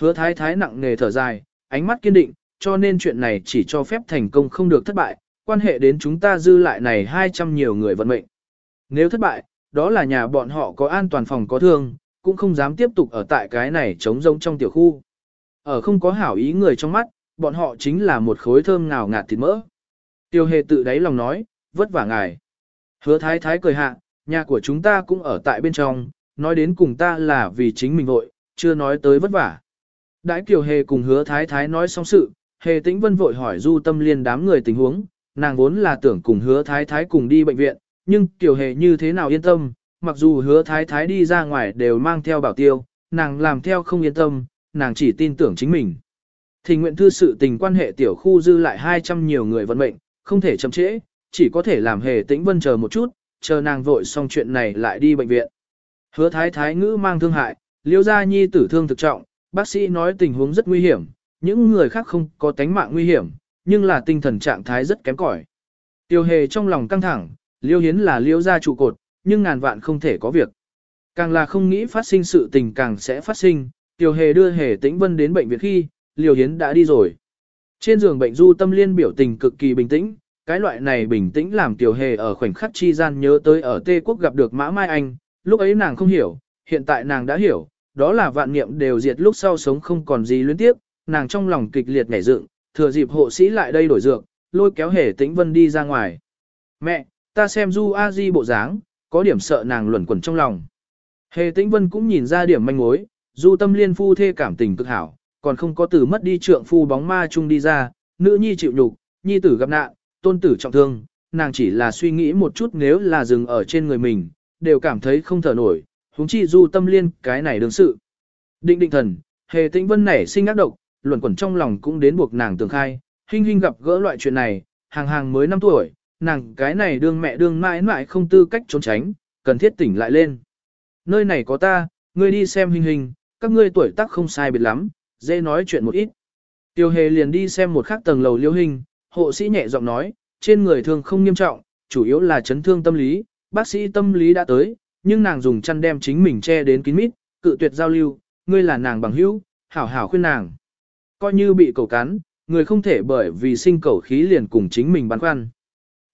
Hứa thái thái nặng nề thở dài, ánh mắt kiên định, cho nên chuyện này chỉ cho phép thành công không được thất bại, quan hệ đến chúng ta dư lại này 200 nhiều người vận mệnh. Nếu thất bại, đó là nhà bọn họ có an toàn phòng có thương, cũng không dám tiếp tục ở tại cái này trống rông trong tiểu khu. Ở không có hảo ý người trong mắt, bọn họ chính là một khối thơm ngào ngạt thịt mỡ. Tiêu hề tự đáy lòng nói, vất vả ngài. Hứa thái thái cười hạ, nhà của chúng ta cũng ở tại bên trong, nói đến cùng ta là vì chính mình vội, chưa nói tới vất vả. Đãi Kiều Hề cùng hứa thái thái nói xong sự, Hề tĩnh vân vội hỏi du tâm liên đám người tình huống, nàng vốn là tưởng cùng hứa thái thái cùng đi bệnh viện, nhưng Kiều Hề như thế nào yên tâm, mặc dù hứa thái thái đi ra ngoài đều mang theo bảo tiêu, nàng làm theo không yên tâm, nàng chỉ tin tưởng chính mình. Thì nguyện thư sự tình quan hệ tiểu khu dư lại 200 nhiều người vận mệnh, không thể chậm trễ, chỉ có thể làm hề tĩnh vân chờ một chút, chờ nàng vội xong chuyện này lại đi bệnh viện. Hứa thái thái ngữ mang thương hại, liêu gia nhi tử thương thực trọng, bác sĩ nói tình huống rất nguy hiểm, những người khác không có tánh mạng nguy hiểm, nhưng là tinh thần trạng thái rất kém cỏi. Tiêu hề trong lòng căng thẳng, liêu hiến là liêu gia trụ cột, nhưng ngàn vạn không thể có việc. Càng là không nghĩ phát sinh sự tình càng sẽ phát sinh, tiêu hề đưa hề tĩnh vân đến bệnh viện khi, liêu hiến đã đi rồi. Trên giường bệnh du tâm liên biểu tình cực kỳ bình tĩnh, cái loại này bình tĩnh làm tiểu hề ở khoảnh khắc chi gian nhớ tới ở Tê Quốc gặp được Mã Mai Anh, lúc ấy nàng không hiểu, hiện tại nàng đã hiểu, đó là vạn niệm đều diệt lúc sau sống không còn gì luyến tiếp, nàng trong lòng kịch liệt nhảy dựng, thừa dịp hộ sĩ lại đây đổi dược, lôi kéo hề tĩnh vân đi ra ngoài. Mẹ, ta xem Du A Di bộ dáng, có điểm sợ nàng luẩn quẩn trong lòng. Hề tĩnh vân cũng nhìn ra điểm manh mối, Du tâm liên phu thê cảm tình cực hảo, còn không có từ mất đi trượng phu bóng ma chung đi ra, nữ nhi chịu nhục, nhi tử gặp nạn, tôn tử trọng thương, nàng chỉ là suy nghĩ một chút nếu là dừng ở trên người mình, đều cảm thấy không thở nổi, huống chi du tâm liên cái này đương sự. Định định thần, hề tĩnh vân nảy sinh ác độc, luẩn quẩn trong lòng cũng đến buộc nàng tường khai, hình hình gặp gỡ loại chuyện này, hàng hàng mới 5 tuổi, nàng cái này đương mẹ đương mãi mãi không tư cách trốn tránh, cần thiết tỉnh lại lên. Nơi này có ta, ngươi đi xem hình hình, các ngươi tuổi tác không sai biệt lắm, dễ nói chuyện một ít. Tiêu hề liền đi xem một khắc tầng lầu liêu hình, hộ sĩ nhẹ giọng nói, trên người thương không nghiêm trọng, chủ yếu là chấn thương tâm lý, bác sĩ tâm lý đã tới, nhưng nàng dùng chăn đem chính mình che đến kín mít, cự tuyệt giao lưu, ngươi là nàng bằng hữu, hảo hảo khuyên nàng. Coi như bị cầu cắn, người không thể bởi vì sinh cầu khí liền cùng chính mình băn khoăn.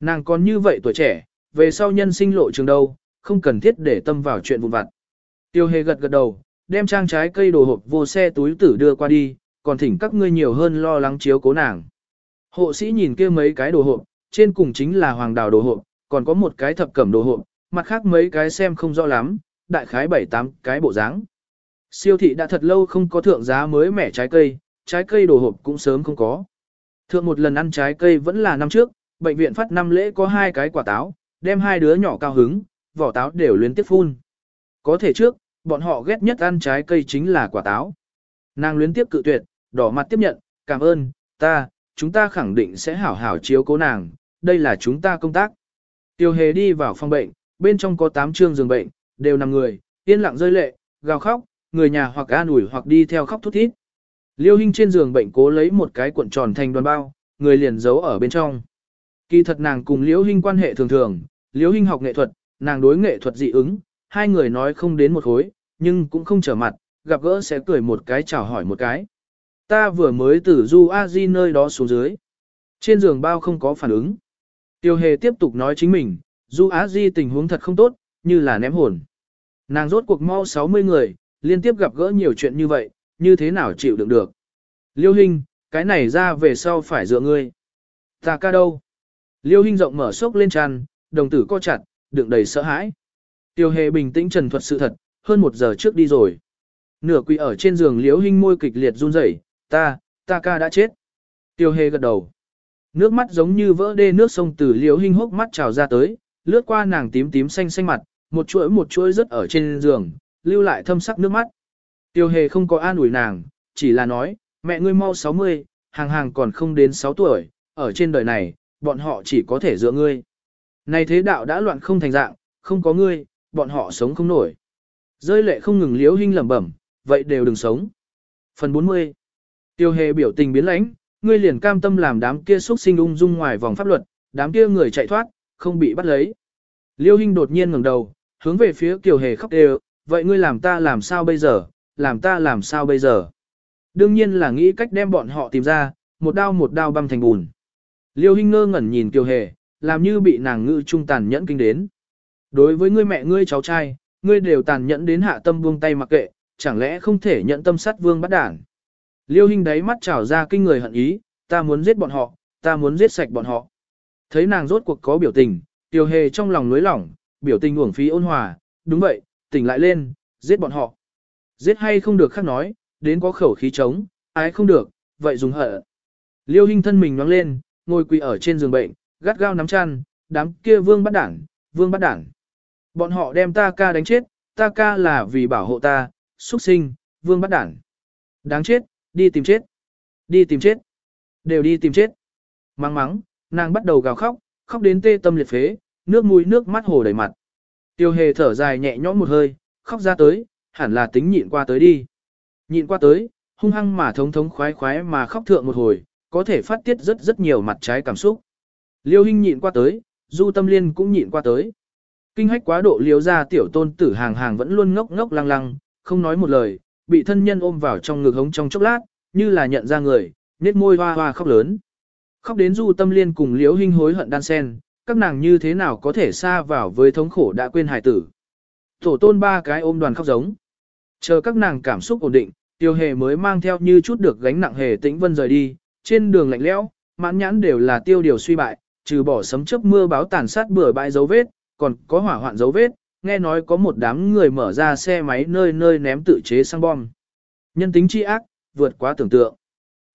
Nàng còn như vậy tuổi trẻ, về sau nhân sinh lộ trường đâu, không cần thiết để tâm vào chuyện vụn vặt. Tiêu hề gật gật đầu, đem trang trái cây đồ hộp vô xe túi tử đưa qua đi, còn thỉnh các ngươi nhiều hơn lo lắng chiếu cố nàng. Hộ sĩ nhìn kia mấy cái đồ hộp, trên cùng chính là hoàng đào đồ hộp, còn có một cái thập cẩm đồ hộp, mặt khác mấy cái xem không rõ lắm, đại khái 7-8 cái bộ dáng. Siêu thị đã thật lâu không có thượng giá mới mẻ trái cây, trái cây đồ hộp cũng sớm không có. Thượng một lần ăn trái cây vẫn là năm trước, bệnh viện phát năm lễ có hai cái quả táo, đem hai đứa nhỏ cao hứng, vỏ táo đều liên tiếp phun. Có thể trước, bọn họ ghét nhất ăn trái cây chính là quả táo. Nàng luyến tiếp cự tuyệt, đỏ mặt tiếp nhận, cảm ơn, ta, chúng ta khẳng định sẽ hảo hảo chiếu cố nàng, đây là chúng ta công tác. Tiêu hề đi vào phòng bệnh, bên trong có 8 chương giường bệnh, đều nằm người, yên lặng rơi lệ, gào khóc, người nhà hoặc an ủi hoặc đi theo khóc thút thít. Liêu Hinh trên giường bệnh cố lấy một cái cuộn tròn thành đoàn bao, người liền giấu ở bên trong. Kỳ thật nàng cùng Liêu Hinh quan hệ thường thường, Liêu Hinh học nghệ thuật, nàng đối nghệ thuật dị ứng, hai người nói không đến một khối, nhưng cũng không trở mặt, gặp gỡ sẽ cười một cái chào hỏi một cái. Ta vừa mới từ Du A Di nơi đó xuống dưới. Trên giường bao không có phản ứng. Tiêu hề tiếp tục nói chính mình, Du Á Di tình huống thật không tốt, như là ném hồn. Nàng rốt cuộc mau 60 người, liên tiếp gặp gỡ nhiều chuyện như vậy, như thế nào chịu đựng được. Liêu Hinh, cái này ra về sau phải dựa ngươi. Ta ca đâu? Liêu Hinh rộng mở sốc lên tràn, đồng tử co chặt, đựng đầy sợ hãi. Tiêu hề bình tĩnh trần thuật sự thật, hơn một giờ trước đi rồi. Nửa quỳ ở trên giường Liêu Hinh môi kịch liệt run rẩy, ta, ta ca đã chết. Tiêu hề gật đầu. Nước mắt giống như vỡ đê nước sông từ Liêu Hinh hốc mắt trào ra tới, lướt qua nàng tím tím xanh xanh mặt, một chuỗi một chuỗi rất ở trên giường, lưu lại thâm sắc nước mắt. Tiêu hề không có an ủi nàng, chỉ là nói, mẹ ngươi mau 60, hàng hàng còn không đến 6 tuổi, ở trên đời này, bọn họ chỉ có thể dựa ngươi. Này thế đạo đã loạn không thành dạng, không có ngươi, bọn họ sống không nổi. Rơi lệ không ngừng liếu hình lẩm bẩm, vậy đều đừng sống. Phần 40 Tiêu hề biểu tình biến lãnh, ngươi liền cam tâm làm đám kia xuất sinh ung dung ngoài vòng pháp luật, đám kia người chạy thoát, không bị bắt lấy. Liêu Hinh đột nhiên ngẩng đầu, hướng về phía Kiều Hề khóc đều, vậy ngươi làm ta làm sao bây giờ, làm ta làm sao bây giờ. Đương nhiên là nghĩ cách đem bọn họ tìm ra, một đao một đao băm thành bùn. Liêu Hinh ngơ ngẩn nhìn Kiều Hề, làm như bị nàng ngự trung tàn nhẫn kinh đến. Đối với ngươi mẹ ngươi cháu trai, ngươi đều tàn nhẫn đến hạ tâm buông tay mặc kệ, chẳng lẽ không thể nhận tâm sát vương bắt đảng. Liêu Hinh đáy mắt trào ra kinh người hận ý, ta muốn giết bọn họ, ta muốn giết sạch bọn họ. Thấy nàng rốt cuộc có biểu tình, Tiêu Hề trong lòng nối lỏng, biểu tình uổng phí ôn hòa, đúng vậy, tỉnh lại lên, giết bọn họ. Giết hay không được khác nói, đến có khẩu khí trống, ái không được, vậy dùng hở. Liêu Hinh thân mình nhoáng lên, ngồi quỳ ở trên giường bệnh, gắt gao nắm chăn, đám kia vương bắt đảng, vương bắt đảng. Bọn họ đem ta ca đánh chết, ta ca là vì bảo hộ ta, xuất sinh, vương bắt đảng. Đáng chết, đi tìm chết. Đi tìm chết. Đều đi tìm chết. Mắng mắng, nàng bắt đầu gào khóc, khóc đến tê tâm liệt phế, nước mũi nước mắt hồ đầy mặt. Tiêu hề thở dài nhẹ nhõm một hơi, khóc ra tới, hẳn là tính nhịn qua tới đi. Nhịn qua tới, hung hăng mà thống thống khoái khoái mà khóc thượng một hồi, có thể phát tiết rất rất nhiều mặt trái cảm xúc. Liêu Hinh nhịn qua tới, Du Tâm Liên cũng nhịn qua tới. Kinh hách quá độ liêu ra tiểu tôn tử hàng hàng vẫn luôn ngốc ngốc lăng lăng, không nói một lời, bị thân nhân ôm vào trong ngực hống trong chốc lát, như là nhận ra người, nết môi hoa hoa khóc lớn. Khóc đến Du Tâm Liên cùng Liễu Hinh hối hận đan sen, các nàng như thế nào có thể xa vào với thống khổ đã quên hải tử. Tổ tôn ba cái ôm đoàn khóc giống. Chờ các nàng cảm xúc ổn định, tiêu hề mới mang theo như chút được gánh nặng hề tĩnh vân rời đi, trên đường lạnh lẽo, mãn nhãn đều là tiêu điều suy bại, trừ bỏ sấm chớp mưa báo tàn sát bừa bãi dấu vết, còn có hỏa hoạn dấu vết, nghe nói có một đám người mở ra xe máy nơi nơi ném tự chế xăng bom. Nhân tính chi ác, vượt quá tưởng tượng.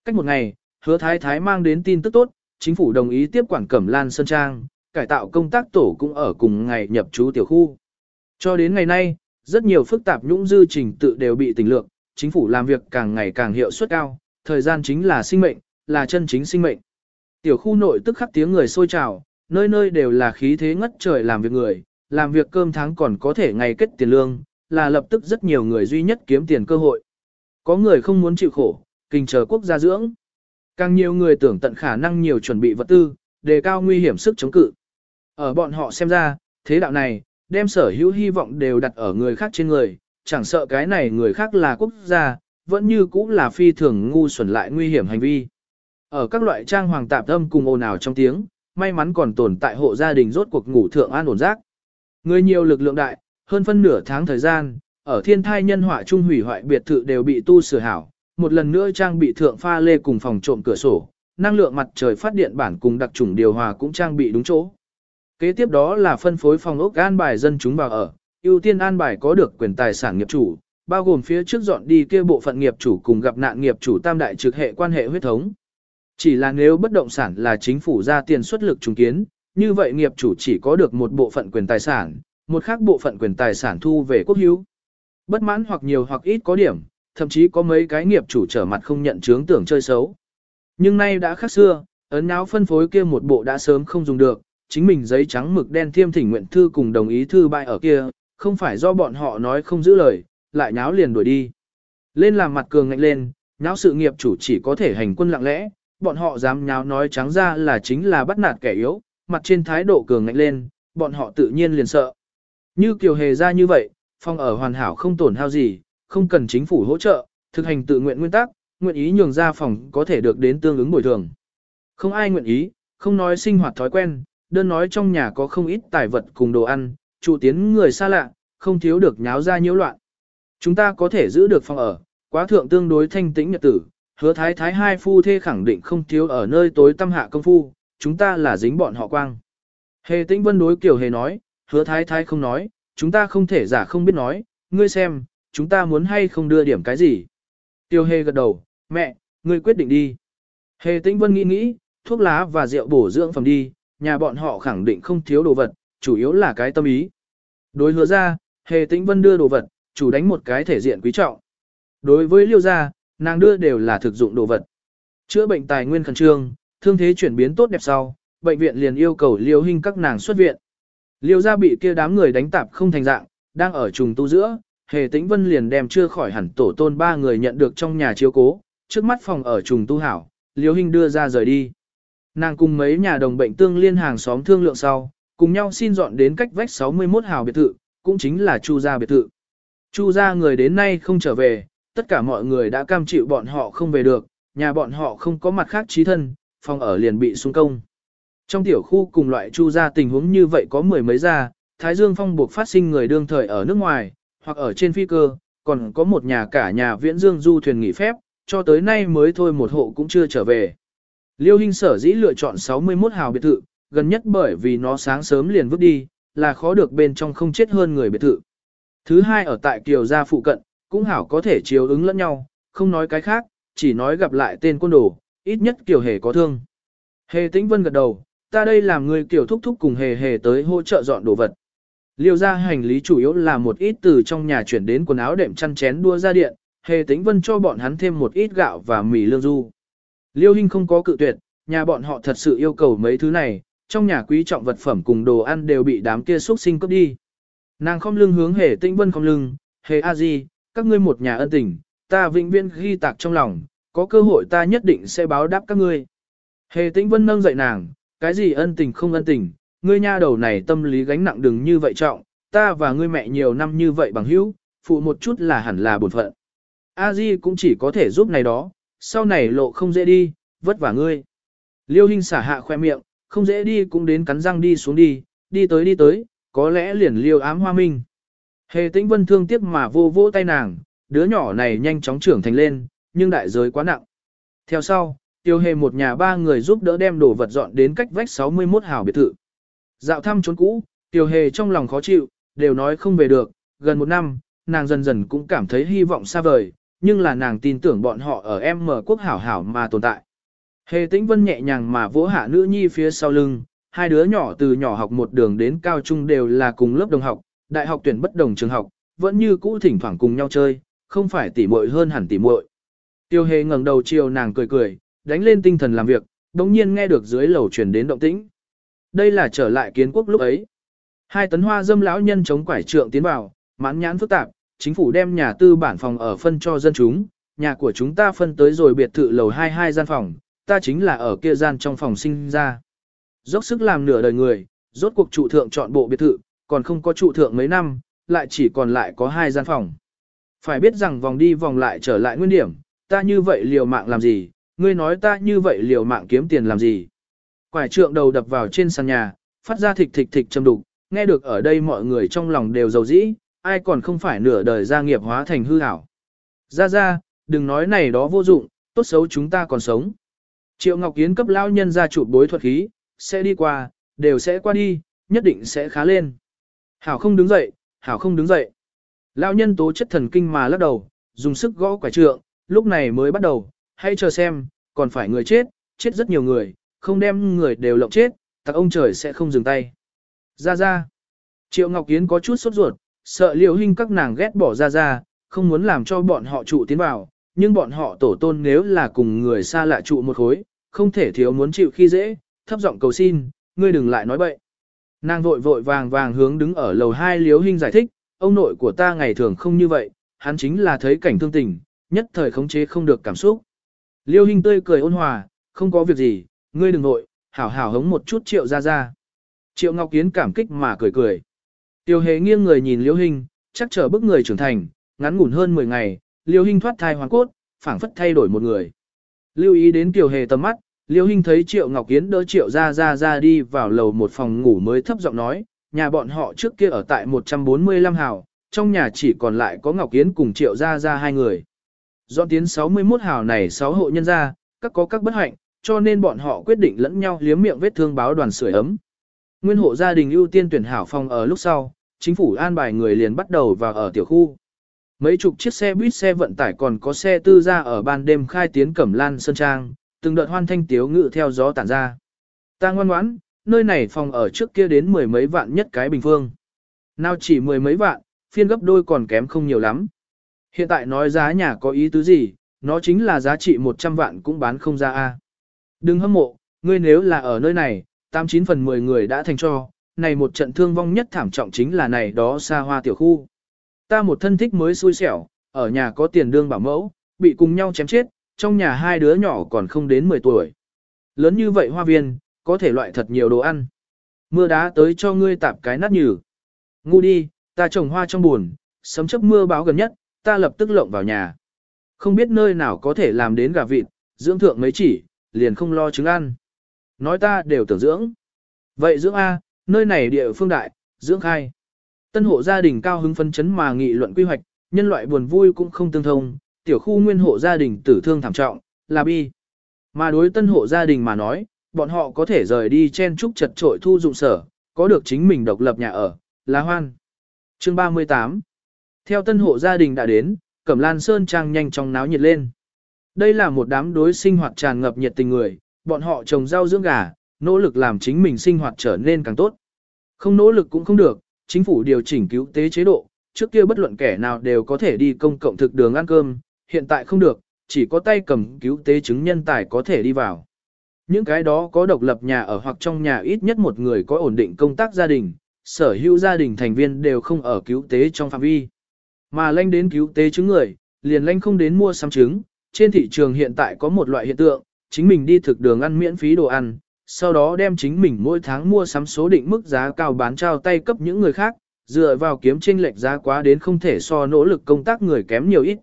Cách một ngày, hứa thái thái mang đến tin tức tốt, chính phủ đồng ý tiếp quản Cẩm Lan Sơn Trang, cải tạo công tác tổ cũng ở cùng ngày nhập trú tiểu khu. Cho đến ngày nay, rất nhiều phức tạp nhũng dư trình tự đều bị tỉnh lược, chính phủ làm việc càng ngày càng hiệu suất cao, thời gian chính là sinh mệnh, là chân chính sinh mệnh. Tiểu khu nội tức khắc tiếng người sôi trào, nơi nơi đều là khí thế ngất trời làm việc người, làm việc cơm tháng còn có thể ngày kết tiền lương, là lập tức rất nhiều người duy nhất kiếm tiền cơ hội. Có người không muốn chịu khổ, kinh chờ quốc gia dưỡng. Càng nhiều người tưởng tận khả năng nhiều chuẩn bị vật tư, đề cao nguy hiểm sức chống cự. Ở bọn họ xem ra, thế đạo này, đem sở hữu hy vọng đều đặt ở người khác trên người, chẳng sợ cái này người khác là quốc gia, vẫn như cũng là phi thường ngu xuẩn lại nguy hiểm hành vi. Ở các loại trang hoàng tạp âm cùng ồn ào trong tiếng, may mắn còn tồn tại hộ gia đình rốt cuộc ngủ thượng an ổn giác. Người nhiều lực lượng đại, hơn phân nửa tháng thời gian, ở thiên thai nhân họa trung hủy hoại biệt thự đều bị tu sửa hảo, một lần nữa trang bị thượng pha lê cùng phòng trộm cửa sổ, năng lượng mặt trời phát điện bản cùng đặc trùng điều hòa cũng trang bị đúng chỗ. Kế tiếp đó là phân phối phòng ốc an bài dân chúng vào ở, ưu tiên an bài có được quyền tài sản nghiệp chủ, bao gồm phía trước dọn đi kia bộ phận nghiệp chủ cùng gặp nạn nghiệp chủ tam đại trực hệ quan hệ huyết thống. Chỉ là nếu bất động sản là chính phủ ra tiền xuất lực trùng kiến, như vậy nghiệp chủ chỉ có được một bộ phận quyền tài sản, một khác bộ phận quyền tài sản thu về quốc hữu. Bất mãn hoặc nhiều hoặc ít có điểm, thậm chí có mấy cái nghiệp chủ trở mặt không nhận chướng tưởng chơi xấu. Nhưng nay đã khác xưa, ấn áo phân phối kia một bộ đã sớm không dùng được, chính mình giấy trắng mực đen thiêm thỉnh nguyện thư cùng đồng ý thư bại ở kia, không phải do bọn họ nói không giữ lời, lại nháo liền đuổi đi. Lên làm mặt cường ngạnh lên, nháo sự nghiệp chủ chỉ có thể hành quân lặng lẽ, bọn họ dám nháo nói trắng ra là chính là bắt nạt kẻ yếu, mặt trên thái độ cường ngạnh lên, bọn họ tự nhiên liền sợ. Như kiều hề ra như vậy, phong ở hoàn hảo không tổn hao gì, không cần chính phủ hỗ trợ, thực hành tự nguyện nguyên tắc, nguyện ý nhường ra phòng có thể được đến tương ứng bồi thường. Không ai nguyện ý, không nói sinh hoạt thói quen, đơn nói trong nhà có không ít tài vật cùng đồ ăn, trụ tiến người xa lạ, không thiếu được nháo ra nhiễu loạn. Chúng ta có thể giữ được phòng ở, quá thượng tương đối thanh tĩnh nhật tử, hứa thái thái hai phu thê khẳng định không thiếu ở nơi tối tâm hạ công phu, chúng ta là dính bọn họ quang. Hề tĩnh vân đối kiểu hề nói, hứa thái thái không nói, chúng ta không thể giả không biết nói, ngươi xem, chúng ta muốn hay không đưa điểm cái gì. Tiêu hề gật đầu, mẹ, ngươi quyết định đi. Hề tĩnh vân nghĩ nghĩ, thuốc lá và rượu bổ dưỡng phẩm đi, nhà bọn họ khẳng định không thiếu đồ vật, chủ yếu là cái tâm ý. Đối hứa ra, hề tĩnh vân đưa đồ vật, chủ đánh một cái thể diện quý trọng. Đối với liêu gia, nàng đưa đều là thực dụng đồ vật. Chữa bệnh tài nguyên khẩn trương, thương thế chuyển biến tốt đẹp sau, bệnh viện liền yêu cầu liêu hình các nàng xuất viện. Liêu gia bị kia đám người đánh tạp không thành dạng, đang ở trùng tu giữa, hề tĩnh vân liền đem chưa khỏi hẳn tổ tôn ba người nhận được trong nhà chiếu cố, trước mắt phòng ở trùng tu hảo, liêu hình đưa ra rời đi. Nàng cùng mấy nhà đồng bệnh tương liên hàng xóm thương lượng sau, cùng nhau xin dọn đến cách vách 61 hào biệt thự, cũng chính là Chu gia biệt thự. Chu gia người đến nay không trở về, tất cả mọi người đã cam chịu bọn họ không về được, nhà bọn họ không có mặt khác trí thân, phòng ở liền bị xung công. Trong tiểu khu cùng loại chu Gia tình huống như vậy có mười mấy gia, Thái Dương Phong buộc phát sinh người đương thời ở nước ngoài, hoặc ở trên phi cơ, còn có một nhà cả nhà viễn dương du thuyền nghỉ phép, cho tới nay mới thôi một hộ cũng chưa trở về. Liêu Hinh sở dĩ lựa chọn 61 hào biệt thự, gần nhất bởi vì nó sáng sớm liền vứt đi, là khó được bên trong không chết hơn người biệt thự. Thứ hai ở tại Kiều gia phụ cận, cũng hảo có thể chiếu ứng lẫn nhau, không nói cái khác, chỉ nói gặp lại tên quân đồ, ít nhất Kiều hề có thương. Hề tĩnh vân gật đầu, ta đây làm người Kiều thúc thúc cùng hề hề tới hỗ trợ dọn đồ vật. Liêu ra hành lý chủ yếu là một ít từ trong nhà chuyển đến quần áo đệm chăn chén đua ra điện, hề tĩnh vân cho bọn hắn thêm một ít gạo và mì lương du. Liêu Hinh không có cự tuyệt, nhà bọn họ thật sự yêu cầu mấy thứ này, trong nhà quý trọng vật phẩm cùng đồ ăn đều bị đám kia xuất sinh cướp đi. Nàng không lưng hướng hề tĩnh vân không lưng, hề a di, các ngươi một nhà ân tình, ta vĩnh viễn ghi tạc trong lòng, có cơ hội ta nhất định sẽ báo đáp các ngươi. Hề tĩnh vân nâng dậy nàng, cái gì ân tình không ân tình, ngươi nha đầu này tâm lý gánh nặng đừng như vậy trọng, ta và ngươi mẹ nhiều năm như vậy bằng hữu, phụ một chút là hẳn là bổn phận. A Di cũng chỉ có thể giúp này đó, sau này lộ không dễ đi, vất vả ngươi. Liêu Hinh xả hạ khoe miệng, không dễ đi cũng đến cắn răng đi xuống đi, đi tới đi tới, có lẽ liền liêu ám hoa minh. Hề tĩnh vân thương tiếc mà vô vô tay nàng, đứa nhỏ này nhanh chóng trưởng thành lên, nhưng đại giới quá nặng. Theo sau, tiêu hề một nhà ba người giúp đỡ đem đồ vật dọn đến cách vách 61 hào biệt thự. Dạo thăm trốn cũ, Tiểu hề trong lòng khó chịu, đều nói không về được, gần một năm, nàng dần dần cũng cảm thấy hy vọng xa vời, nhưng là nàng tin tưởng bọn họ ở em mở quốc hảo hảo mà tồn tại. Hề tĩnh vân nhẹ nhàng mà vỗ hạ nữ nhi phía sau lưng, hai đứa nhỏ từ nhỏ học một đường đến cao trung đều là cùng lớp đồng học, đại học tuyển bất đồng trường học, vẫn như cũ thỉnh thoảng cùng nhau chơi, không phải tỉ muội hơn hẳn tỉ muội. Tiêu hề ngẩng đầu chiều nàng cười cười, đánh lên tinh thần làm việc, đồng nhiên nghe được dưới lầu truyền đến động tĩnh. Đây là trở lại kiến quốc lúc ấy. Hai tấn hoa dâm lão nhân chống quải trượng tiến vào, mãn nhãn phức tạp, chính phủ đem nhà tư bản phòng ở phân cho dân chúng, nhà của chúng ta phân tới rồi biệt thự lầu 22 gian phòng, ta chính là ở kia gian trong phòng sinh ra. Dốc sức làm nửa đời người, rốt cuộc trụ thượng chọn bộ biệt thự, còn không có trụ thượng mấy năm, lại chỉ còn lại có hai gian phòng. Phải biết rằng vòng đi vòng lại trở lại nguyên điểm, ta như vậy liều mạng làm gì, ngươi nói ta như vậy liều mạng kiếm tiền làm gì. Quải trượng đầu đập vào trên sàn nhà, phát ra thịch thịch thịch châm đục, nghe được ở đây mọi người trong lòng đều giàu dĩ, ai còn không phải nửa đời gia nghiệp hóa thành hư ảo. Ra ra, đừng nói này đó vô dụng, tốt xấu chúng ta còn sống. Triệu Ngọc Yến cấp lão nhân ra chụp bối thuật khí, sẽ đi qua, đều sẽ qua đi, nhất định sẽ khá lên. Hảo không đứng dậy, hảo không đứng dậy. Lão nhân tố chất thần kinh mà lắc đầu, dùng sức gõ quả trượng, lúc này mới bắt đầu, hãy chờ xem, còn phải người chết, chết rất nhiều người, không đem người đều lộng chết, tặc ông trời sẽ không dừng tay. Ra ra. Triệu Ngọc Yến có chút sốt ruột, sợ liều hình các nàng ghét bỏ ra ra, không muốn làm cho bọn họ trụ tiến vào, nhưng bọn họ tổ tôn nếu là cùng người xa lạ trụ một khối, không thể thiếu muốn chịu khi dễ, thấp giọng cầu xin, ngươi đừng lại nói bậy. Nàng vội vội vàng vàng hướng đứng ở lầu hai liếu hình giải thích, ông nội của ta ngày thường không như vậy, hắn chính là thấy cảnh thương tình, nhất thời khống chế không được cảm xúc. Liêu hình tươi cười ôn hòa, không có việc gì, ngươi đừng nội, hảo hảo hống một chút triệu ra ra. Triệu Ngọc Yến cảm kích mà cười cười. Tiêu hề nghiêng người nhìn liêu Hinh, chắc chờ bức người trưởng thành, ngắn ngủn hơn 10 ngày, liêu Hinh thoát thai hoàn cốt, phảng phất thay đổi một người. Lưu ý đến Tiêu hề tầm mắt, Liêu Hinh thấy Triệu Ngọc Yến đỡ Triệu ra ra ra đi vào lầu một phòng ngủ mới thấp giọng nói, nhà bọn họ trước kia ở tại 145 hào, trong nhà chỉ còn lại có Ngọc Yến cùng Triệu ra ra hai người. Dọn tiến 61 hào này 6 hộ nhân ra, các có các bất hạnh, cho nên bọn họ quyết định lẫn nhau liếm miệng vết thương báo đoàn sưởi ấm. Nguyên hộ gia đình ưu tiên tuyển hảo phòng ở lúc sau, chính phủ an bài người liền bắt đầu vào ở tiểu khu. Mấy chục chiếc xe buýt xe vận tải còn có xe tư ra ở ban đêm khai tiến Cẩm Lan Sơn Trang, từng đợt hoan thanh tiếu ngự theo gió tản ra. Ta ngoan ngoãn, nơi này phòng ở trước kia đến mười mấy vạn nhất cái bình phương. Nào chỉ mười mấy vạn, phiên gấp đôi còn kém không nhiều lắm. Hiện tại nói giá nhà có ý tứ gì, nó chính là giá trị 100 vạn cũng bán không ra a. Đừng hâm mộ, ngươi nếu là ở nơi này, 89 phần 10 người đã thành cho, này một trận thương vong nhất thảm trọng chính là này đó xa hoa tiểu khu. Ta một thân thích mới xui xẻo, ở nhà có tiền đương bảo mẫu, bị cùng nhau chém chết, trong nhà hai đứa nhỏ còn không đến 10 tuổi. Lớn như vậy hoa viên, có thể loại thật nhiều đồ ăn. Mưa đá tới cho ngươi tạp cái nát nhừ. Ngu đi, ta trồng hoa trong buồn, sấm chấp mưa báo gần nhất, ta lập tức lộng vào nhà. Không biết nơi nào có thể làm đến gà vịt, dưỡng thượng mấy chỉ, liền không lo trứng ăn. Nói ta đều tưởng dưỡng. Vậy dưỡng A, nơi này địa phương đại, dưỡng khai. Tân hộ gia đình cao hứng phân chấn mà nghị luận quy hoạch, nhân loại buồn vui cũng không tương thông, tiểu khu nguyên hộ gia đình tử thương thảm trọng, là bi. Mà đối tân hộ gia đình mà nói, bọn họ có thể rời đi chen trúc chật trội thu dụng sở, có được chính mình độc lập nhà ở, là hoan. Chương 38 Theo tân hộ gia đình đã đến, Cẩm Lan Sơn Trang nhanh chóng náo nhiệt lên. Đây là một đám đối sinh hoạt tràn ngập nhiệt tình người, bọn họ trồng rau dưỡng gà, nỗ lực làm chính mình sinh hoạt trở nên càng tốt. Không nỗ lực cũng không được, chính phủ điều chỉnh cứu tế chế độ, trước kia bất luận kẻ nào đều có thể đi công cộng thực đường ăn cơm, hiện tại không được, chỉ có tay cầm cứu tế chứng nhân tài có thể đi vào. Những cái đó có độc lập nhà ở hoặc trong nhà ít nhất một người có ổn định công tác gia đình, sở hữu gia đình thành viên đều không ở cứu tế trong phạm vi. Mà lanh đến cứu tế chứng người, liền lanh không đến mua sắm trứng, trên thị trường hiện tại có một loại hiện tượng, chính mình đi thực đường ăn miễn phí đồ ăn, sau đó đem chính mình mỗi tháng mua sắm số định mức giá cao bán trao tay cấp những người khác, dựa vào kiếm chênh lệch giá quá đến không thể so nỗ lực công tác người kém nhiều ít.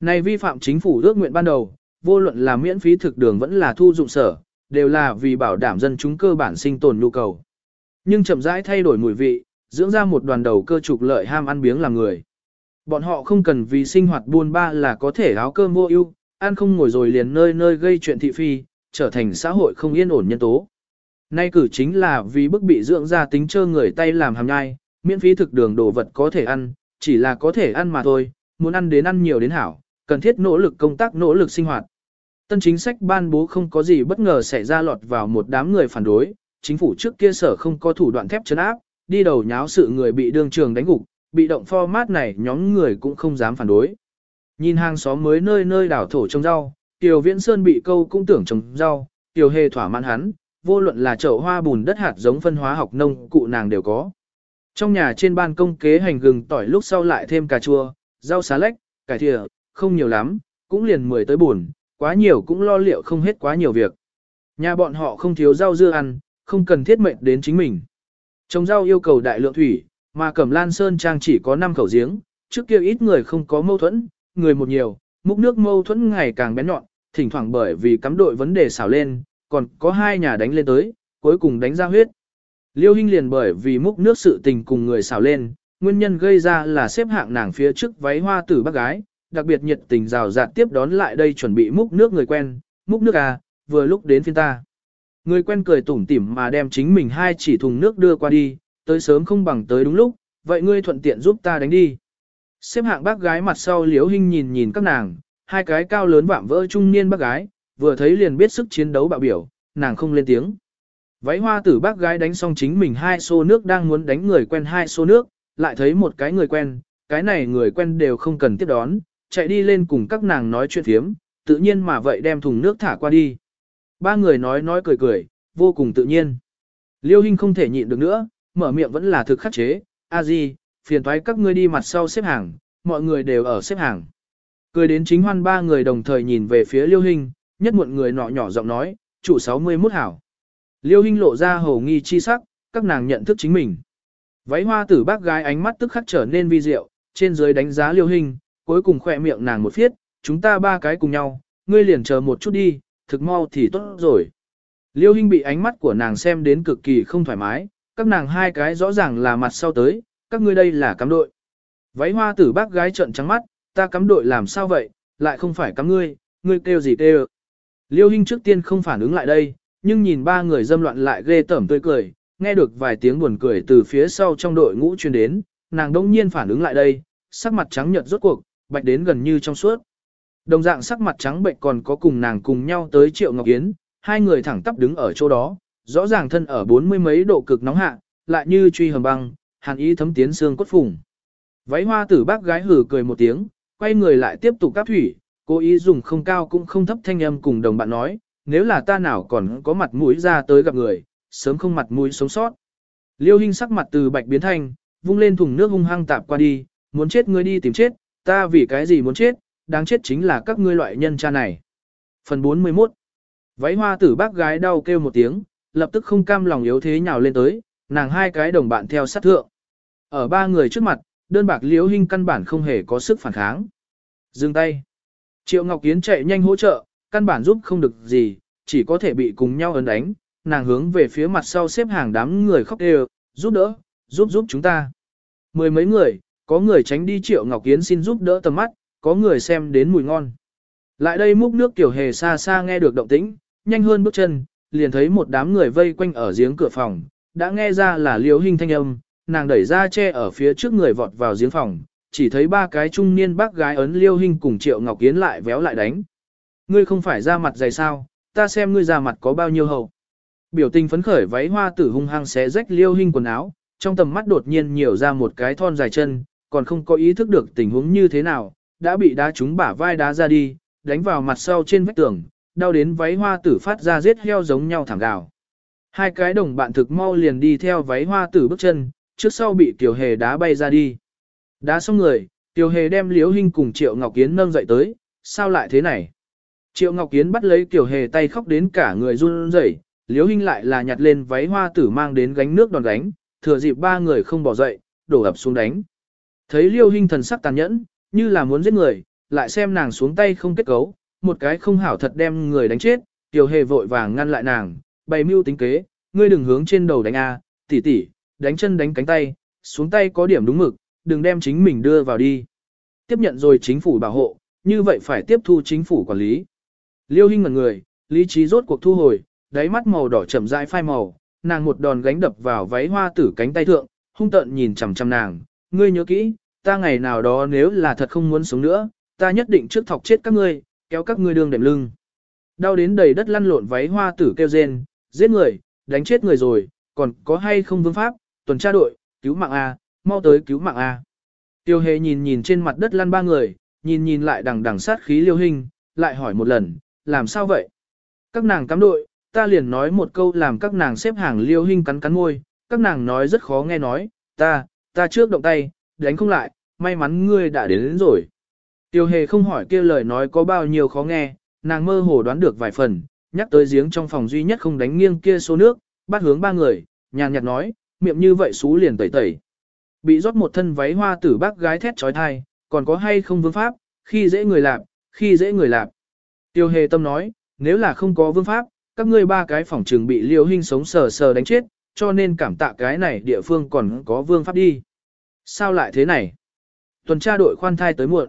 Này vi phạm chính phủ ước nguyện ban đầu, vô luận là miễn phí thực đường vẫn là thu dụng sở, đều là vì bảo đảm dân chúng cơ bản sinh tồn nhu cầu. Nhưng chậm rãi thay đổi mùi vị, dưỡng ra một đoàn đầu cơ trục lợi ham ăn biếng làm người. Bọn họ không cần vì sinh hoạt buôn ba là có thể áo cơm vô ưu, ăn không ngồi rồi liền nơi nơi gây chuyện thị phi, trở thành xã hội không yên ổn nhân tố. Nay cử chính là vì bức bị dưỡng ra tính trơ người tay làm hàm nhai, miễn phí thực đường đồ vật có thể ăn, chỉ là có thể ăn mà thôi, muốn ăn đến ăn nhiều đến hảo, cần thiết nỗ lực công tác nỗ lực sinh hoạt. Tân chính sách ban bố không có gì bất ngờ xảy ra lọt vào một đám người phản đối, chính phủ trước kia sở không có thủ đoạn thép chấn áp, đi đầu nháo sự người bị đương trường đánh gục, bị động format này nhóm người cũng không dám phản đối. Nhìn hàng xóm mới nơi nơi đảo thổ trồng rau, Tiểu Viễn Sơn bị câu cũng tưởng trồng rau, Tiểu Hề thỏa mãn hắn, vô luận là chậu hoa bùn đất hạt giống phân hóa học nông cụ nàng đều có. Trong nhà trên ban công kế hành gừng tỏi lúc sau lại thêm cà chua, rau xá lách, cải thìa, không nhiều lắm, cũng liền mười tới buồn, quá nhiều cũng lo liệu không hết quá nhiều việc. Nhà bọn họ không thiếu rau dưa ăn, không cần thiết mệnh đến chính mình. Trồng rau yêu cầu đại lượng thủy, mà Cẩm Lan Sơn Trang chỉ có 5 khẩu giếng, trước kia ít người không có mâu thuẫn, người một nhiều, múc nước mâu thuẫn ngày càng bén nhọn, thỉnh thoảng bởi vì cắm đội vấn đề xảo lên, còn có hai nhà đánh lên tới, cuối cùng đánh ra huyết. Liêu Hinh liền bởi vì múc nước sự tình cùng người xảo lên, nguyên nhân gây ra là xếp hạng nàng phía trước váy hoa tử bác gái, đặc biệt nhiệt tình rào rạt tiếp đón lại đây chuẩn bị múc nước người quen, múc nước à, vừa lúc đến phiên ta. Người quen cười tủm tỉm mà đem chính mình hai chỉ thùng nước đưa qua đi, tới sớm không bằng tới đúng lúc, vậy ngươi thuận tiện giúp ta đánh đi. Xếp hạng bác gái mặt sau liếu hình nhìn nhìn các nàng, hai cái cao lớn vạm vỡ trung niên bác gái, vừa thấy liền biết sức chiến đấu bạo biểu, nàng không lên tiếng. Váy hoa tử bác gái đánh xong chính mình hai xô nước đang muốn đánh người quen hai xô nước, lại thấy một cái người quen, cái này người quen đều không cần tiếp đón, chạy đi lên cùng các nàng nói chuyện thiếm, tự nhiên mà vậy đem thùng nước thả qua đi. Ba người nói nói cười cười, vô cùng tự nhiên. Liêu Hinh không thể nhịn được nữa, mở miệng vẫn là thực khắc chế, a di, phiền thoái các ngươi đi mặt sau xếp hàng, mọi người đều ở xếp hàng. Cười đến chính hoan ba người đồng thời nhìn về phía Liêu Hinh, nhất một người nọ nhỏ giọng nói, chủ 61 hảo. Liêu Hinh lộ ra hầu nghi chi sắc, các nàng nhận thức chính mình. Váy hoa tử bác gái ánh mắt tức khắc trở nên vi diệu, trên dưới đánh giá Liêu Hinh, cuối cùng khỏe miệng nàng một phiết, chúng ta ba cái cùng nhau, ngươi liền chờ một chút đi, thực mau thì tốt rồi. Liêu Hinh bị ánh mắt của nàng xem đến cực kỳ không thoải mái, các nàng hai cái rõ ràng là mặt sau tới, các ngươi đây là cắm đội. Váy hoa tử bác gái trợn trắng mắt, ta cắm đội làm sao vậy, lại không phải cắm ngươi, ngươi kêu gì kêu. Liêu Hinh trước tiên không phản ứng lại đây, nhưng nhìn ba người dâm loạn lại ghê tởm tươi cười, nghe được vài tiếng buồn cười từ phía sau trong đội ngũ truyền đến, nàng đông nhiên phản ứng lại đây, sắc mặt trắng nhợt rốt cuộc, bạch đến gần như trong suốt. Đồng dạng sắc mặt trắng bệnh còn có cùng nàng cùng nhau tới Triệu Ngọc Yến, hai người thẳng tắp đứng ở chỗ đó, rõ ràng thân ở bốn mươi mấy độ cực nóng hạ, lại như truy hầm băng, hàn ý thấm tiến xương cốt phùng. Váy hoa tử bác gái hử cười một tiếng, quay người lại tiếp tục cắp thủy, cố ý dùng không cao cũng không thấp thanh âm cùng đồng bạn nói, nếu là ta nào còn có mặt mũi ra tới gặp người, sớm không mặt mũi sống sót. Liêu Hinh sắc mặt từ bạch biến thành, vung lên thùng nước hung hăng tạp qua đi, muốn chết ngươi đi tìm chết, ta vì cái gì muốn chết, đáng chết chính là các ngươi loại nhân cha này. Phần 41 Váy hoa tử bác gái đau kêu một tiếng, lập tức không cam lòng yếu thế nhào lên tới, nàng hai cái đồng bạn theo sát thượng. Ở ba người trước mặt, đơn bạc liễu hình căn bản không hề có sức phản kháng. Dừng tay. Triệu Ngọc Kiến chạy nhanh hỗ trợ, căn bản giúp không được gì, chỉ có thể bị cùng nhau ấn đánh, nàng hướng về phía mặt sau xếp hàng đám người khóc đều, giúp đỡ, giúp giúp chúng ta. Mười mấy người, có người tránh đi Triệu Ngọc Kiến xin giúp đỡ tầm mắt, có người xem đến mùi ngon. Lại đây múc nước tiểu hề xa xa nghe được động tĩnh, nhanh hơn bước chân, liền thấy một đám người vây quanh ở giếng cửa phòng, đã nghe ra là liễu hình thanh âm, nàng đẩy ra che ở phía trước người vọt vào giếng phòng, chỉ thấy ba cái trung niên bác gái ấn liêu hình cùng Triệu Ngọc Kiến lại véo lại đánh. Ngươi không phải ra mặt dày sao, ta xem ngươi ra mặt có bao nhiêu hậu. Biểu tình phấn khởi váy hoa tử hung hăng xé rách liêu hình quần áo, trong tầm mắt đột nhiên nhiều ra một cái thon dài chân, còn không có ý thức được tình huống như thế nào, đã bị đá trúng bả vai đá ra đi, đánh vào mặt sau trên vách tường, đau đến váy hoa tử phát ra giết heo giống nhau thẳng gào. Hai cái đồng bạn thực mau liền đi theo váy hoa tử bước chân, trước sau bị tiểu hề đá bay ra đi. Đá xong người, tiểu hề đem liếu hình cùng triệu ngọc kiến nâng dậy tới, sao lại thế này? Triệu ngọc kiến bắt lấy tiểu hề tay khóc đến cả người run rẩy, liếu hình lại là nhặt lên váy hoa tử mang đến gánh nước đòn gánh, thừa dịp ba người không bỏ dậy, đổ ập xuống đánh. Thấy Liễu hình thần sắc tàn nhẫn, như là muốn giết người, lại xem nàng xuống tay không kết cấu, một cái không hảo thật đem người đánh chết, tiểu hề vội vàng ngăn lại nàng, bày mưu tính kế, ngươi đừng hướng trên đầu đánh A, tỷ tỷ, đánh chân đánh cánh tay, xuống tay có điểm đúng mực, đừng đem chính mình đưa vào đi. Tiếp nhận rồi chính phủ bảo hộ, như vậy phải tiếp thu chính phủ quản lý. Liêu Hinh ngẩn người, lý trí rốt cuộc thu hồi, đáy mắt màu đỏ chậm rãi phai màu, nàng một đòn gánh đập vào váy hoa tử cánh tay thượng, hung tợn nhìn chằm chằm nàng, ngươi nhớ kỹ, ta ngày nào đó nếu là thật không muốn sống nữa, ta nhất định trước thọc chết các ngươi, kéo các ngươi đường đệm lưng. Đau đến đầy đất lăn lộn váy hoa tử kêu rên, giết người, đánh chết người rồi, còn có hay không vương pháp, tuần tra đội, cứu mạng A, mau tới cứu mạng A. Tiêu hề nhìn nhìn trên mặt đất lăn ba người, nhìn nhìn lại đằng đằng sát khí liêu hình, lại hỏi một lần, làm sao vậy? Các nàng cắm đội, ta liền nói một câu làm các nàng xếp hàng liêu hình cắn cắn môi, các nàng nói rất khó nghe nói, ta, ta trước động tay, đánh không lại, may mắn ngươi đã đến, đến rồi. Tiêu hề không hỏi kia lời nói có bao nhiêu khó nghe, nàng mơ hồ đoán được vài phần, nhắc tới giếng trong phòng duy nhất không đánh nghiêng kia số nước, bắt hướng ba người, nhàn nhạt nói, miệng như vậy xú liền tẩy tẩy. Bị rót một thân váy hoa tử bác gái thét trói thai, còn có hay không vương pháp, khi dễ người lạp, khi dễ người lạp. Tiêu hề tâm nói, nếu là không có vương pháp, các ngươi ba cái phòng trường bị liều hình sống sờ sờ đánh chết, cho nên cảm tạ cái này địa phương còn có vương pháp đi. Sao lại thế này? Tuần tra đội khoan thai tới muộn.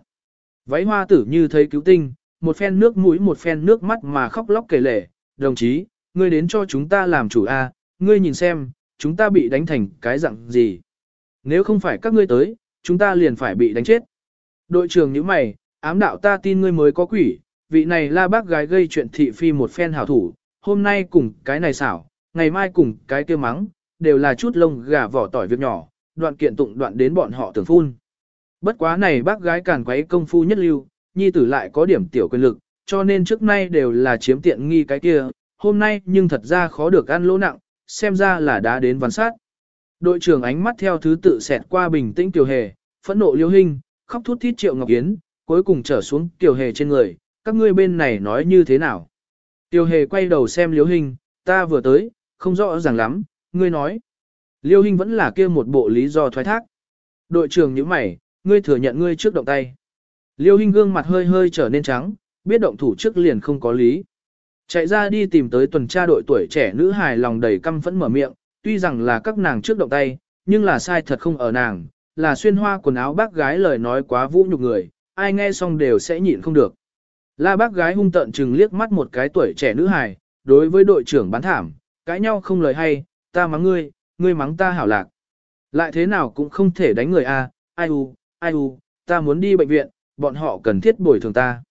Váy hoa tử như thấy cứu tinh, một phen nước mũi một phen nước mắt mà khóc lóc kể lể, đồng chí, ngươi đến cho chúng ta làm chủ A, ngươi nhìn xem, chúng ta bị đánh thành cái dạng gì. Nếu không phải các ngươi tới, chúng ta liền phải bị đánh chết. Đội trưởng như mày, ám đạo ta tin ngươi mới có quỷ, vị này la bác gái gây chuyện thị phi một phen hảo thủ, hôm nay cùng cái này xảo, ngày mai cùng cái kia mắng, đều là chút lông gà vỏ tỏi việc nhỏ, đoạn kiện tụng đoạn đến bọn họ tưởng phun. Bất quá này bác gái càn quấy công phu nhất lưu, nhi tử lại có điểm tiểu quyền lực, cho nên trước nay đều là chiếm tiện nghi cái kia, hôm nay nhưng thật ra khó được ăn lỗ nặng, xem ra là đã đến văn sát. Đội trưởng ánh mắt theo thứ tự xẹt qua bình tĩnh tiểu hề, phẫn nộ liêu hình, khóc thút thít triệu ngọc yến, cuối cùng trở xuống tiểu hề trên người, các ngươi bên này nói như thế nào. Tiểu hề quay đầu xem liêu hình, ta vừa tới, không rõ ràng lắm, ngươi nói. Liêu hình vẫn là kia một bộ lý do thoái thác. Đội trưởng như mày, ngươi thừa nhận ngươi trước động tay. Liêu Hinh gương mặt hơi hơi trở nên trắng, biết động thủ trước liền không có lý. Chạy ra đi tìm tới tuần tra đội tuổi trẻ nữ hài lòng đầy căm phẫn mở miệng, tuy rằng là các nàng trước động tay, nhưng là sai thật không ở nàng, là xuyên hoa quần áo bác gái lời nói quá vũ nhục người, ai nghe xong đều sẽ nhịn không được. La bác gái hung tận chừng liếc mắt một cái tuổi trẻ nữ hài, đối với đội trưởng bán thảm, cãi nhau không lời hay, ta mắng ngươi, ngươi mắng ta hảo lạc. Lại thế nào cũng không thể đánh người a, ai u, ai u, ta muốn đi bệnh viện, bọn họ cần thiết bồi thường ta.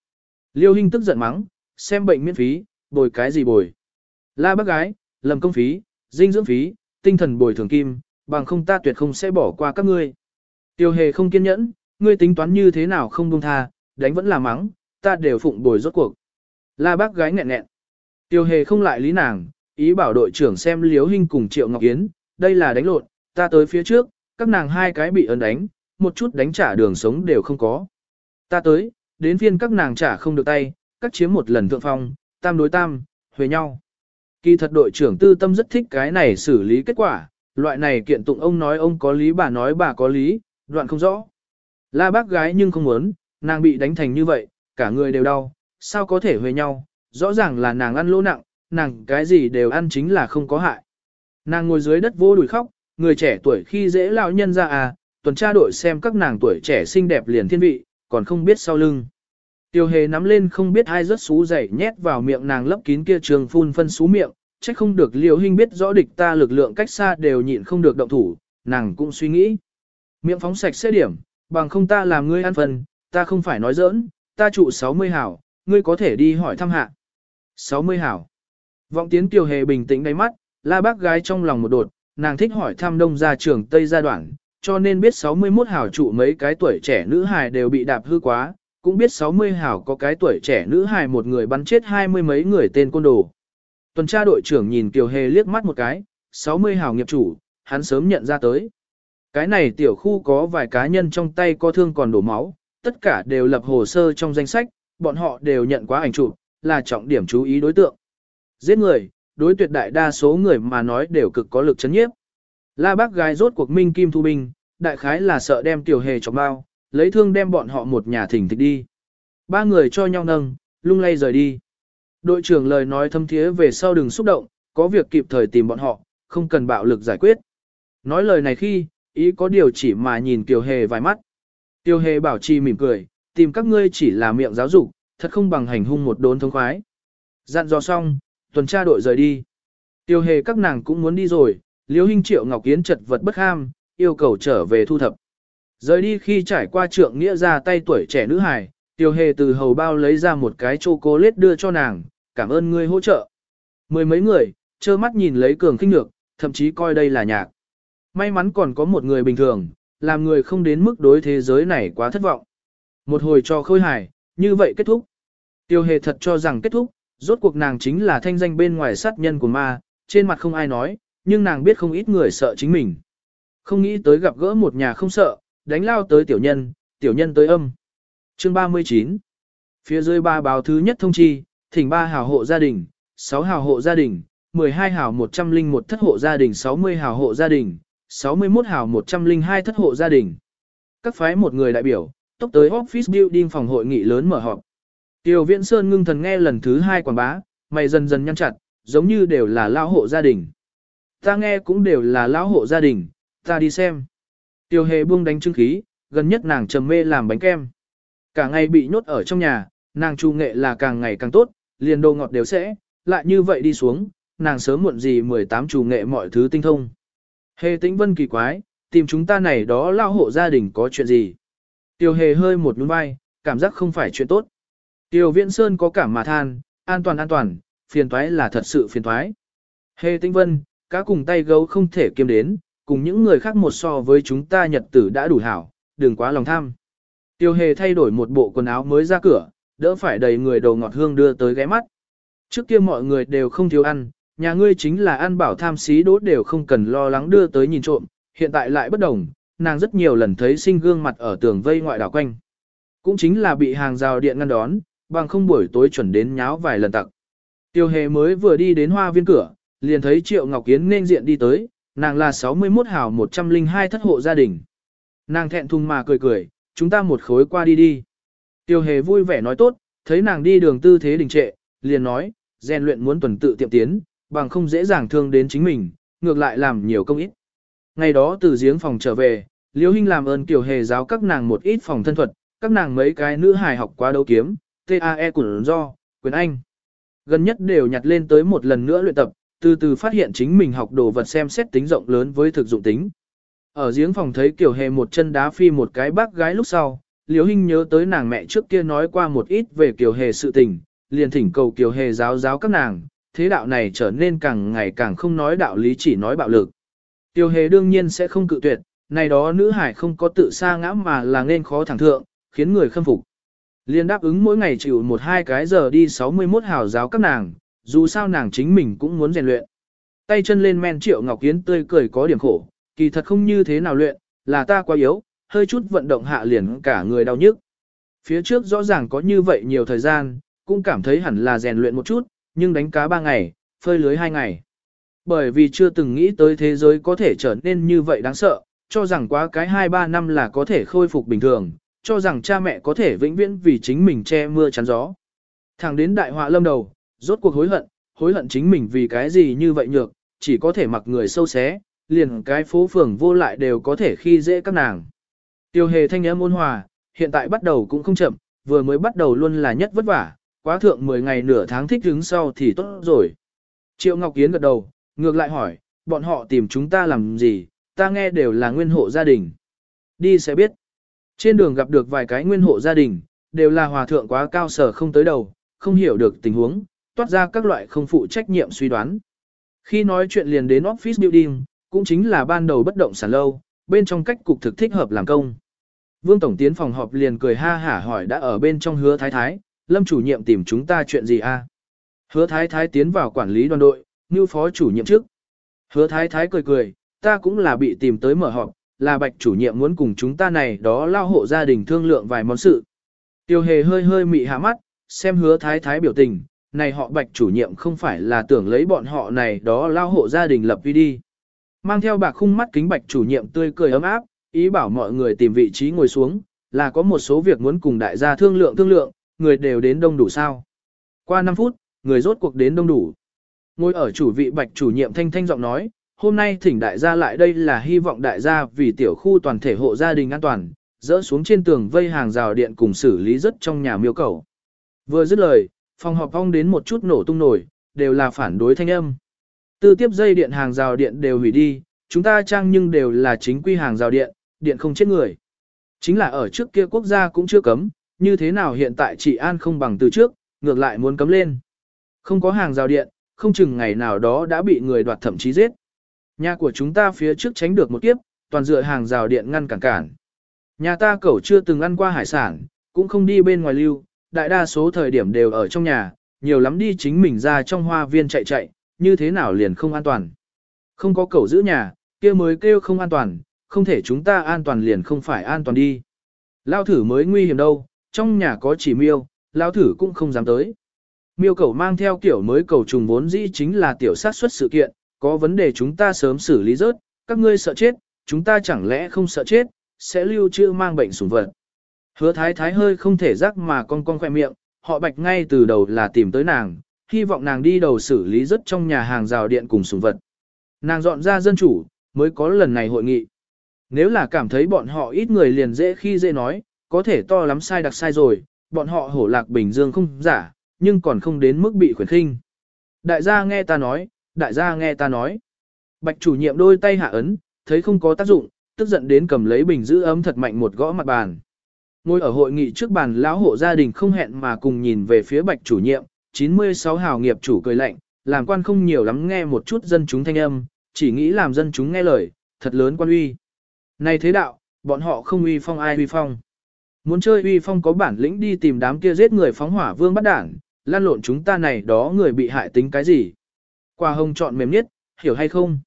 Liêu Hinh tức giận mắng, xem bệnh miễn phí, bồi cái gì bồi. La bác gái, lầm công phí, dinh dưỡng phí, tinh thần bồi thường kim, bằng không ta tuyệt không sẽ bỏ qua các ngươi. Tiêu hề không kiên nhẫn, ngươi tính toán như thế nào không buông tha, đánh vẫn là mắng, ta đều phụng bồi rốt cuộc. La bác gái nghẹn nghẹn. Tiêu hề không lại lý nàng, ý bảo đội trưởng xem liếu hình cùng Triệu Ngọc Yến, đây là đánh lộn, ta tới phía trước, các nàng hai cái bị ấn đánh, một chút đánh trả đường sống đều không có. Ta tới, đến phiên các nàng trả không được tay, các chiếm một lần thượng phong, tam đối tam, huề nhau. Kỳ thật đội trưởng tư tâm rất thích cái này xử lý kết quả, loại này kiện tụng ông nói ông có lý bà nói bà có lý, đoạn không rõ. La bác gái nhưng không muốn, nàng bị đánh thành như vậy, cả người đều đau, sao có thể huề nhau, rõ ràng là nàng ăn lỗ nặng, nàng cái gì đều ăn chính là không có hại. Nàng ngồi dưới đất vô đùi khóc, người trẻ tuổi khi dễ lão nhân ra à, tuần tra đội xem các nàng tuổi trẻ xinh đẹp liền thiên vị, còn không biết sau lưng. Tiêu hề nắm lên không biết ai rớt xú dày nhét vào miệng nàng lấp kín kia trường phun phân xú miệng, trách không được liều hình biết rõ địch ta lực lượng cách xa đều nhịn không được động thủ, nàng cũng suy nghĩ. Miệng phóng sạch xe điểm, bằng không ta làm ngươi ăn phần, ta không phải nói giỡn, ta trụ 60 hảo, ngươi có thể đi hỏi thăm hạ. 60 hảo. Vọng tiến Tiêu hề bình tĩnh đáy mắt, la bác gái trong lòng một đột, nàng thích hỏi thăm đông gia trưởng Tây gia đoạn, cho nên biết 61 hảo trụ mấy cái tuổi trẻ nữ hài đều bị đạp hư quá, cũng biết 60 hảo có cái tuổi trẻ nữ hài một người bắn chết hai mươi mấy người tên côn đồ. Tuần tra đội trưởng nhìn Kiều Hề liếc mắt một cái, 60 hảo nghiệp chủ, hắn sớm nhận ra tới. Cái này tiểu khu có vài cá nhân trong tay có thương còn đổ máu, tất cả đều lập hồ sơ trong danh sách, bọn họ đều nhận quá ảnh chụp, là trọng điểm chú ý đối tượng. Giết người, đối tuyệt đại đa số người mà nói đều cực có lực chấn nhiếp. La bác gái rốt cuộc minh kim thu binh, đại khái là sợ đem tiểu hề chọc bao, lấy thương đem bọn họ một nhà thỉnh thịch đi. Ba người cho nhau nâng, lung lay rời đi. Đội trưởng lời nói thâm thiế về sau đừng xúc động, có việc kịp thời tìm bọn họ, không cần bạo lực giải quyết. Nói lời này khi, ý có điều chỉ mà nhìn Kiều Hề vài mắt. Tiêu Hề bảo trì mỉm cười, tìm các ngươi chỉ là miệng giáo dục, thật không bằng hành hung một đốn thống khoái. Dặn dò xong, tuần tra đội rời đi. Tiêu Hề các nàng cũng muốn đi rồi, Liêu Hinh Triệu Ngọc Kiến chật vật bất ham, yêu cầu trở về thu thập. Rời đi khi trải qua trượng nghĩa ra tay tuổi trẻ nữ hài, Tiêu Hề từ hầu bao lấy ra một cái chocolate đưa cho nàng, cảm ơn ngươi hỗ trợ. Mười mấy người, trơ mắt nhìn lấy cường khinh nhược, thậm chí coi đây là nhạc. May mắn còn có một người bình thường, làm người không đến mức đối thế giới này quá thất vọng. Một hồi cho khôi hài, như vậy kết thúc. Tiêu hề thật cho rằng kết thúc, rốt cuộc nàng chính là thanh danh bên ngoài sát nhân của ma, trên mặt không ai nói, nhưng nàng biết không ít người sợ chính mình. Không nghĩ tới gặp gỡ một nhà không sợ, đánh lao tới tiểu nhân, tiểu nhân tới âm. Chương 39 Phía dưới ba báo thứ nhất thông chi, thỉnh ba hào hộ gia đình, 6 hào hộ gia đình, 12 hào 101 thất hộ gia đình 60 hào hộ gia đình, 61 hào 102 thất hộ gia đình. Các phái một người đại biểu, tốc tới office building phòng hội nghị lớn mở họp. Tiêu Viễn Sơn ngưng thần nghe lần thứ hai quảng bá, mày dần dần nhăn chặt, giống như đều là lao hộ gia đình. Ta nghe cũng đều là lão hộ gia đình, ta đi xem. Tiêu Hề buông đánh trưng khí, gần nhất nàng trầm mê làm bánh kem. Cả ngày bị nhốt ở trong nhà, nàng trù nghệ là càng ngày càng tốt, liền đồ ngọt đều sẽ, lại như vậy đi xuống, nàng sớm muộn gì 18 trù nghệ mọi thứ tinh thông. Hề tĩnh vân kỳ quái, tìm chúng ta này đó lao hộ gia đình có chuyện gì. Tiêu hề hơi một nhún vai, cảm giác không phải chuyện tốt. Tiêu viễn sơn có cảm mà than, an toàn an toàn, phiền toái là thật sự phiền toái. Hề tĩnh vân, cá cùng tay gấu không thể kiêm đến, cùng những người khác một so với chúng ta nhật tử đã đủ hảo, đừng quá lòng tham. Tiêu hề thay đổi một bộ quần áo mới ra cửa, đỡ phải đầy người đầu ngọt hương đưa tới ghé mắt. Trước kia mọi người đều không thiếu ăn, nhà ngươi chính là ăn bảo tham xí đốt đều không cần lo lắng đưa tới nhìn trộm, hiện tại lại bất đồng, nàng rất nhiều lần thấy sinh gương mặt ở tường vây ngoại đảo quanh. Cũng chính là bị hàng rào điện ngăn đón, bằng không buổi tối chuẩn đến nháo vài lần tặc. Tiêu hề mới vừa đi đến hoa viên cửa, liền thấy Triệu Ngọc Kiến nên diện đi tới, nàng là 61 hào 102 thất hộ gia đình. Nàng thẹn thùng mà cười cười, chúng ta một khối qua đi đi. Tiêu hề vui vẻ nói tốt, thấy nàng đi đường tư thế đình trệ, liền nói, rèn luyện muốn tuần tự tiệm tiến, bằng không dễ dàng thương đến chính mình, ngược lại làm nhiều công ít. Ngày đó từ giếng phòng trở về, Liễu Hinh làm ơn Kiều Hề giáo các nàng một ít phòng thân thuật, các nàng mấy cái nữ hài học quá đấu kiếm, TAE của do, quyền Anh. Gần nhất đều nhặt lên tới một lần nữa luyện tập, từ từ phát hiện chính mình học đồ vật xem xét tính rộng lớn với thực dụng tính. Ở giếng phòng thấy Kiều Hề một chân đá phi một cái bác gái lúc sau, Liễu Hinh nhớ tới nàng mẹ trước kia nói qua một ít về Kiều Hề sự tình, liền thỉnh cầu Kiều Hề giáo giáo các nàng, thế đạo này trở nên càng ngày càng không nói đạo lý chỉ nói bạo lực. kiều hề đương nhiên sẽ không cự tuyệt, này đó nữ hải không có tự sa ngã mà là nên khó thẳng thượng, khiến người khâm phục. Liên đáp ứng mỗi ngày chịu một hai cái giờ đi 61 hào giáo các nàng, dù sao nàng chính mình cũng muốn rèn luyện. Tay chân lên men triệu ngọc kiến tươi cười có điểm khổ, kỳ thật không như thế nào luyện, là ta quá yếu, hơi chút vận động hạ liền cả người đau nhức. Phía trước rõ ràng có như vậy nhiều thời gian, cũng cảm thấy hẳn là rèn luyện một chút, nhưng đánh cá 3 ngày, phơi lưới 2 ngày. Bởi vì chưa từng nghĩ tới thế giới có thể trở nên như vậy đáng sợ, cho rằng quá cái 2-3 năm là có thể khôi phục bình thường, cho rằng cha mẹ có thể vĩnh viễn vì chính mình che mưa chắn gió. Thẳng đến đại họa lâm đầu, rốt cuộc hối hận, hối hận chính mình vì cái gì như vậy nhược, chỉ có thể mặc người sâu xé, liền cái phố phường vô lại đều có thể khi dễ các nàng. Tiêu hề thanh âm ôn hòa, hiện tại bắt đầu cũng không chậm, vừa mới bắt đầu luôn là nhất vất vả, quá thượng 10 ngày nửa tháng thích đứng sau thì tốt rồi. Triệu Ngọc Yến gật đầu, ngược lại hỏi, bọn họ tìm chúng ta làm gì, ta nghe đều là nguyên hộ gia đình. Đi sẽ biết. Trên đường gặp được vài cái nguyên hộ gia đình, đều là hòa thượng quá cao sở không tới đầu, không hiểu được tình huống, toát ra các loại không phụ trách nhiệm suy đoán. Khi nói chuyện liền đến office building, cũng chính là ban đầu bất động sản lâu, bên trong cách cục thực thích hợp làm công. Vương Tổng tiến phòng họp liền cười ha hả hỏi đã ở bên trong hứa thái thái, lâm chủ nhiệm tìm chúng ta chuyện gì a? À? Hứa thái thái tiến vào quản lý đoàn đội, như phó chủ nhiệm trước. Hứa thái thái cười cười, ta cũng là bị tìm tới mở họp, là bạch chủ nhiệm muốn cùng chúng ta này đó lao hộ gia đình thương lượng vài món sự. Tiêu hề hơi hơi mị hạ mắt, xem hứa thái thái biểu tình, này họ bạch chủ nhiệm không phải là tưởng lấy bọn họ này đó lao hộ gia đình lập vi đi. Mang theo bạc khung mắt kính bạch chủ nhiệm tươi cười ấm áp, ý bảo mọi người tìm vị trí ngồi xuống, là có một số việc muốn cùng đại gia thương lượng thương lượng, người đều đến đông đủ sao. Qua 5 phút, người rốt cuộc đến đông đủ. Ngồi ở chủ vị bạch chủ nhiệm thanh thanh giọng nói, hôm nay thỉnh đại gia lại đây là hy vọng đại gia vì tiểu khu toàn thể hộ gia đình an toàn, dỡ xuống trên tường vây hàng rào điện cùng xử lý rất trong nhà miêu cầu. Vừa dứt lời, phòng họp phong đến một chút nổ tung nổi, đều là phản đối thanh âm. Tư tiếp dây điện hàng rào điện đều hủy đi, chúng ta trang nhưng đều là chính quy hàng rào điện, điện không chết người. Chính là ở trước kia quốc gia cũng chưa cấm, như thế nào hiện tại chỉ an không bằng từ trước, ngược lại muốn cấm lên. Không có hàng rào điện, không chừng ngày nào đó đã bị người đoạt thậm chí giết. Nhà của chúng ta phía trước tránh được một kiếp, toàn dựa hàng rào điện ngăn cản cản. Nhà ta cẩu chưa từng ăn qua hải sản, cũng không đi bên ngoài lưu, đại đa số thời điểm đều ở trong nhà, nhiều lắm đi chính mình ra trong hoa viên chạy chạy, như thế nào liền không an toàn. Không có cẩu giữ nhà, kia mới kêu không an toàn, không thể chúng ta an toàn liền không phải an toàn đi. Lao thử mới nguy hiểm đâu, trong nhà có chỉ miêu, lao thử cũng không dám tới. Miêu cầu mang theo kiểu mới cầu trùng vốn dĩ chính là tiểu sát xuất sự kiện, có vấn đề chúng ta sớm xử lý rớt, các ngươi sợ chết, chúng ta chẳng lẽ không sợ chết, sẽ lưu trữ mang bệnh sủng vật. Hứa thái thái hơi không thể rắc mà con con khỏe miệng, họ bạch ngay từ đầu là tìm tới nàng, hy vọng nàng đi đầu xử lý rất trong nhà hàng rào điện cùng sủng vật. Nàng dọn ra dân chủ, mới có lần này hội nghị. Nếu là cảm thấy bọn họ ít người liền dễ khi dễ nói, có thể to lắm sai đặc sai rồi, bọn họ hổ lạc bình dương không giả, nhưng còn không đến mức bị khuyển khinh. Đại gia nghe ta nói, đại gia nghe ta nói. Bạch chủ nhiệm đôi tay hạ ấn, thấy không có tác dụng, tức giận đến cầm lấy bình giữ ấm thật mạnh một gõ mặt bàn. Ngồi ở hội nghị trước bàn lão hộ gia đình không hẹn mà cùng nhìn về phía bạch chủ nhiệm, 96 hào nghiệp chủ cười lạnh, làm quan không nhiều lắm nghe một chút dân chúng thanh âm, chỉ nghĩ làm dân chúng nghe lời, thật lớn quan uy. Này thế đạo, bọn họ không uy phong ai uy phong. Muốn chơi uy phong có bản lĩnh đi tìm đám kia giết người phóng hỏa vương bắt đảng, lan lộn chúng ta này đó người bị hại tính cái gì. Qua hồng chọn mềm nhất, hiểu hay không?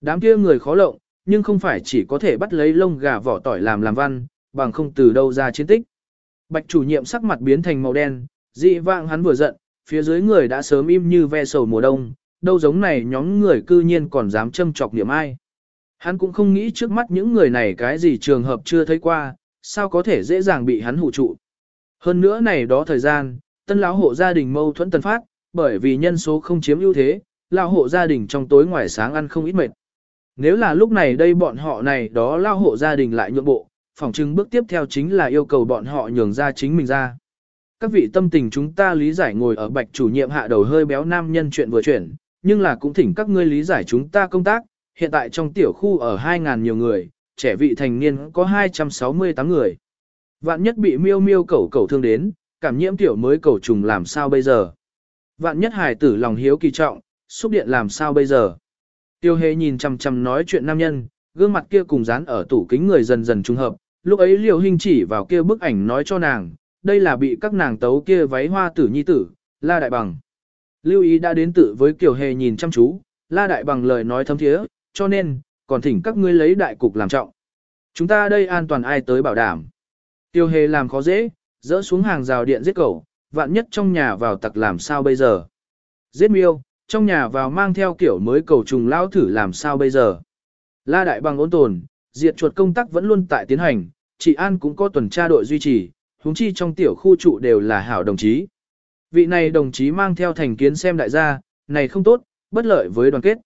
Đám kia người khó lộng, nhưng không phải chỉ có thể bắt lấy lông gà vỏ tỏi làm làm văn, bằng không từ đâu ra chiến tích. Bạch chủ nhiệm sắc mặt biến thành màu đen, dị vạng hắn vừa giận, phía dưới người đã sớm im như ve sầu mùa đông, đâu giống này nhóm người cư nhiên còn dám châm chọc niệm ai. Hắn cũng không nghĩ trước mắt những người này cái gì trường hợp chưa thấy qua, sao có thể dễ dàng bị hắn hụ trụ. Hơn nữa này đó thời gian, tân lão hộ gia đình mâu thuẫn tân phát, bởi vì nhân số không chiếm ưu thế, lão hộ gia đình trong tối ngoài sáng ăn không ít mệt. Nếu là lúc này đây bọn họ này đó lao hộ gia đình lại nhượng bộ, phòng trưng bước tiếp theo chính là yêu cầu bọn họ nhường ra chính mình ra. Các vị tâm tình chúng ta lý giải ngồi ở bạch chủ nhiệm hạ đầu hơi béo nam nhân chuyện vừa chuyển, nhưng là cũng thỉnh các ngươi lý giải chúng ta công tác, hiện tại trong tiểu khu ở 2.000 nhiều người, trẻ vị thành niên có 268 người. Vạn nhất bị miêu miêu cẩu cẩu thương đến, cảm nhiễm tiểu mới cẩu trùng làm sao bây giờ? Vạn nhất hài tử lòng hiếu kỳ trọng, xúc điện làm sao bây giờ? Tiêu hề nhìn chằm chằm nói chuyện nam nhân, gương mặt kia cùng dán ở tủ kính người dần dần trùng hợp, lúc ấy liều hình chỉ vào kia bức ảnh nói cho nàng, đây là bị các nàng tấu kia váy hoa tử nhi tử, la đại bằng. Lưu ý đã đến tự với kiểu hề nhìn chăm chú, la đại bằng lời nói thâm thiế, cho nên, còn thỉnh các ngươi lấy đại cục làm trọng. Chúng ta đây an toàn ai tới bảo đảm. Tiêu hề làm khó dễ, dỡ xuống hàng rào điện giết cẩu, vạn nhất trong nhà vào tặc làm sao bây giờ. Giết miêu, trong nhà vào mang theo kiểu mới cầu trùng lao thử làm sao bây giờ. La đại bằng ôn tồn, diệt chuột công tác vẫn luôn tại tiến hành, chị An cũng có tuần tra đội duy trì, huống chi trong tiểu khu trụ đều là hảo đồng chí. Vị này đồng chí mang theo thành kiến xem đại gia, này không tốt, bất lợi với đoàn kết.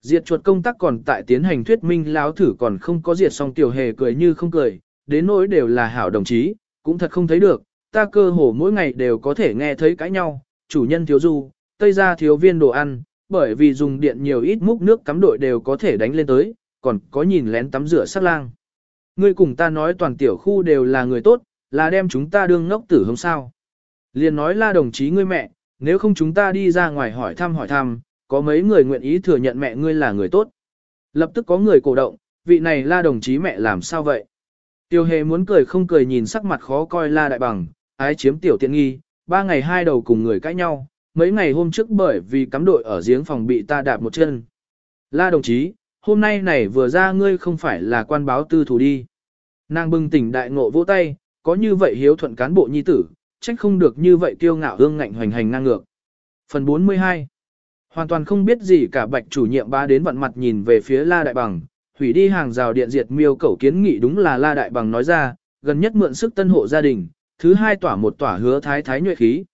Diệt chuột công tác còn tại tiến hành thuyết minh láo thử còn không có diệt xong tiểu hề cười như không cười, đến nỗi đều là hảo đồng chí, cũng thật không thấy được, ta cơ hồ mỗi ngày đều có thể nghe thấy cãi nhau, chủ nhân thiếu du, tây gia thiếu viên đồ ăn, bởi vì dùng điện nhiều ít múc nước cắm đội đều có thể đánh lên tới, còn có nhìn lén tắm rửa sát lang. Ngươi cùng ta nói toàn tiểu khu đều là người tốt, là đem chúng ta đương ngốc tử không sao. Liền nói là đồng chí ngươi mẹ, nếu không chúng ta đi ra ngoài hỏi thăm hỏi thăm, có mấy người nguyện ý thừa nhận mẹ ngươi là người tốt. Lập tức có người cổ động, vị này la đồng chí mẹ làm sao vậy? Tiêu hề muốn cười không cười nhìn sắc mặt khó coi la đại bằng, ái chiếm tiểu tiện nghi, ba ngày hai đầu cùng người cãi nhau, mấy ngày hôm trước bởi vì cắm đội ở giếng phòng bị ta đạp một chân. La đồng chí, hôm nay này vừa ra ngươi không phải là quan báo tư thủ đi. Nàng bừng tỉnh đại ngộ vỗ tay, có như vậy hiếu thuận cán bộ nhi tử, trách không được như vậy kiêu ngạo hương ngạnh hoành hành ngang ngược. Phần 42 Hoàn toàn không biết gì cả bạch chủ nhiệm ba đến vận mặt nhìn về phía La Đại Bằng, hủy đi hàng rào điện diệt miêu cẩu kiến nghị đúng là La Đại Bằng nói ra, gần nhất mượn sức tân hộ gia đình, thứ hai tỏa một tỏa hứa thái thái nhuệ khí.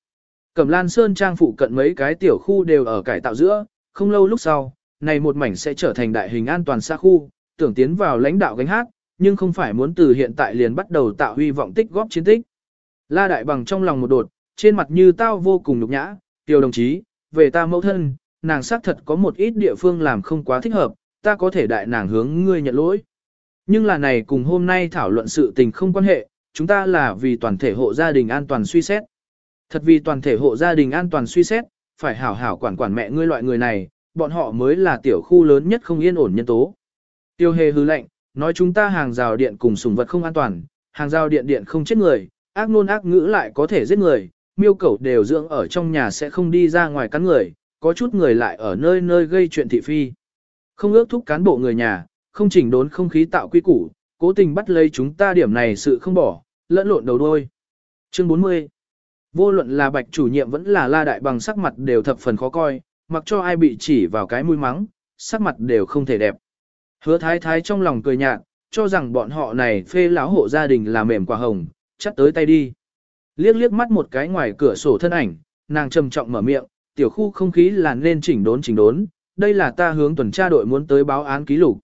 Cẩm Lan Sơn trang phụ cận mấy cái tiểu khu đều ở cải tạo giữa, không lâu lúc sau, này một mảnh sẽ trở thành đại hình an toàn xa khu, tưởng tiến vào lãnh đạo gánh hát, nhưng không phải muốn từ hiện tại liền bắt đầu tạo huy vọng tích góp chiến tích. La Đại Bằng trong lòng một đột, trên mặt như tao vô cùng nhục nhã, tiểu đồng chí, về ta mẫu thân, nàng xác thật có một ít địa phương làm không quá thích hợp, ta có thể đại nàng hướng ngươi nhận lỗi. Nhưng là này cùng hôm nay thảo luận sự tình không quan hệ, chúng ta là vì toàn thể hộ gia đình an toàn suy xét. Thật vì toàn thể hộ gia đình an toàn suy xét, phải hảo hảo quản quản mẹ ngươi loại người này, bọn họ mới là tiểu khu lớn nhất không yên ổn nhân tố. Tiêu hề hư lệnh, nói chúng ta hàng rào điện cùng sùng vật không an toàn, hàng rào điện điện không chết người, ác nôn ác ngữ lại có thể giết người, miêu cẩu đều dưỡng ở trong nhà sẽ không đi ra ngoài cắn người, có chút người lại ở nơi nơi gây chuyện thị phi. Không ước thúc cán bộ người nhà, không chỉnh đốn không khí tạo quy củ, cố tình bắt lấy chúng ta điểm này sự không bỏ, lẫn lộn đầu đôi. Chương 40 Vô luận là bạch chủ nhiệm vẫn là la đại bằng sắc mặt đều thập phần khó coi, mặc cho ai bị chỉ vào cái mũi mắng, sắc mặt đều không thể đẹp. Hứa thái thái trong lòng cười nhạt, cho rằng bọn họ này phê lão hộ gia đình là mềm quả hồng, chắc tới tay đi. Liếc liếc mắt một cái ngoài cửa sổ thân ảnh, nàng trầm trọng mở miệng, tiểu khu không khí là nên chỉnh đốn chỉnh đốn, đây là ta hướng tuần tra đội muốn tới báo án ký lục.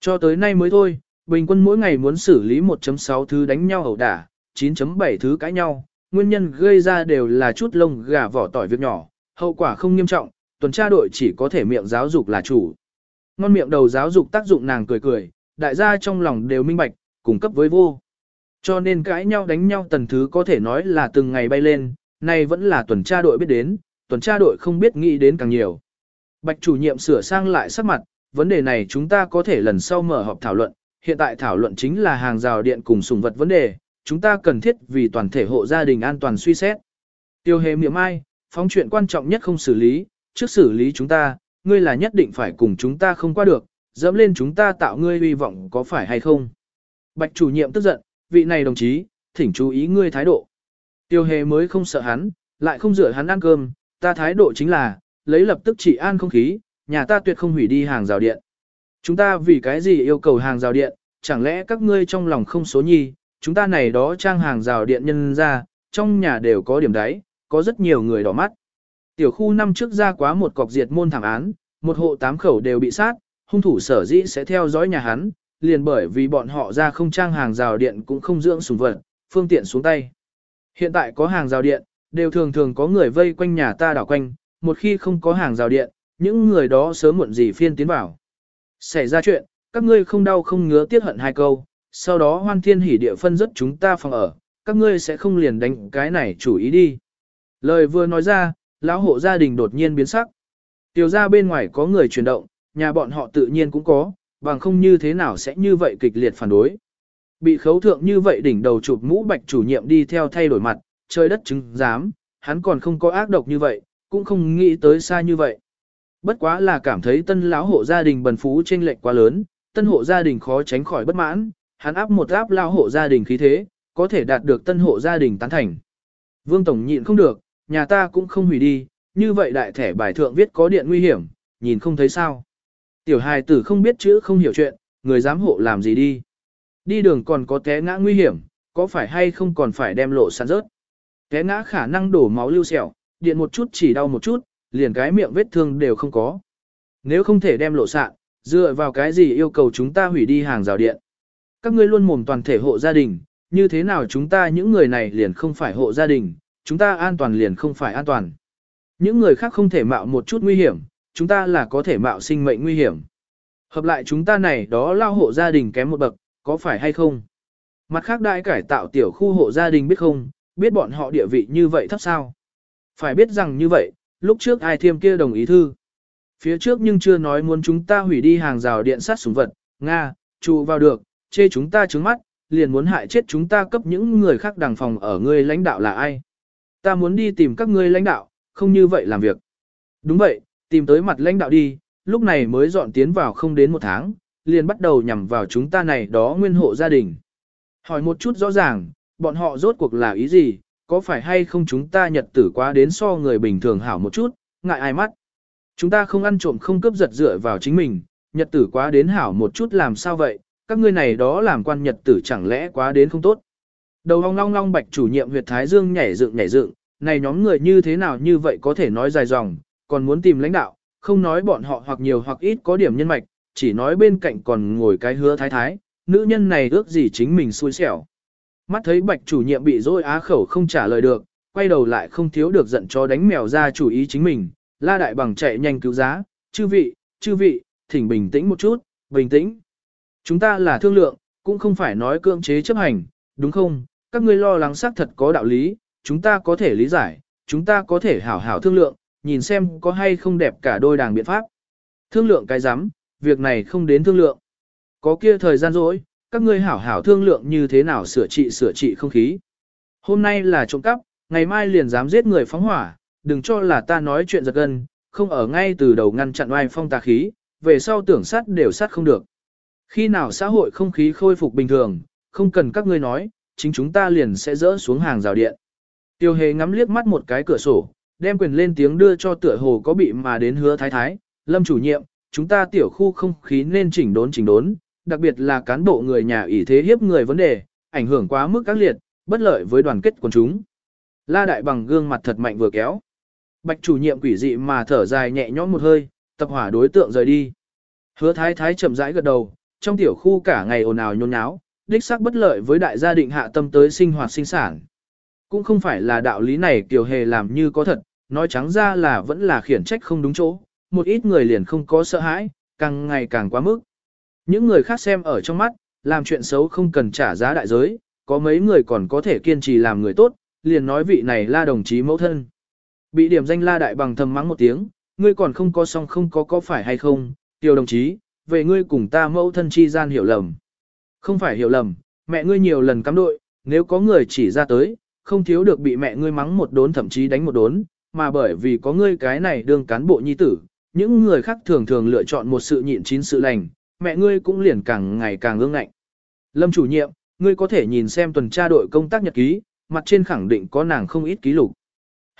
Cho tới nay mới thôi, bình quân mỗi ngày muốn xử lý 1.6 thứ đánh nhau ẩu đả, 9.7 thứ cãi nhau, nguyên nhân gây ra đều là chút lông gà vỏ tỏi việc nhỏ, hậu quả không nghiêm trọng, tuần tra đội chỉ có thể miệng giáo dục là chủ. Ngon miệng đầu giáo dục tác dụng nàng cười cười, đại gia trong lòng đều minh bạch, cung cấp với vô. Cho nên cãi nhau đánh nhau tần thứ có thể nói là từng ngày bay lên, nay vẫn là tuần tra đội biết đến, tuần tra đội không biết nghĩ đến càng nhiều. Bạch chủ nhiệm sửa sang lại sắc mặt, vấn đề này chúng ta có thể lần sau mở họp thảo luận, hiện tại thảo luận chính là hàng rào điện cùng sùng vật vấn đề, chúng ta cần thiết vì toàn thể hộ gia đình an toàn suy xét. Tiêu hề miệng ai, phóng chuyện quan trọng nhất không xử lý, trước xử lý chúng ta, ngươi là nhất định phải cùng chúng ta không qua được, dẫm lên chúng ta tạo ngươi hy vọng có phải hay không. Bạch chủ nhiệm tức giận, vị này đồng chí, thỉnh chú ý ngươi thái độ. Tiêu hề mới không sợ hắn, lại không rửa hắn ăn cơm, ta thái độ chính là, lấy lập tức chỉ an không khí, nhà ta tuyệt không hủy đi hàng rào điện. Chúng ta vì cái gì yêu cầu hàng rào điện, chẳng lẽ các ngươi trong lòng không số nhi, chúng ta này đó trang hàng rào điện nhân ra, trong nhà đều có điểm đáy, có rất nhiều người đỏ mắt. Tiểu khu năm trước ra quá một cọc diệt môn thảm án, một hộ tám khẩu đều bị sát, hung thủ sở dĩ sẽ theo dõi nhà hắn, liền bởi vì bọn họ ra không trang hàng rào điện cũng không dưỡng sùng vật, phương tiện xuống tay. Hiện tại có hàng rào điện, đều thường thường có người vây quanh nhà ta đảo quanh, một khi không có hàng rào điện, những người đó sớm muộn gì phiên tiến vào. Xảy ra chuyện, các ngươi không đau không ngứa tiết hận hai câu, sau đó hoan thiên hỉ địa phân rất chúng ta phòng ở, các ngươi sẽ không liền đánh cái này chủ ý đi. Lời vừa nói ra, lão hộ gia đình đột nhiên biến sắc. Tiểu ra bên ngoài có người chuyển động, nhà bọn họ tự nhiên cũng có, bằng không như thế nào sẽ như vậy kịch liệt phản đối. Bị khấu thượng như vậy đỉnh đầu chụp mũ bạch chủ nhiệm đi theo thay đổi mặt, trời đất chứng dám, hắn còn không có ác độc như vậy, cũng không nghĩ tới xa như vậy. Bất quá là cảm thấy tân lão hộ gia đình bần phú trên lệch quá lớn, tân hộ gia đình khó tránh khỏi bất mãn, hắn áp một áp lão hộ gia đình khí thế, có thể đạt được tân hộ gia đình tán thành. Vương Tổng nhịn không được, nhà ta cũng không hủy đi, như vậy đại thẻ bài thượng viết có điện nguy hiểm, nhìn không thấy sao. Tiểu hài tử không biết chữ không hiểu chuyện, người giám hộ làm gì đi. Đi đường còn có té ngã nguy hiểm, có phải hay không còn phải đem lộ sàn rớt. Té ngã khả năng đổ máu lưu sẹo, điện một chút chỉ đau một chút, liền cái miệng vết thương đều không có. Nếu không thể đem lộ sạn, dựa vào cái gì yêu cầu chúng ta hủy đi hàng rào điện. Các ngươi luôn mồm toàn thể hộ gia đình, như thế nào chúng ta những người này liền không phải hộ gia đình, chúng ta an toàn liền không phải an toàn. Những người khác không thể mạo một chút nguy hiểm, chúng ta là có thể mạo sinh mệnh nguy hiểm. Hợp lại chúng ta này đó lao hộ gia đình kém một bậc, có phải hay không? Mặt khác đại cải tạo tiểu khu hộ gia đình biết không, biết bọn họ địa vị như vậy thấp sao? Phải biết rằng như vậy, lúc trước ai thiêm kia đồng ý thư. Phía trước nhưng chưa nói muốn chúng ta hủy đi hàng rào điện sát súng vật, Nga, trụ vào được, chê chúng ta trứng mắt, liền muốn hại chết chúng ta cấp những người khác đằng phòng ở ngươi lãnh đạo là ai. Ta muốn đi tìm các ngươi lãnh đạo, không như vậy làm việc. Đúng vậy, tìm tới mặt lãnh đạo đi, lúc này mới dọn tiến vào không đến một tháng, liền bắt đầu nhằm vào chúng ta này đó nguyên hộ gia đình. Hỏi một chút rõ ràng, bọn họ rốt cuộc là ý gì, có phải hay không chúng ta nhật tử quá đến so người bình thường hảo một chút, ngại ai mắt. Chúng ta không ăn trộm không cướp giật dựa vào chính mình, nhật tử quá đến hảo một chút làm sao vậy, các ngươi này đó làm quan nhật tử chẳng lẽ quá đến không tốt. Đầu hong long long bạch chủ nhiệm huyệt thái dương nhảy dựng nhảy dựng, này nhóm người như thế nào như vậy có thể nói dài dòng, còn muốn tìm lãnh đạo, không nói bọn họ hoặc nhiều hoặc ít có điểm nhân mạch, chỉ nói bên cạnh còn ngồi cái hứa thái thái, nữ nhân này ước gì chính mình xui xẻo. Mắt thấy bạch chủ nhiệm bị dối á khẩu không trả lời được, quay đầu lại không thiếu được giận cho đánh mèo ra chủ ý chính mình, la đại bằng chạy nhanh cứu giá, chư vị, chư vị, thỉnh bình tĩnh một chút, bình tĩnh. Chúng ta là thương lượng, cũng không phải nói cưỡng chế chấp hành, đúng không? Các ngươi lo lắng xác thật có đạo lý, chúng ta có thể lý giải, chúng ta có thể hảo hảo thương lượng, nhìn xem có hay không đẹp cả đôi đảng biện pháp. Thương lượng cái rắm việc này không đến thương lượng. Có kia thời gian rỗi, các ngươi hảo hảo thương lượng như thế nào sửa trị sửa trị không khí. Hôm nay là trộm cắp, ngày mai liền dám giết người phóng hỏa, đừng cho là ta nói chuyện giật gân, không ở ngay từ đầu ngăn chặn oai phong tà khí, về sau tưởng sát đều sát không được. Khi nào xã hội không khí khôi phục bình thường, không cần các ngươi nói, chính chúng ta liền sẽ dỡ xuống hàng rào điện. Tiêu hề ngắm liếc mắt một cái cửa sổ, đem quyền lên tiếng đưa cho tựa hồ có bị mà đến hứa thái thái, lâm chủ nhiệm, chúng ta tiểu khu không khí nên chỉnh đốn chỉnh đốn, đặc biệt là cán bộ người nhà ủy thế hiếp người vấn đề, ảnh hưởng quá mức các liệt, bất lợi với đoàn kết quần chúng. La đại bằng gương mặt thật mạnh vừa kéo. Bạch chủ nhiệm quỷ dị mà thở dài nhẹ nhõm một hơi, tập hỏa đối tượng rời đi. Hứa thái thái chậm rãi gật đầu, trong tiểu khu cả ngày ồn ào nhôn nháo, đích xác bất lợi với đại gia định hạ tâm tới sinh hoạt sinh sản. Cũng không phải là đạo lý này tiểu hề làm như có thật, nói trắng ra là vẫn là khiển trách không đúng chỗ, một ít người liền không có sợ hãi, càng ngày càng quá mức. Những người khác xem ở trong mắt, làm chuyện xấu không cần trả giá đại giới, có mấy người còn có thể kiên trì làm người tốt, liền nói vị này la đồng chí mẫu thân. Bị điểm danh la đại bằng thầm mắng một tiếng, ngươi còn không có xong không có có phải hay không, tiểu đồng chí, về ngươi cùng ta mẫu thân chi gian hiểu lầm. Không phải hiểu lầm, mẹ ngươi nhiều lần cắm đội, nếu có người chỉ ra tới, không thiếu được bị mẹ ngươi mắng một đốn thậm chí đánh một đốn, mà bởi vì có ngươi cái này đương cán bộ nhi tử, những người khác thường thường lựa chọn một sự nhịn chín sự lành, mẹ ngươi cũng liền càng ngày càng ương ngạnh. Lâm chủ nhiệm, ngươi có thể nhìn xem tuần tra đội công tác nhật ký, mặt trên khẳng định có nàng không ít ký lục.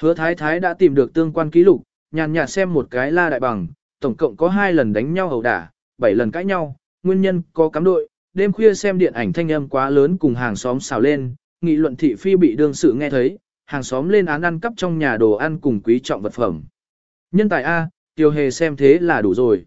Hứa thái thái đã tìm được tương quan ký lục, nhàn nhạt xem một cái la đại bằng, tổng cộng có hai lần đánh nhau hầu đả, bảy lần cãi nhau, nguyên nhân có cắm đội, đêm khuya xem điện ảnh thanh âm quá lớn cùng hàng xóm xào lên, nghị luận thị phi bị đương sự nghe thấy, hàng xóm lên án ăn cắp trong nhà đồ ăn cùng quý trọng vật phẩm. Nhân tài A, tiêu hề xem thế là đủ rồi.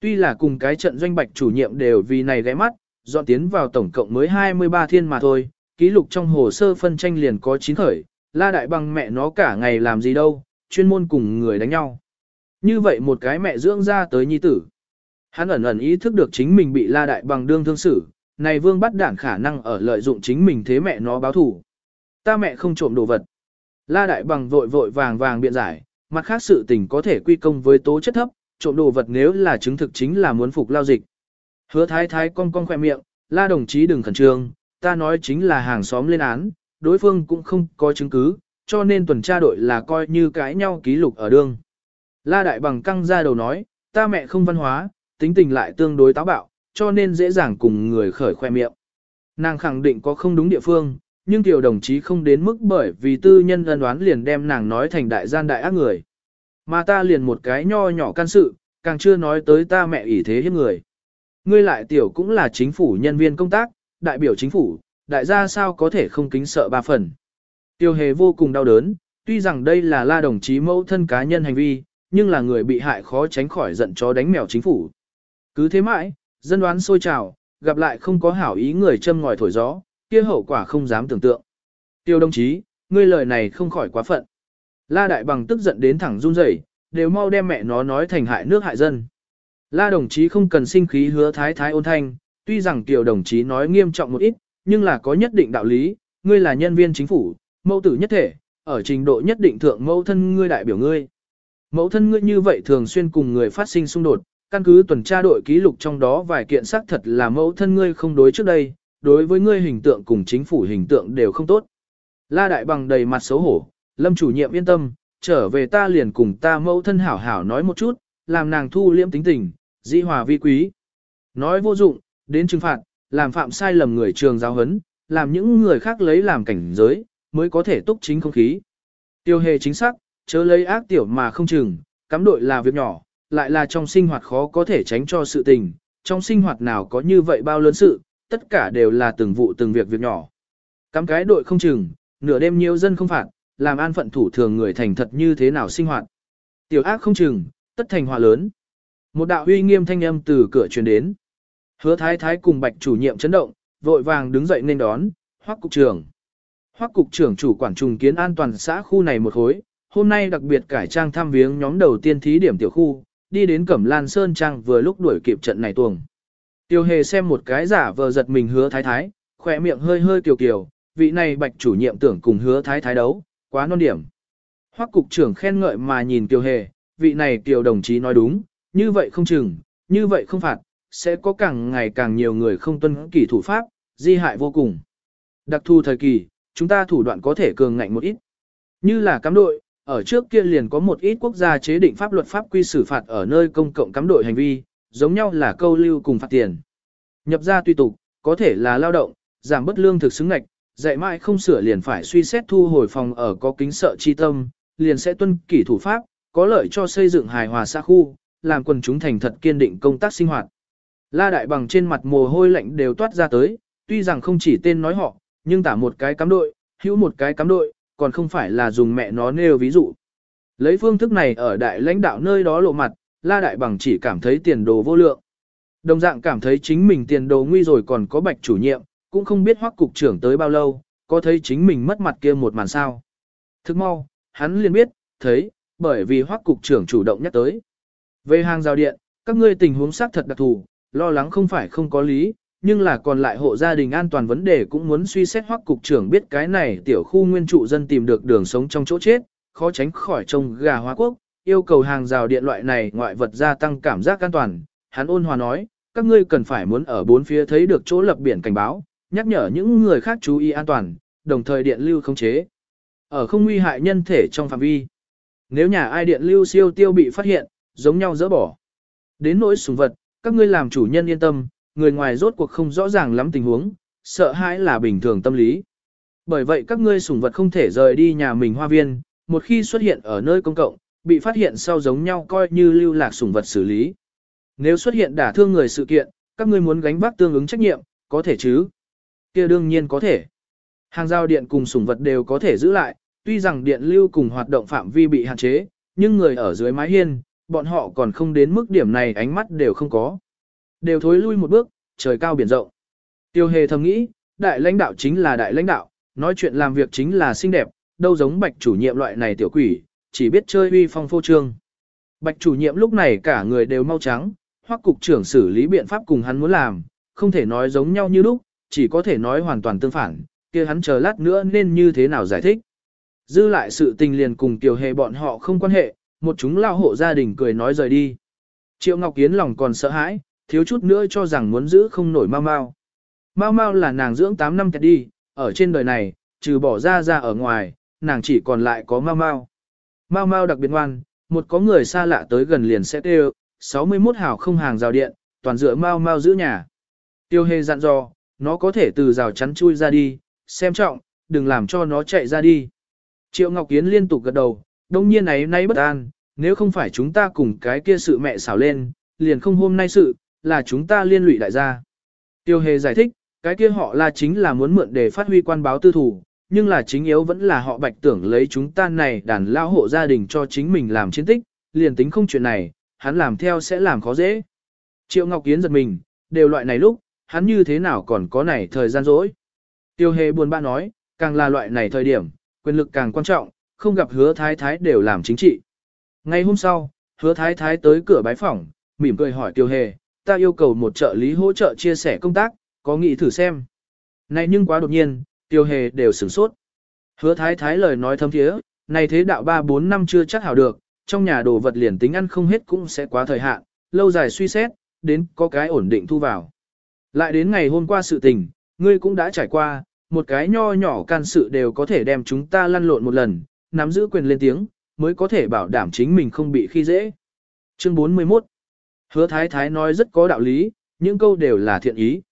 Tuy là cùng cái trận doanh bạch chủ nhiệm đều vì này ghé mắt, dọn tiến vào tổng cộng mới 23 thiên mà thôi, ký lục trong hồ sơ phân tranh liền có chín khởi, la đại bằng mẹ nó cả ngày làm gì đâu, chuyên môn cùng người đánh nhau. Như vậy một cái mẹ dưỡng ra tới nhi tử. Hắn ẩn ẩn ý thức được chính mình bị la đại bằng đương thương xử, này vương bắt đảng khả năng ở lợi dụng chính mình thế mẹ nó báo thủ. Ta mẹ không trộm đồ vật. La đại bằng vội vội vàng vàng biện giải, mặt khác sự tình có thể quy công với tố chất thấp, trộm đồ vật nếu là chứng thực chính là muốn phục lao dịch. Hứa thái thái cong cong khoe miệng, la đồng chí đừng khẩn trương, ta nói chính là hàng xóm lên án, đối phương cũng không có chứng cứ, cho nên tuần tra đội là coi như cãi nhau ký lục ở đương. La đại bằng căng ra đầu nói, ta mẹ không văn hóa, tính tình lại tương đối táo bạo, cho nên dễ dàng cùng người khởi khoe miệng. Nàng khẳng định có không đúng địa phương, nhưng tiểu đồng chí không đến mức bởi vì tư nhân ân đoán liền đem nàng nói thành đại gian đại ác người. Mà ta liền một cái nho nhỏ can sự, càng chưa nói tới ta mẹ ỷ thế hiếp người. Ngươi lại tiểu cũng là chính phủ nhân viên công tác, đại biểu chính phủ, đại gia sao có thể không kính sợ ba phần. Tiêu hề vô cùng đau đớn, tuy rằng đây là la đồng chí mẫu thân cá nhân hành vi, nhưng là người bị hại khó tránh khỏi giận chó đánh mèo chính phủ. Cứ thế mãi, dân đoán sôi trào, gặp lại không có hảo ý người châm ngòi thổi gió, kia hậu quả không dám tưởng tượng. Tiêu đồng chí, ngươi lời này không khỏi quá phận. La đại bằng tức giận đến thẳng run rẩy, đều mau đem mẹ nó nói thành hại nước hại dân. La đồng chí không cần sinh khí hứa thái thái ôn thanh, tuy rằng tiểu đồng chí nói nghiêm trọng một ít, nhưng là có nhất định đạo lý, ngươi là nhân viên chính phủ, mẫu tử nhất thể, ở trình độ nhất định thượng mẫu thân ngươi đại biểu ngươi. Mẫu thân ngươi như vậy thường xuyên cùng người phát sinh xung đột, căn cứ tuần tra đội ký lục trong đó vài kiện xác thật là mẫu thân ngươi không đối trước đây, đối với ngươi hình tượng cùng chính phủ hình tượng đều không tốt. La đại bằng đầy mặt xấu hổ, lâm chủ nhiệm yên tâm, trở về ta liền cùng ta mẫu thân hảo hảo nói một chút, làm nàng thu liễm tính tình, di hòa vi quý. Nói vô dụng, đến trừng phạt, làm phạm sai lầm người trường giáo huấn, làm những người khác lấy làm cảnh giới, mới có thể túc chính không khí. Tiêu hề chính xác, chớ lấy ác tiểu mà không chừng, cắm đội là việc nhỏ, lại là trong sinh hoạt khó có thể tránh cho sự tình, trong sinh hoạt nào có như vậy bao lớn sự, tất cả đều là từng vụ từng việc việc nhỏ. Cắm cái đội không chừng, nửa đêm nhiều dân không phạt, làm an phận thủ thường người thành thật như thế nào sinh hoạt. Tiểu ác không chừng, tất thành hòa lớn. Một đạo uy nghiêm thanh âm từ cửa truyền đến. Hứa thái thái cùng bạch chủ nhiệm chấn động, vội vàng đứng dậy nên đón, hoắc cục trưởng. Hoắc cục trưởng chủ quản trùng kiến an toàn xã khu này một khối, hôm nay đặc biệt cải trang thăm viếng nhóm đầu tiên thí điểm tiểu khu, đi đến Cẩm Lan Sơn Trang vừa lúc đuổi kịp trận này tuồng. Tiêu hề xem một cái giả vờ giật mình hứa thái thái, khỏe miệng hơi hơi kiều kiều, vị này bạch chủ nhiệm tưởng cùng hứa thái thái đấu, quá non điểm. Hoắc cục trưởng khen ngợi mà nhìn tiêu hề, vị này tiêu đồng chí nói đúng, như vậy không chừng, như vậy không phạt, sẽ có càng ngày càng nhiều người không tuân kỷ thủ pháp, di hại vô cùng. Đặc thù thời kỳ, chúng ta thủ đoạn có thể cường ngạnh một ít. Như là cắm đội, ở trước kia liền có một ít quốc gia chế định pháp luật pháp quy xử phạt ở nơi công cộng cắm đội hành vi, giống nhau là câu lưu cùng phạt tiền. Nhập ra tùy tục, có thể là lao động, giảm bất lương thực xứng ngạch, dạy mãi không sửa liền phải suy xét thu hồi phòng ở có kính sợ chi tâm, liền sẽ tuân kỷ thủ pháp, có lợi cho xây dựng hài hòa xã khu, làm quần chúng thành thật kiên định công tác sinh hoạt. La đại bằng trên mặt mồ hôi lạnh đều toát ra tới, tuy rằng không chỉ tên nói họ, nhưng tả một cái cắm đội, hữu một cái cắm đội, còn không phải là dùng mẹ nó nêu ví dụ. Lấy phương thức này ở đại lãnh đạo nơi đó lộ mặt, La Đại Bằng chỉ cảm thấy tiền đồ vô lượng. Đồng dạng cảm thấy chính mình tiền đồ nguy rồi còn có bạch chủ nhiệm, cũng không biết hoắc cục trưởng tới bao lâu, có thấy chính mình mất mặt kia một màn sao. Thức mau, hắn liền biết, thấy, bởi vì hoắc cục trưởng chủ động nhắc tới. Về hàng rào điện, các ngươi tình huống xác thật đặc thù, lo lắng không phải không có lý, nhưng là còn lại hộ gia đình an toàn vấn đề cũng muốn suy xét hoặc cục trưởng biết cái này tiểu khu nguyên trụ dân tìm được đường sống trong chỗ chết, khó tránh khỏi trông gà hóa quốc, yêu cầu hàng rào điện loại này ngoại vật gia tăng cảm giác an toàn. Hắn ôn hòa nói, các ngươi cần phải muốn ở bốn phía thấy được chỗ lập biển cảnh báo, nhắc nhở những người khác chú ý an toàn, đồng thời điện lưu không chế. Ở không nguy hại nhân thể trong phạm vi. Nếu nhà ai điện lưu siêu tiêu bị phát hiện, giống nhau dỡ bỏ. Đến nỗi sùng vật, các ngươi làm chủ nhân yên tâm, người ngoài rốt cuộc không rõ ràng lắm tình huống, sợ hãi là bình thường tâm lý. Bởi vậy các ngươi sủng vật không thể rời đi nhà mình hoa viên, một khi xuất hiện ở nơi công cộng, bị phát hiện sau giống nhau coi như lưu lạc sủng vật xử lý. Nếu xuất hiện đả thương người sự kiện, các ngươi muốn gánh vác tương ứng trách nhiệm, có thể chứ? kia đương nhiên có thể. Hàng giao điện cùng sủng vật đều có thể giữ lại, tuy rằng điện lưu cùng hoạt động phạm vi bị hạn chế, nhưng người ở dưới mái hiên, bọn họ còn không đến mức điểm này ánh mắt đều không có. Đều thối lui một bước, trời cao biển rộng. Tiêu hề thầm nghĩ, đại lãnh đạo chính là đại lãnh đạo, nói chuyện làm việc chính là xinh đẹp, đâu giống bạch chủ nhiệm loại này tiểu quỷ, chỉ biết chơi uy phong phô trương. Bạch chủ nhiệm lúc này cả người đều mau trắng, hoặc cục trưởng xử lý biện pháp cùng hắn muốn làm, không thể nói giống nhau như lúc, chỉ có thể nói hoàn toàn tương phản, kia hắn chờ lát nữa nên như thế nào giải thích. Dư lại sự tình liền cùng tiểu hề bọn họ không quan hệ, một chúng lao hộ gia đình cười nói rời đi. Triệu Ngọc Yến lòng còn sợ hãi, thiếu chút nữa cho rằng muốn giữ không nổi Mao Mao. Mao Mao là nàng dưỡng 8 năm kẹt đi, ở trên đời này, trừ bỏ ra ra ở ngoài, nàng chỉ còn lại có Mao Mao. Mao Mao đặc biệt ngoan, một có người xa lạ tới gần liền sẽ kêu, 61 hào không hàng rào điện, toàn dựa Mao Mao giữ nhà. Tiêu hề dặn dò, nó có thể từ rào chắn chui ra đi, xem trọng, đừng làm cho nó chạy ra đi. Triệu Ngọc Yến liên tục gật đầu, đông nhiên ấy nay bất an, nếu không phải chúng ta cùng cái kia sự mẹ xảo lên, liền không hôm nay sự, là chúng ta liên lụy đại gia. Tiêu hề giải thích, cái kia họ là chính là muốn mượn để phát huy quan báo tư thủ, nhưng là chính yếu vẫn là họ bạch tưởng lấy chúng ta này đàn lao hộ gia đình cho chính mình làm chiến tích, liền tính không chuyện này, hắn làm theo sẽ làm khó dễ. Triệu Ngọc Kiến giật mình, đều loại này lúc, hắn như thế nào còn có này thời gian rỗi. Tiêu hề buồn bã nói, càng là loại này thời điểm, quyền lực càng quan trọng, không gặp hứa thái thái đều làm chính trị. Ngay hôm sau, hứa thái thái tới cửa bái phỏng, mỉm cười hỏi tiêu hề, ta yêu cầu một trợ lý hỗ trợ chia sẻ công tác, có nghĩ thử xem. Này nhưng quá đột nhiên, tiêu hề đều sửng sốt. Hứa thái thái lời nói thâm thiế, này thế đạo 3-4 năm chưa chắc hảo được, trong nhà đồ vật liền tính ăn không hết cũng sẽ quá thời hạn, lâu dài suy xét, đến có cái ổn định thu vào. Lại đến ngày hôm qua sự tình, ngươi cũng đã trải qua, một cái nho nhỏ can sự đều có thể đem chúng ta lăn lộn một lần, nắm giữ quyền lên tiếng, mới có thể bảo đảm chính mình không bị khi dễ. Chương 41 Hứa Thái Thái nói rất có đạo lý, những câu đều là thiện ý.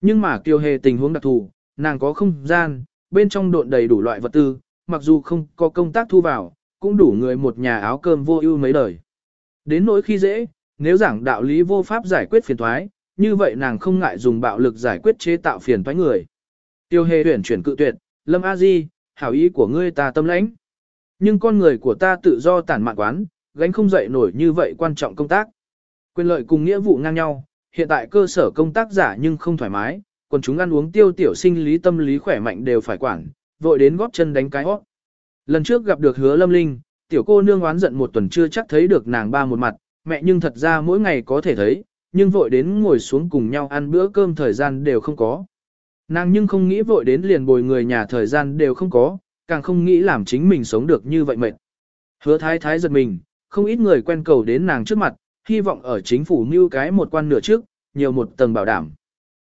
Nhưng mà kiều hề tình huống đặc thù, nàng có không gian, bên trong độn đầy đủ loại vật tư, mặc dù không có công tác thu vào, cũng đủ người một nhà áo cơm vô ưu mấy đời. Đến nỗi khi dễ, nếu giảng đạo lý vô pháp giải quyết phiền thoái, như vậy nàng không ngại dùng bạo lực giải quyết chế tạo phiền thoái người. Tiêu hề tuyển chuyển cự tuyệt, Lâm A Di, hảo ý của ngươi ta tâm lãnh. Nhưng con người của ta tự do tản mạn quán, gánh không dậy nổi như vậy quan trọng công tác. Quyền lợi cùng nghĩa vụ ngang nhau, hiện tại cơ sở công tác giả nhưng không thoải mái, còn chúng ăn uống tiêu tiểu sinh lý tâm lý khỏe mạnh đều phải quản, vội đến góp chân đánh cái hót. Lần trước gặp được hứa lâm linh, tiểu cô nương oán giận một tuần chưa chắc thấy được nàng ba một mặt, mẹ nhưng thật ra mỗi ngày có thể thấy, nhưng vội đến ngồi xuống cùng nhau ăn bữa cơm thời gian đều không có. Nàng nhưng không nghĩ vội đến liền bồi người nhà thời gian đều không có, càng không nghĩ làm chính mình sống được như vậy mệt. Hứa thái thái giật mình, không ít người quen cầu đến nàng trước mặt, hy vọng ở chính phủ mưu cái một quan nửa trước, nhiều một tầng bảo đảm.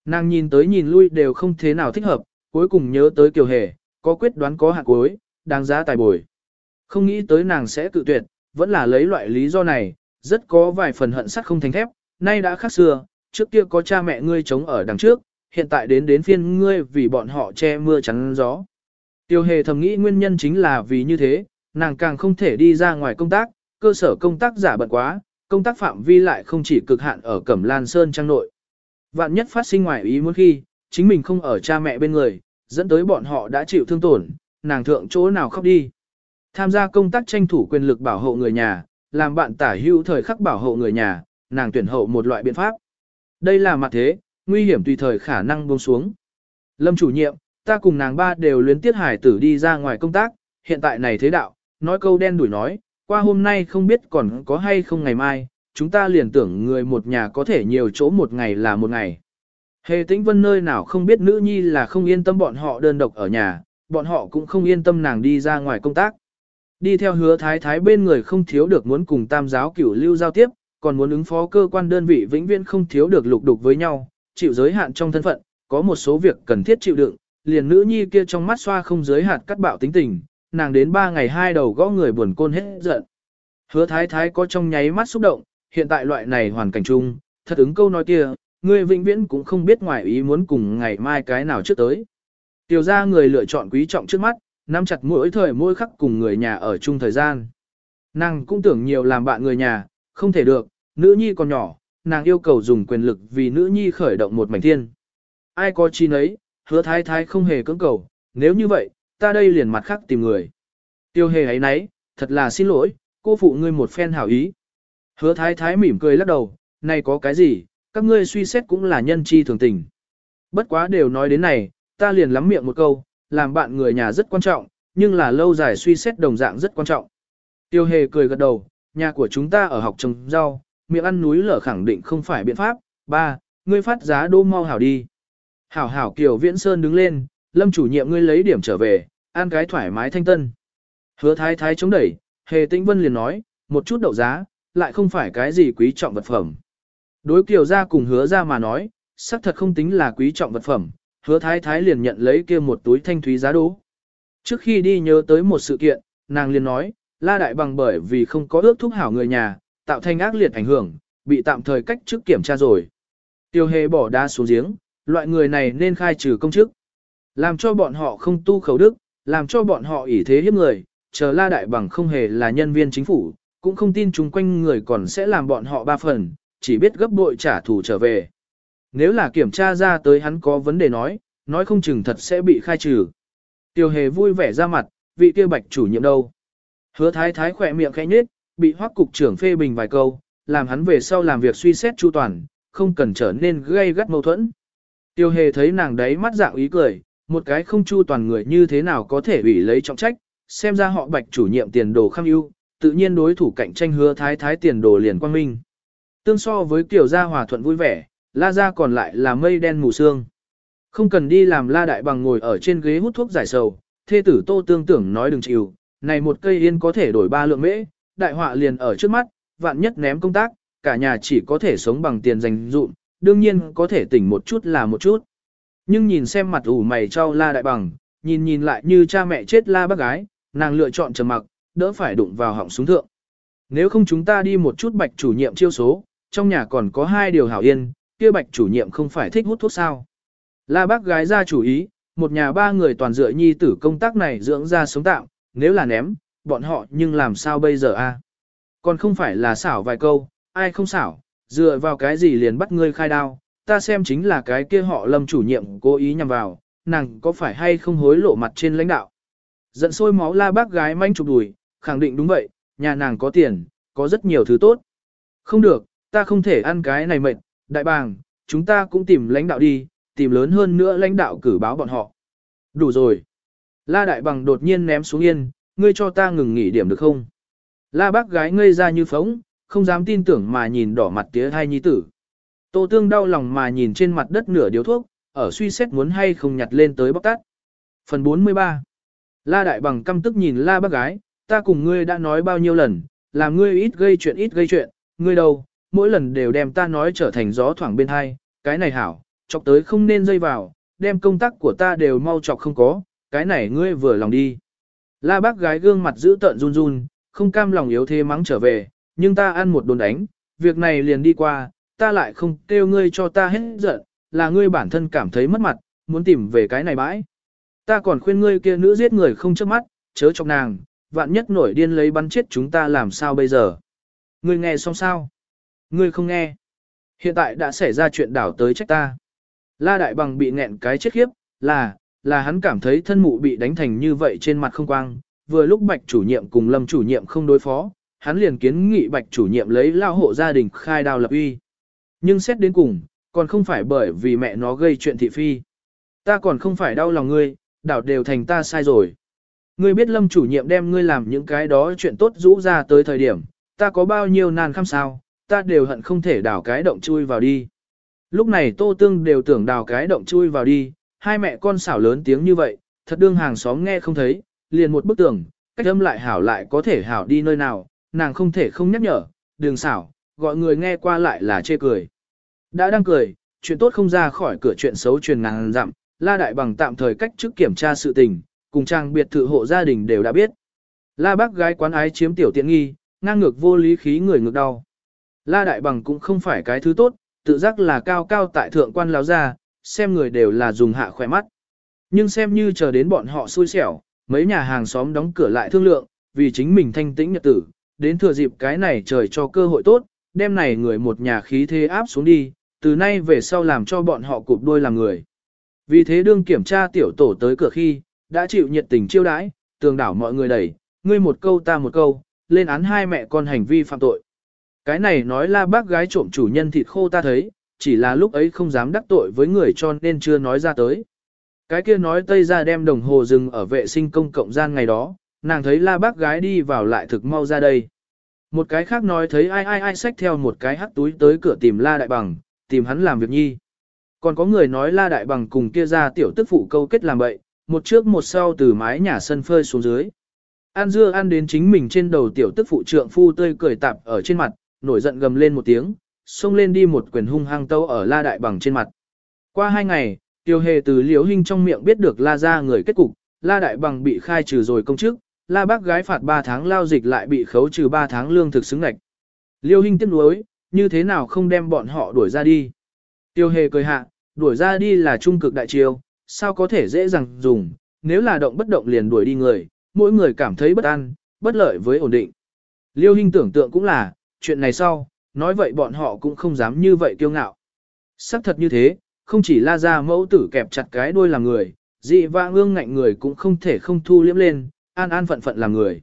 Nàng nhìn tới nhìn lui đều không thế nào thích hợp, cuối cùng nhớ tới kiều hề, có quyết đoán có hạt cuối, đáng giá tài bồi. Không nghĩ tới nàng sẽ tự tuyệt, vẫn là lấy loại lý do này, rất có vài phần hận sắt không thành thép, nay đã khác xưa, trước kia có cha mẹ ngươi chống ở đằng trước, hiện tại đến đến phiên ngươi vì bọn họ che mưa chắn gió. Tiêu hề thầm nghĩ nguyên nhân chính là vì như thế, nàng càng không thể đi ra ngoài công tác, cơ sở công tác giả bận quá, công tác phạm vi lại không chỉ cực hạn ở Cẩm Lan Sơn trang nội. Vạn nhất phát sinh ngoài ý muốn khi, chính mình không ở cha mẹ bên người, dẫn tới bọn họ đã chịu thương tổn, nàng thượng chỗ nào khóc đi. Tham gia công tác tranh thủ quyền lực bảo hộ người nhà, làm bạn tả hữu thời khắc bảo hộ người nhà, nàng tuyển hậu một loại biện pháp. Đây là mặt thế, nguy hiểm tùy thời khả năng buông xuống. Lâm chủ nhiệm, ta cùng nàng ba đều luyến tiết hải tử đi ra ngoài công tác, hiện tại này thế đạo, nói câu đen đuổi nói, qua hôm nay không biết còn có hay không ngày mai, chúng ta liền tưởng người một nhà có thể nhiều chỗ một ngày là một ngày. Hề tĩnh vân nơi nào không biết nữ nhi là không yên tâm bọn họ đơn độc ở nhà, bọn họ cũng không yên tâm nàng đi ra ngoài công tác. Đi theo hứa thái thái bên người không thiếu được muốn cùng tam giáo cửu lưu giao tiếp, còn muốn ứng phó cơ quan đơn vị vĩnh viễn không thiếu được lục đục với nhau, chịu giới hạn trong thân phận, có một số việc cần thiết chịu đựng, liền nữ nhi kia trong mắt xoa không giới hạn cắt bạo tính tình, nàng đến ba ngày hai đầu gõ người buồn côn hết giận. Hứa thái thái có trong nháy mắt xúc động, hiện tại loại này hoàn cảnh chung, thật ứng câu nói kia, người vĩnh viễn cũng không biết ngoài ý muốn cùng ngày mai cái nào trước tới. Tiểu ra người lựa chọn quý trọng trước mắt, nắm chặt mỗi thời mỗi khắc cùng người nhà ở chung thời gian. Nàng cũng tưởng nhiều làm bạn người nhà, không thể được, nữ nhi còn nhỏ, nàng yêu cầu dùng quyền lực vì nữ nhi khởi động một mảnh thiên. Ai có chi nấy, hứa thái thái không hề cưỡng cầu, nếu như vậy, ta đây liền mặt khác tìm người. Tiêu hề ấy nấy, thật là xin lỗi, cô phụ ngươi một phen hảo ý. Hứa thái thái mỉm cười lắc đầu, này có cái gì, các ngươi suy xét cũng là nhân chi thường tình. Bất quá đều nói đến này, ta liền lắm miệng một câu, làm bạn người nhà rất quan trọng, nhưng là lâu dài suy xét đồng dạng rất quan trọng. Tiêu hề cười gật đầu, nhà của chúng ta ở học trồng rau, miệng ăn núi lở khẳng định không phải biện pháp. Ba, ngươi phát giá đô mau hảo đi. Hảo hảo Kiều Viễn Sơn đứng lên, lâm chủ nhiệm ngươi lấy điểm trở về, ăn cái thoải mái thanh tân. Hứa thái thái chống đẩy, hề tĩnh vân liền nói, một chút đậu giá, lại không phải cái gì quý trọng vật phẩm. Đối Kiều ra cùng hứa ra mà nói, xác thật không tính là quý trọng vật phẩm, hứa thái thái liền nhận lấy kia một túi thanh thúy giá đố. Trước khi đi nhớ tới một sự kiện, nàng liền nói, la đại bằng bởi vì không có ước thúc hảo người nhà, tạo thành ác liệt ảnh hưởng, bị tạm thời cách chức kiểm tra rồi. Tiêu hề bỏ đá xuống giếng, loại người này nên khai trừ công chức. Làm cho bọn họ không tu khẩu đức, làm cho bọn họ ỷ thế hiếp người, chờ la đại bằng không hề là nhân viên chính phủ, cũng không tin chúng quanh người còn sẽ làm bọn họ ba phần, chỉ biết gấp bội trả thù trở về. Nếu là kiểm tra ra tới hắn có vấn đề nói, nói không chừng thật sẽ bị khai trừ. Tiêu hề vui vẻ ra mặt, vị kia bạch chủ nhiệm đâu. Hứa thái thái khỏe miệng khẽ nhết, bị hoắc cục trưởng phê bình vài câu, làm hắn về sau làm việc suy xét chu toàn, không cần trở nên gây gắt mâu thuẫn. Tiêu hề thấy nàng đấy mắt dạng ý cười, một cái không chu toàn người như thế nào có thể ủy lấy trọng trách, xem ra họ bạch chủ nhiệm tiền đồ kham ưu, tự nhiên đối thủ cạnh tranh hứa thái thái tiền đồ liền quang minh. Tương so với kiểu gia hòa thuận vui vẻ, la gia còn lại là mây đen mù sương. Không cần đi làm la đại bằng ngồi ở trên ghế hút thuốc giải sầu, thê tử tô tương tưởng nói đừng chịu, này một cây yên có thể đổi ba lượng mễ, đại họa liền ở trước mắt, vạn nhất ném công tác, cả nhà chỉ có thể sống bằng tiền dành dụm, đương nhiên có thể tỉnh một chút là một chút. Nhưng nhìn xem mặt ủ mày trao la đại bằng, nhìn nhìn lại như cha mẹ chết la bác gái, nàng lựa chọn trầm mặc, đỡ phải đụng vào họng súng thượng. Nếu không chúng ta đi một chút bạch chủ nhiệm chiêu số, trong nhà còn có hai điều hảo yên, kia bạch chủ nhiệm không phải thích hút thuốc sao. La bác gái ra chủ ý, một nhà ba người toàn dựa nhi tử công tác này dưỡng ra sống tạm, nếu là ném, bọn họ nhưng làm sao bây giờ a? Còn không phải là xảo vài câu, ai không xảo, dựa vào cái gì liền bắt ngươi khai đao, ta xem chính là cái kia họ lâm chủ nhiệm cố ý nhằm vào, nàng có phải hay không hối lộ mặt trên lãnh đạo. Giận sôi máu la bác gái manh chụp đùi, khẳng định đúng vậy, nhà nàng có tiền, có rất nhiều thứ tốt. Không được, ta không thể ăn cái này mệt, đại bàng, chúng ta cũng tìm lãnh đạo đi, tìm lớn hơn nữa lãnh đạo cử báo bọn họ. Đủ rồi. La đại bằng đột nhiên ném xuống yên, ngươi cho ta ngừng nghỉ điểm được không? La bác gái ngây ra như phóng, không dám tin tưởng mà nhìn đỏ mặt tía hai nhi tử. Tô tương đau lòng mà nhìn trên mặt đất nửa điếu thuốc, ở suy xét muốn hay không nhặt lên tới bóc tát. Phần 43 La đại bằng căm tức nhìn la bác gái, ta cùng ngươi đã nói bao nhiêu lần, làm ngươi ít gây chuyện ít gây chuyện, ngươi đâu, mỗi lần đều đem ta nói trở thành gió thoảng bên hai, cái này hảo, chọc tới không nên dây vào, đem công tác của ta đều mau chọc không có, cái này ngươi vừa lòng đi. La bác gái gương mặt giữ tợn run run, không cam lòng yếu thế mắng trở về, nhưng ta ăn một đồn đánh, việc này liền đi qua, ta lại không kêu ngươi cho ta hết giận, là ngươi bản thân cảm thấy mất mặt, muốn tìm về cái này bãi. Ta còn khuyên ngươi kia nữ giết người không chớp mắt, chớ chọc nàng, vạn nhất nổi điên lấy bắn chết chúng ta làm sao bây giờ. Ngươi nghe xong sao? Ngươi không nghe. Hiện tại đã xảy ra chuyện đảo tới trách ta. La Đại Bằng bị nghẹn cái chết khiếp, là, là hắn cảm thấy thân mụ bị đánh thành như vậy trên mặt không quang, vừa lúc bạch chủ nhiệm cùng lâm chủ nhiệm không đối phó, hắn liền kiến nghị bạch chủ nhiệm lấy lao hộ gia đình khai đào lập uy. Nhưng xét đến cùng, còn không phải bởi vì mẹ nó gây chuyện thị phi. Ta còn không phải đau lòng ngươi, đảo đều thành ta sai rồi. Ngươi biết lâm chủ nhiệm đem ngươi làm những cái đó chuyện tốt rũ ra tới thời điểm, ta có bao nhiêu nan khăm sao, ta đều hận không thể đảo cái động chui vào đi. Lúc này Tô Tương đều tưởng đào cái động chui vào đi, hai mẹ con xảo lớn tiếng như vậy, thật đương hàng xóm nghe không thấy, liền một bức tường, cách âm lại hảo lại có thể hảo đi nơi nào, nàng không thể không nhắc nhở, đường xảo, gọi người nghe qua lại là chê cười. Đã đang cười, chuyện tốt không ra khỏi cửa chuyện xấu truyền ngàn dặm, La Đại Bằng tạm thời cách trước kiểm tra sự tình, cùng trang biệt thự hộ gia đình đều đã biết. La bác gái quán ái chiếm tiểu tiện nghi, ngang ngược vô lý khí người ngược đau. La Đại Bằng cũng không phải cái thứ tốt, tự giác là cao cao tại thượng quan láo ra, xem người đều là dùng hạ khỏe mắt. Nhưng xem như chờ đến bọn họ xui xẻo, mấy nhà hàng xóm đóng cửa lại thương lượng, vì chính mình thanh tĩnh nhật tử, đến thừa dịp cái này trời cho cơ hội tốt, đem này người một nhà khí thế áp xuống đi, từ nay về sau làm cho bọn họ cụp đôi làm người. Vì thế đương kiểm tra tiểu tổ tới cửa khi, đã chịu nhiệt tình chiêu đãi, tường đảo mọi người đẩy, ngươi một câu ta một câu, lên án hai mẹ con hành vi phạm tội. Cái này nói là bác gái trộm chủ nhân thịt khô ta thấy, chỉ là lúc ấy không dám đắc tội với người cho nên chưa nói ra tới. Cái kia nói Tây ra đem đồng hồ dừng ở vệ sinh công cộng gian ngày đó, nàng thấy la bác gái đi vào lại thực mau ra đây. Một cái khác nói thấy ai ai ai xách theo một cái hắt túi tới cửa tìm la đại bằng, tìm hắn làm việc nhi. Còn có người nói la đại bằng cùng kia ra tiểu tức phụ câu kết làm bậy, một trước một sau từ mái nhà sân phơi xuống dưới. An dưa ăn đến chính mình trên đầu tiểu tức phụ trượng phu tươi cười tạp ở trên mặt, nổi giận gầm lên một tiếng, xông lên đi một quyền hung hăng tâu ở La Đại Bằng trên mặt. Qua hai ngày, Tiêu Hề từ Liễu Hinh trong miệng biết được La ra người kết cục, La Đại Bằng bị khai trừ rồi công chức, La bác gái phạt 3 tháng lao dịch lại bị khấu trừ 3 tháng lương thực xứng ngạch. Liêu Hinh tiếc nuối, như thế nào không đem bọn họ đuổi ra đi. Tiêu Hề cười hạ, đuổi ra đi là trung cực đại chiêu, sao có thể dễ dàng dùng, nếu là động bất động liền đuổi đi người, mỗi người cảm thấy bất an, bất lợi với ổn định. Liêu Hinh tưởng tượng cũng là, chuyện này sau, nói vậy bọn họ cũng không dám như vậy kiêu ngạo. Sắc thật như thế, không chỉ la ra mẫu tử kẹp chặt cái đuôi làm người, dị vãng ương ngạnh người cũng không thể không thu liếm lên, an an phận phận làm người.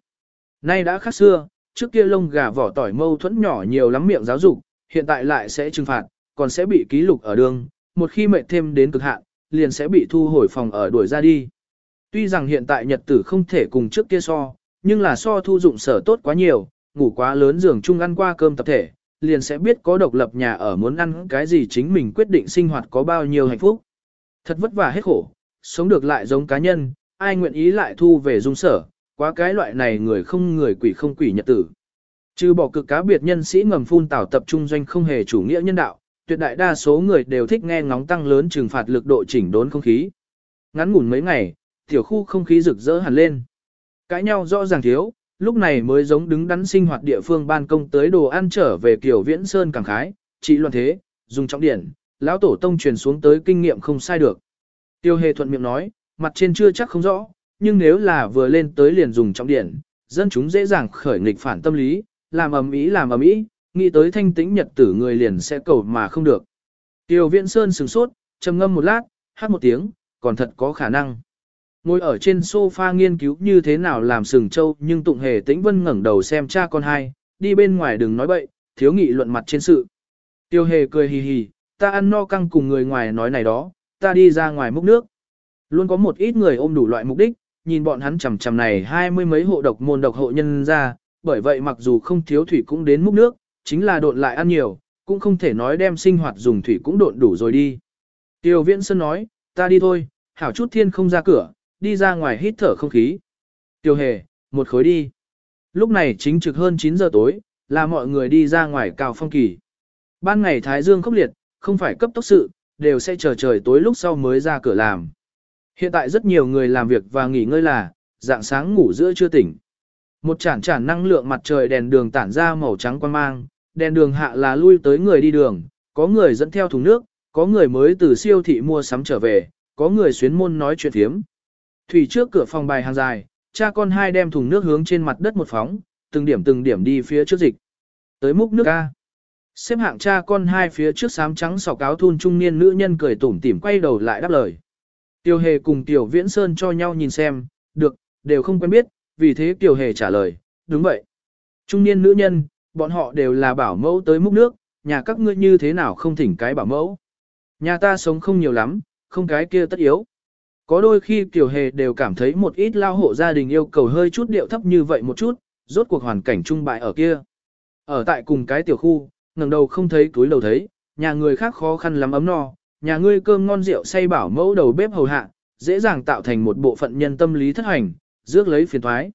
Nay đã khác xưa, trước kia lông gà vỏ tỏi mâu thuẫn nhỏ nhiều lắm miệng giáo dục, hiện tại lại sẽ trừng phạt, còn sẽ bị ký lục ở đường, một khi mệt thêm đến cực hạn, liền sẽ bị thu hồi phòng ở đuổi ra đi. Tuy rằng hiện tại nhật tử không thể cùng trước kia so, nhưng là so thu dụng sở tốt quá nhiều, ngủ quá lớn giường chung ăn qua cơm tập thể, liền sẽ biết có độc lập nhà ở muốn ăn cái gì chính mình quyết định sinh hoạt có bao nhiêu hạnh phúc. Thật vất vả hết khổ, sống được lại giống cá nhân, ai nguyện ý lại thu về dung sở, quá cái loại này người không người quỷ không quỷ nhật tử. Trừ bỏ cực cá biệt nhân sĩ ngầm phun tảo tập trung doanh không hề chủ nghĩa nhân đạo, tuyệt đại đa số người đều thích nghe ngóng tăng lớn trừng phạt lực độ chỉnh đốn không khí. Ngắn ngủn mấy ngày, tiểu khu không khí rực rỡ hẳn lên. Cãi nhau rõ ràng thiếu, lúc này mới giống đứng đắn sinh hoạt địa phương ban công tới đồ ăn trở về kiểu viễn sơn càng khái, chỉ luận thế, dùng trọng điển, lão tổ tông truyền xuống tới kinh nghiệm không sai được. Tiêu hề thuận miệng nói, mặt trên chưa chắc không rõ, nhưng nếu là vừa lên tới liền dùng trọng điển, dân chúng dễ dàng khởi nghịch phản tâm lý, làm ầm ĩ làm ầm ĩ, nghĩ tới thanh tĩnh nhật tử người liền sẽ cầu mà không được. Tiêu Viễn Sơn sửng sốt, trầm ngâm một lát, hát một tiếng, còn thật có khả năng. Ngồi ở trên sofa nghiên cứu như thế nào làm sừng châu nhưng tụng hề tĩnh vân ngẩng đầu xem cha con hai, đi bên ngoài đừng nói bậy, thiếu nghị luận mặt trên sự. Tiêu hề cười hì hì, ta ăn no căng cùng người ngoài nói này đó, ta đi ra ngoài múc nước. Luôn có một ít người ôm đủ loại mục đích, nhìn bọn hắn chầm chầm này hai mươi mấy hộ độc môn độc hộ nhân ra, bởi vậy mặc dù không thiếu thủy cũng đến múc nước, chính là độn lại ăn nhiều, cũng không thể nói đem sinh hoạt dùng thủy cũng độn đủ rồi đi. Tiêu Viễn Sơn nói, ta đi thôi, hảo chút thiên không ra cửa, đi ra ngoài hít thở không khí. Tiêu Hề, một khối đi. Lúc này chính trực hơn 9 giờ tối, là mọi người đi ra ngoài cào phong kỳ. Ban ngày Thái Dương khốc liệt, không phải cấp tốc sự, đều sẽ chờ trời tối lúc sau mới ra cửa làm. Hiện tại rất nhiều người làm việc và nghỉ ngơi là, dạng sáng ngủ giữa chưa tỉnh. Một chản chản năng lượng mặt trời đèn đường tản ra màu trắng quan mang, đèn đường hạ là lui tới người đi đường, có người dẫn theo thùng nước, có người mới từ siêu thị mua sắm trở về, có người xuyến môn nói chuyện thiếm. Thủy trước cửa phòng bài hàng dài, cha con hai đem thùng nước hướng trên mặt đất một phóng, từng điểm từng điểm đi phía trước dịch. Tới múc nước ca. Xếp hạng cha con hai phía trước sám trắng sọc áo thun trung niên nữ nhân cười tủm tỉm quay đầu lại đáp lời. Tiêu hề cùng Tiểu Viễn Sơn cho nhau nhìn xem, được, đều không quen biết, vì thế Tiểu hề trả lời, đúng vậy. Trung niên nữ nhân, bọn họ đều là bảo mẫu tới múc nước, nhà các ngươi như thế nào không thỉnh cái bảo mẫu. Nhà ta sống không nhiều lắm, không cái kia tất yếu. Có đôi khi Tiểu hề đều cảm thấy một ít lao hộ gia đình yêu cầu hơi chút điệu thấp như vậy một chút, rốt cuộc hoàn cảnh trung bại ở kia. Ở tại cùng cái tiểu khu, ngẩng đầu không thấy túi đầu thấy, nhà người khác khó khăn lắm ấm no, nhà ngươi cơm ngon rượu say bảo mẫu đầu bếp hầu hạ, dễ dàng tạo thành một bộ phận nhân tâm lý thất hành, rước lấy phiền thoái.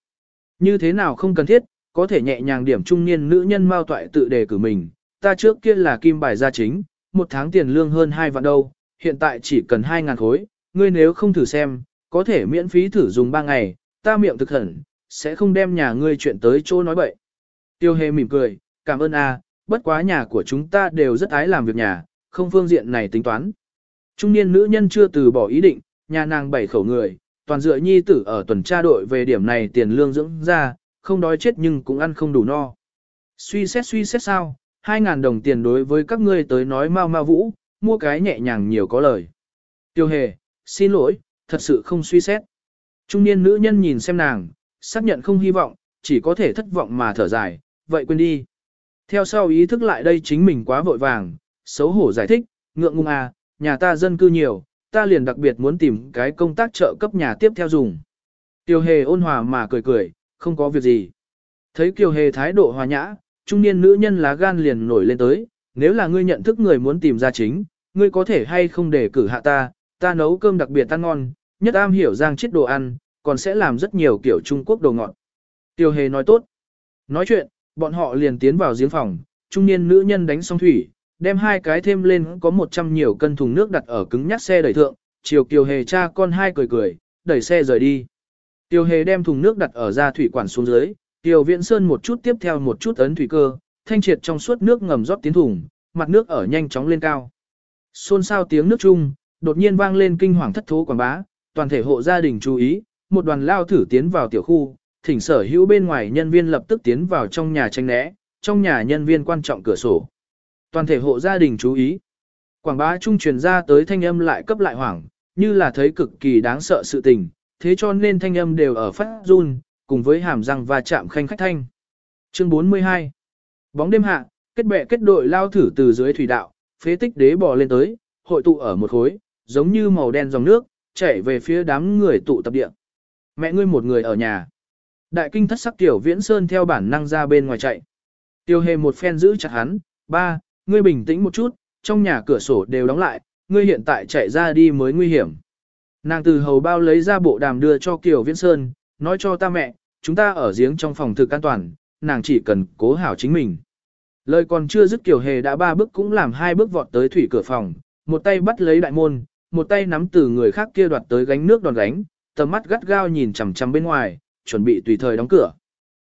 Như thế nào không cần thiết, có thể nhẹ nhàng điểm trung niên nữ nhân mao toại tự đề cử mình, ta trước kia là kim bài gia chính, một tháng tiền lương hơn 2 vạn đâu, hiện tại chỉ cần 2.000 khối, ngươi nếu không thử xem, có thể miễn phí thử dùng 3 ngày, ta miệng thực hẳn, sẽ không đem nhà ngươi chuyện tới chỗ nói bậy. Tiêu hề mỉm cười, cảm ơn a, bất quá nhà của chúng ta đều rất ái làm việc nhà, không phương diện này tính toán. Trung niên nữ nhân chưa từ bỏ ý định, nhà nàng bảy khẩu người, toàn dựa nhi tử ở tuần tra đội về điểm này tiền lương dưỡng ra, không đói chết nhưng cũng ăn không đủ no. Suy xét suy xét sao, 2.000 đồng tiền đối với các ngươi tới nói mau mau vũ, mua cái nhẹ nhàng nhiều có lời. Tiêu hề, xin lỗi, thật sự không suy xét. Trung niên nữ nhân nhìn xem nàng, xác nhận không hy vọng, chỉ có thể thất vọng mà thở dài, vậy quên đi. Theo sau ý thức lại đây chính mình quá vội vàng, xấu hổ giải thích, ngượng ngùng à, nhà ta dân cư nhiều, ta liền đặc biệt muốn tìm cái công tác trợ cấp nhà tiếp theo dùng. Tiêu hề ôn hòa mà cười cười, không có việc gì. Thấy Kiều hề thái độ hòa nhã, trung niên nữ nhân lá gan liền nổi lên tới, nếu là ngươi nhận thức người muốn tìm ra chính, ngươi có thể hay không để cử hạ ta, ta nấu cơm đặc biệt ăn ngon, nhất am hiểu giang chết đồ ăn, còn sẽ làm rất nhiều kiểu Trung Quốc đồ ngọt. Tiêu hề nói tốt. Nói chuyện, bọn họ liền tiến vào giếng phòng, trung niên nữ nhân đánh xong thủy, đem hai cái thêm lên có 100 nhiều cân thùng nước đặt ở cứng nhắc xe đẩy thượng, chiều kiều hề cha con hai cười cười, đẩy xe rời đi. Tiêu hề đem thùng nước đặt ở ra thủy quản xuống dưới, tiêu viễn sơn một chút tiếp theo một chút ấn thủy cơ, thanh triệt trong suốt nước ngầm rót tiến thùng, mặt nước ở nhanh chóng lên cao. Xôn xao tiếng nước chung, đột nhiên vang lên kinh hoàng thất thố quảng bá, toàn thể hộ gia đình chú ý, một đoàn lao thử tiến vào tiểu khu, thỉnh sở hữu bên ngoài nhân viên lập tức tiến vào trong nhà tranh né, trong nhà nhân viên quan trọng cửa sổ. Toàn thể hộ gia đình chú ý. Quảng bá trung truyền ra tới thanh âm lại cấp lại hoảng, như là thấy cực kỳ đáng sợ sự tình, thế cho nên thanh âm đều ở phát run, cùng với hàm răng và chạm khanh khách thanh. Chương 42 Bóng đêm hạ, kết bè kết đội lao thử từ dưới thủy đạo, phế tích đế bò lên tới, hội tụ ở một khối, giống như màu đen dòng nước, chảy về phía đám người tụ tập địa. Mẹ ngươi một người ở nhà. Đại kinh thất sắc tiểu viễn sơn theo bản năng ra bên ngoài chạy. Tiêu hề một phen giữ chặt hắn, ba, ngươi bình tĩnh một chút, trong nhà cửa sổ đều đóng lại, ngươi hiện tại chạy ra đi mới nguy hiểm. Nàng từ hầu bao lấy ra bộ đàm đưa cho Kiều Viễn Sơn, nói cho ta mẹ, chúng ta ở giếng trong phòng thực an toàn, nàng chỉ cần cố hảo chính mình. Lời còn chưa dứt Kiều Hề đã ba bước cũng làm hai bước vọt tới thủy cửa phòng, một tay bắt lấy đại môn, một tay nắm từ người khác kia đoạt tới gánh nước đòn gánh, tầm mắt gắt gao nhìn chằm chằm bên ngoài, chuẩn bị tùy thời đóng cửa.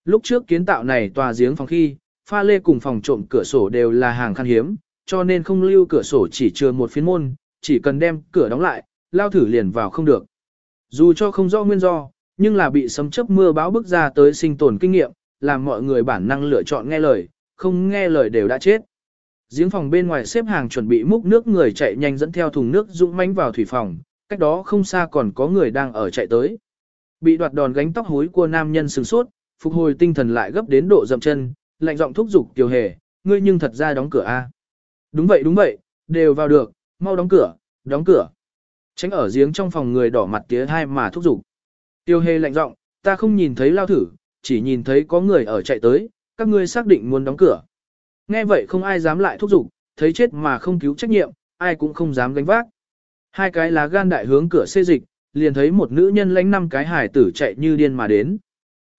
Lúc trước kiến tạo này tòa giếng phòng khi, pha lê cùng phòng trộm cửa sổ đều là hàng khan hiếm, cho nên không lưu cửa sổ chỉ chừa một phiến môn, chỉ cần đem cửa đóng lại, lao thử liền vào không được. Dù cho không rõ nguyên do, nhưng là bị sấm chớp mưa báo bức ra tới sinh tồn kinh nghiệm, làm mọi người bản năng lựa chọn nghe lời, không nghe lời đều đã chết. Giếng phòng bên ngoài xếp hàng chuẩn bị múc nước người chạy nhanh dẫn theo thùng nước dũng mãnh vào thủy phòng, cách đó không xa còn có người đang ở chạy tới. Bị đoạt đòn gánh tóc hối của nam nhân sừng sốt, phục hồi tinh thần lại gấp đến độ dậm chân, lạnh giọng thúc giục Tiểu Hề, ngươi nhưng thật ra đóng cửa a. Đúng vậy đúng vậy, đều vào được, mau đóng cửa, đóng cửa. Tránh ở giếng trong phòng người đỏ mặt tía hai mà thúc giục. Tiêu hề lạnh giọng, ta không nhìn thấy lao thử, chỉ nhìn thấy có người ở chạy tới, các ngươi xác định muốn đóng cửa. Nghe vậy không ai dám lại thúc giục, thấy chết mà không cứu trách nhiệm, ai cũng không dám gánh vác. Hai cái lá gan đại hướng cửa xê dịch, liền thấy một nữ nhân lãnh năm cái hải tử chạy như điên mà đến.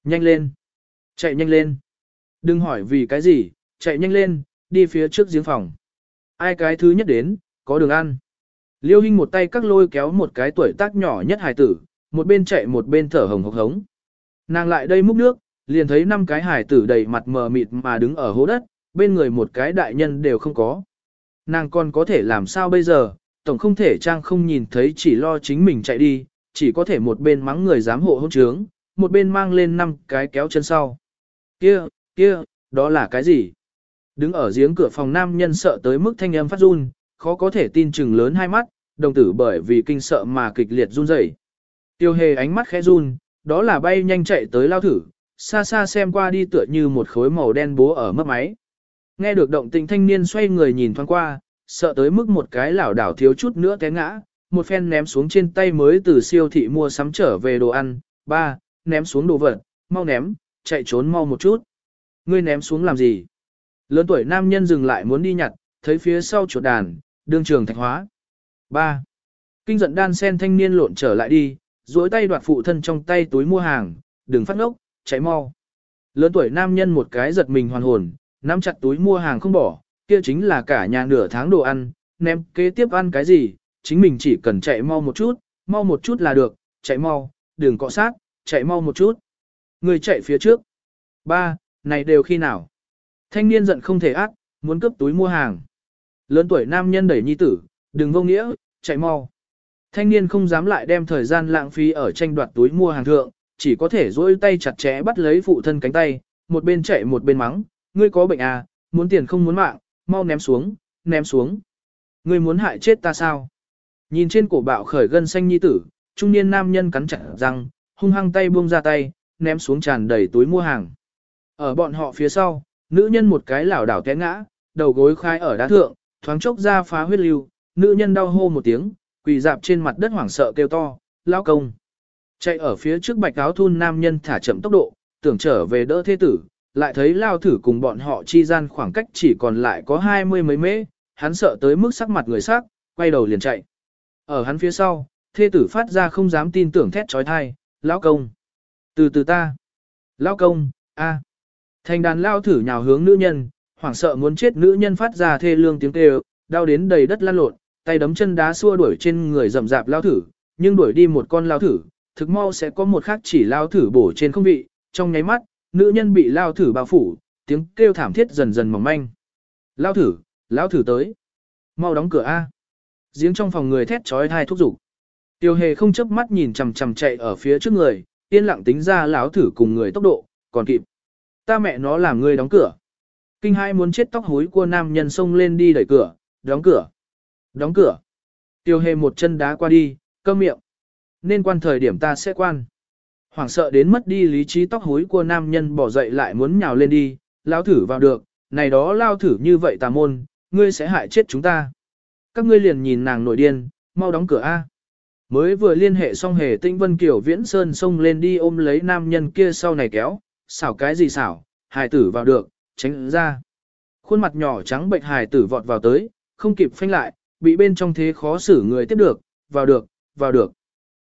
Nhanh lên! Chạy nhanh lên! Đừng hỏi vì cái gì, chạy nhanh lên, đi phía trước giếng phòng. Ai cái thứ nhất đến, có đường ăn. Liêu Hinh một tay các lôi kéo một cái tuổi tác nhỏ nhất hài tử, một bên chạy một bên thở hồng hộc hống. Nàng lại đây múc nước, liền thấy năm cái hài tử đầy mặt mờ mịt mà đứng ở hố đất, bên người một cái đại nhân đều không có. Nàng còn có thể làm sao bây giờ, tổng không thể trang không nhìn thấy chỉ lo chính mình chạy đi, chỉ có thể một bên mắng người giám hộ hôn trướng, một bên mang lên năm cái kéo chân sau. Kia, kia, đó là cái gì? Đứng ở giếng cửa phòng nam nhân sợ tới mức thanh âm phát run, khó có thể tin chừng lớn hai mắt, đồng tử bởi vì kinh sợ mà kịch liệt run rẩy. Tiêu hề ánh mắt khẽ run, đó là bay nhanh chạy tới lao thử, xa xa xem qua đi tựa như một khối màu đen bố ở mấp máy. Nghe được động tình thanh niên xoay người nhìn thoáng qua, sợ tới mức một cái lảo đảo thiếu chút nữa té ngã, một phen ném xuống trên tay mới từ siêu thị mua sắm trở về đồ ăn, ba, ném xuống đồ vật, mau ném, chạy trốn mau một chút. Ngươi ném xuống làm gì? Lớn tuổi nam nhân dừng lại muốn đi nhặt, thấy phía sau chuột đàn, đương trường thạch hóa. 3. Kinh giận đan sen thanh niên lộn trở lại đi, duỗi tay đoạt phụ thân trong tay túi mua hàng, đừng phát ngốc, cháy mau. Lớn tuổi nam nhân một cái giật mình hoàn hồn, nắm chặt túi mua hàng không bỏ, kia chính là cả nhà nửa tháng đồ ăn, ném kế tiếp ăn cái gì, chính mình chỉ cần chạy mau một chút, mau một chút là được, chạy mau, đừng cọ sát, chạy mau một chút. Người chạy phía trước. Ba, này đều khi nào? Thanh niên giận không thể ác, muốn cướp túi mua hàng. Lớn tuổi nam nhân đẩy nhi tử, đừng vô nghĩa, chạy mau. Thanh niên không dám lại đem thời gian lãng phí ở tranh đoạt túi mua hàng thượng, chỉ có thể dỗi tay chặt chẽ bắt lấy phụ thân cánh tay, một bên chạy một bên mắng, ngươi có bệnh à, muốn tiền không muốn mạng, mau ném xuống, ném xuống. Ngươi muốn hại chết ta sao? Nhìn trên cổ bạo khởi gân xanh nhi tử, trung niên nam nhân cắn chặt răng, hung hăng tay buông ra tay, ném xuống tràn đầy túi mua hàng. Ở bọn họ phía sau, nữ nhân một cái lảo đảo té ngã, đầu gối khai ở đá thượng, thoáng chốc ra phá huyết lưu, nữ nhân đau hô một tiếng, quỳ dạp trên mặt đất hoảng sợ kêu to, lao công. Chạy ở phía trước bạch áo thun nam nhân thả chậm tốc độ, tưởng trở về đỡ thế tử, lại thấy lao thử cùng bọn họ chi gian khoảng cách chỉ còn lại có hai mươi mấy mễ, hắn sợ tới mức sắc mặt người sắc, quay đầu liền chạy. Ở hắn phía sau, thê tử phát ra không dám tin tưởng thét trói thai, lão công. Từ từ ta. Lão công, a. Thành đàn lao thử nhào hướng nữ nhân, hoảng sợ muốn chết nữ nhân phát ra thê lương tiếng kêu, đau đến đầy đất lăn lộn, tay đấm chân đá xua đuổi trên người rậm rạp lao thử, nhưng đuổi đi một con lao thử, thực mau sẽ có một khác chỉ lao thử bổ trên không vị, trong nháy mắt, nữ nhân bị lao thử bao phủ, tiếng kêu thảm thiết dần dần mỏng manh. Lao thử, lao thử tới. Mau đóng cửa A. Giếng trong phòng người thét chói tai thúc giục. Tiêu hề không chớp mắt nhìn chằm chằm chạy ở phía trước người, yên lặng tính ra lão thử cùng người tốc độ, còn kịp. Ta mẹ nó làm ngươi đóng cửa. Kinh hai muốn chết tóc hối của nam nhân xông lên đi đẩy cửa, đóng cửa. Đóng cửa. Tiêu hề một chân đá qua đi, câm miệng. Nên quan thời điểm ta sẽ quan. Hoảng sợ đến mất đi lý trí tóc hối của nam nhân bỏ dậy lại muốn nhào lên đi, lao thử vào được, này đó lao thử như vậy tà môn, ngươi sẽ hại chết chúng ta. Các ngươi liền nhìn nàng nổi điên, mau đóng cửa A. Mới vừa liên hệ xong hề tinh vân kiểu viễn sơn xông lên đi ôm lấy nam nhân kia sau này kéo, xảo cái gì xảo, hài tử vào được, tránh ra. Khuôn mặt nhỏ trắng bệnh hài tử vọt vào tới, không kịp phanh lại, bị bên trong thế khó xử người tiếp được, vào được, vào được.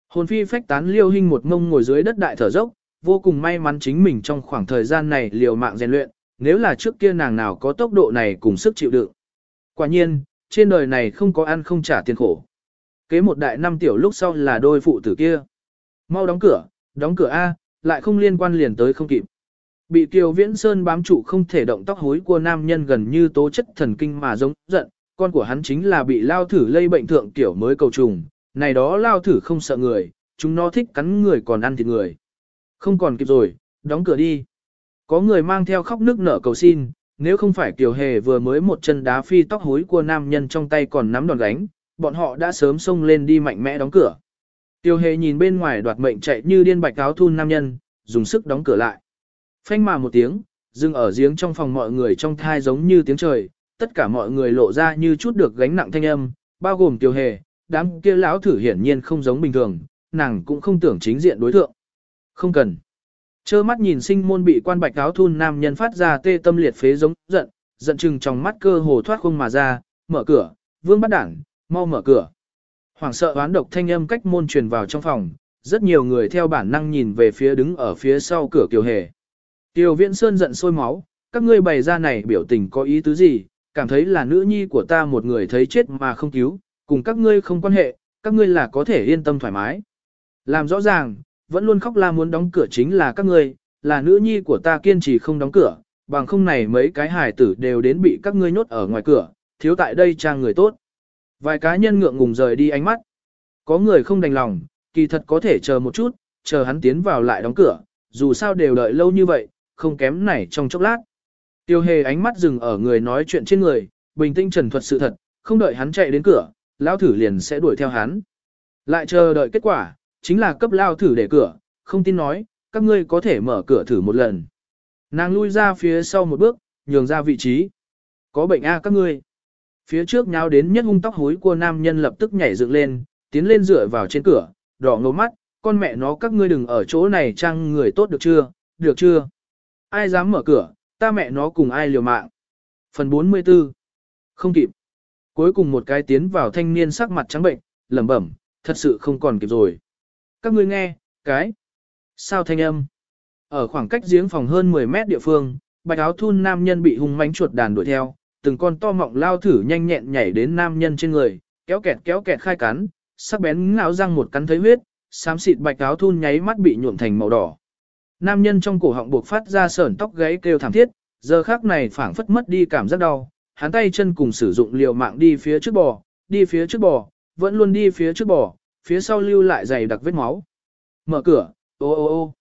Hồn phi phách tán liêu hình một mông ngồi dưới đất đại thở dốc, vô cùng may mắn chính mình trong khoảng thời gian này liều mạng rèn luyện, nếu là trước kia nàng nào có tốc độ này cùng sức chịu đựng. Quả nhiên, trên đời này không có ăn không trả tiền khổ. Kế một đại năm tiểu lúc sau là đôi phụ tử kia. Mau đóng cửa, đóng cửa A, lại không liên quan liền tới không kịp. Bị Kiều Viễn Sơn bám trụ không thể động tóc hối của nam nhân gần như tố chất thần kinh mà giống giận, con của hắn chính là bị lao thử lây bệnh thượng tiểu mới cầu trùng, này đó lao thử không sợ người, chúng nó thích cắn người còn ăn thịt người. Không còn kịp rồi, đóng cửa đi. Có người mang theo khóc nước nở cầu xin, nếu không phải Kiều Hề vừa mới một chân đá phi tóc hối của nam nhân trong tay còn nắm đòn gánh, bọn họ đã sớm xông lên đi mạnh mẽ đóng cửa. Tiêu hề nhìn bên ngoài đoạt mệnh chạy như điên bạch áo thun nam nhân, dùng sức đóng cửa lại. Phanh mà một tiếng, dừng ở giếng trong phòng mọi người trong thai giống như tiếng trời, tất cả mọi người lộ ra như chút được gánh nặng thanh âm, bao gồm tiêu hề, đám kia lão thử hiển nhiên không giống bình thường, nàng cũng không tưởng chính diện đối thượng. Không cần. Chơ mắt nhìn sinh môn bị quan bạch áo thun nam nhân phát ra tê tâm liệt phế giống giận, giận chừng trong mắt cơ hồ thoát không mà ra, mở cửa, vương bắt đảng, mau mở cửa. Hoảng sợ oán độc thanh âm cách môn truyền vào trong phòng, rất nhiều người theo bản năng nhìn về phía đứng ở phía sau cửa Kiều Hề. Kiều Viễn Sơn giận sôi máu, các ngươi bày ra này biểu tình có ý tứ gì, cảm thấy là nữ nhi của ta một người thấy chết mà không cứu, cùng các ngươi không quan hệ, các ngươi là có thể yên tâm thoải mái. Làm rõ ràng, vẫn luôn khóc la muốn đóng cửa chính là các ngươi, là nữ nhi của ta kiên trì không đóng cửa, bằng không này mấy cái hài tử đều đến bị các ngươi nhốt ở ngoài cửa, thiếu tại đây trang người tốt. Vài cá nhân ngượng ngùng rời đi ánh mắt. Có người không đành lòng, kỳ thật có thể chờ một chút, chờ hắn tiến vào lại đóng cửa, dù sao đều đợi lâu như vậy, không kém này trong chốc lát. Tiêu hề ánh mắt dừng ở người nói chuyện trên người, bình tĩnh trần thuật sự thật, không đợi hắn chạy đến cửa, lao thử liền sẽ đuổi theo hắn. Lại chờ đợi kết quả, chính là cấp lao thử để cửa, không tin nói, các ngươi có thể mở cửa thử một lần. Nàng lui ra phía sau một bước, nhường ra vị trí. Có bệnh A các ngươi. Phía trước nháo đến nhất hung tóc hối của nam nhân lập tức nhảy dựng lên, tiến lên dựa vào trên cửa, đỏ ngầu mắt, con mẹ nó các ngươi đừng ở chỗ này trang người tốt được chưa, được chưa? Ai dám mở cửa, ta mẹ nó cùng ai liều mạng. Phần 44 Không kịp. Cuối cùng một cái tiến vào thanh niên sắc mặt trắng bệnh, lẩm bẩm, thật sự không còn kịp rồi. Các ngươi nghe, cái. Sao thanh âm? Ở khoảng cách giếng phòng hơn 10 mét địa phương, bạch áo thun nam nhân bị hung mãnh chuột đàn đuổi theo, từng con to mọng lao thử nhanh nhẹn nhảy đến nam nhân trên người, kéo kẹt kéo kẹt khai cắn, sắc bén ngạo răng một cắn thấy huyết, xám xịt bạch áo thun nháy mắt bị nhuộm thành màu đỏ. Nam nhân trong cổ họng buộc phát ra sởn tóc gáy kêu thảm thiết, giờ khắc này phảng phất mất đi cảm giác đau, hắn tay chân cùng sử dụng liều mạng đi phía trước bò, đi phía trước bò, vẫn luôn đi phía trước bò, phía sau lưu lại dày đặc vết máu. Mở cửa, ô ô ô.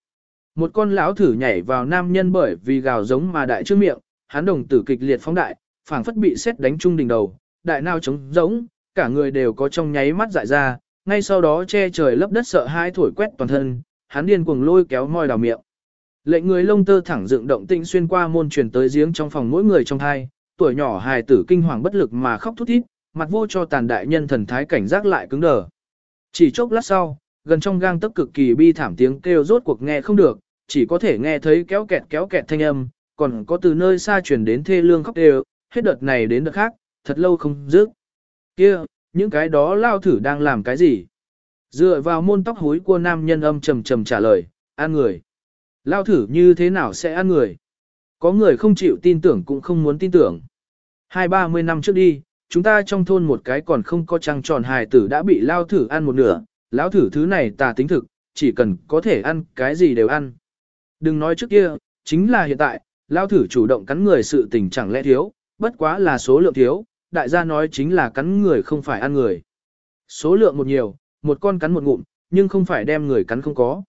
Một con lão thử nhảy vào nam nhân bởi vì gào giống mà đại trước miệng, hắn đồng tử kịch liệt phóng đại, phảng phất bị xét đánh trung đỉnh đầu, đại nao trống rỗng, cả người đều có trong nháy mắt dại ra, ngay sau đó che trời lấp đất sợ hãi thổi quét toàn thân, hắn điên cuồng lôi kéo môi đào miệng. Lệnh người lông tơ thẳng dựng động tinh xuyên qua môn truyền tới giếng trong phòng mỗi người trong hai tuổi nhỏ hài tử kinh hoàng bất lực mà khóc thút thít, mặt vô cho tàn đại nhân thần thái cảnh giác lại cứng đờ. Chỉ chốc lát sau, gần trong gang tấc cực kỳ bi thảm tiếng kêu rốt cuộc nghe không được, chỉ có thể nghe thấy kéo kẹt kéo kẹt thanh âm, còn có từ nơi xa truyền đến thê lương khóc đều, hết đợt này đến đợt khác, thật lâu không dứt. Kia, những cái đó lao thử đang làm cái gì? Dựa vào môn tóc hối của nam nhân âm trầm trầm trả lời, ăn người. Lao thử như thế nào sẽ ăn người? Có người không chịu tin tưởng cũng không muốn tin tưởng. Hai ba mươi năm trước đi, chúng ta trong thôn một cái còn không có trăng tròn hài tử đã bị lao thử ăn một nửa. Lao thử thứ này tà tính thực, chỉ cần có thể ăn cái gì đều ăn. Đừng nói trước kia, chính là hiện tại, lao thử chủ động cắn người sự tình chẳng lẽ thiếu, bất quá là số lượng thiếu, đại gia nói chính là cắn người không phải ăn người. Số lượng một nhiều, một con cắn một ngụm, nhưng không phải đem người cắn không có.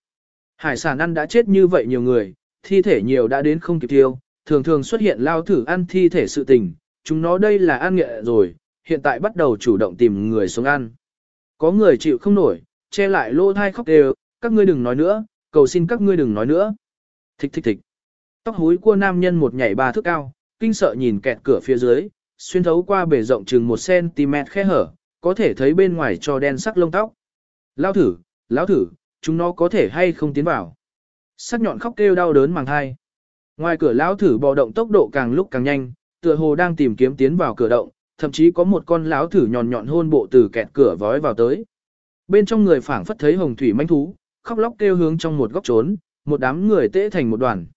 Hải sản ăn đã chết như vậy nhiều người, thi thể nhiều đã đến không kịp tiêu, thường thường xuất hiện lao thử ăn thi thể sự tình, chúng nó đây là ăn nghệ rồi, hiện tại bắt đầu chủ động tìm người xuống ăn. Có người chịu không nổi, che lại lô thai khóc đều, các ngươi đừng nói nữa, cầu xin các ngươi đừng nói nữa. Thích thích thích. Tóc húi của nam nhân một nhảy ba thước cao, kinh sợ nhìn kẹt cửa phía dưới, xuyên thấu qua bể rộng chừng 1cm khe hở, có thể thấy bên ngoài cho đen sắc lông tóc. Lao thử, lão thử, chúng nó có thể hay không tiến vào. Sắc nhọn khóc kêu đau đớn màng hai. Ngoài cửa lão thử bò động tốc độ càng lúc càng nhanh, tựa hồ đang tìm kiếm tiến vào cửa động, thậm chí có một con lão thử nhọn nhọn hôn bộ từ kẹt cửa vói vào tới. Bên trong người phảng phất thấy hồng thủy manh thú, khóc lóc kêu hướng trong một góc trốn, một đám người tễ thành một đoàn.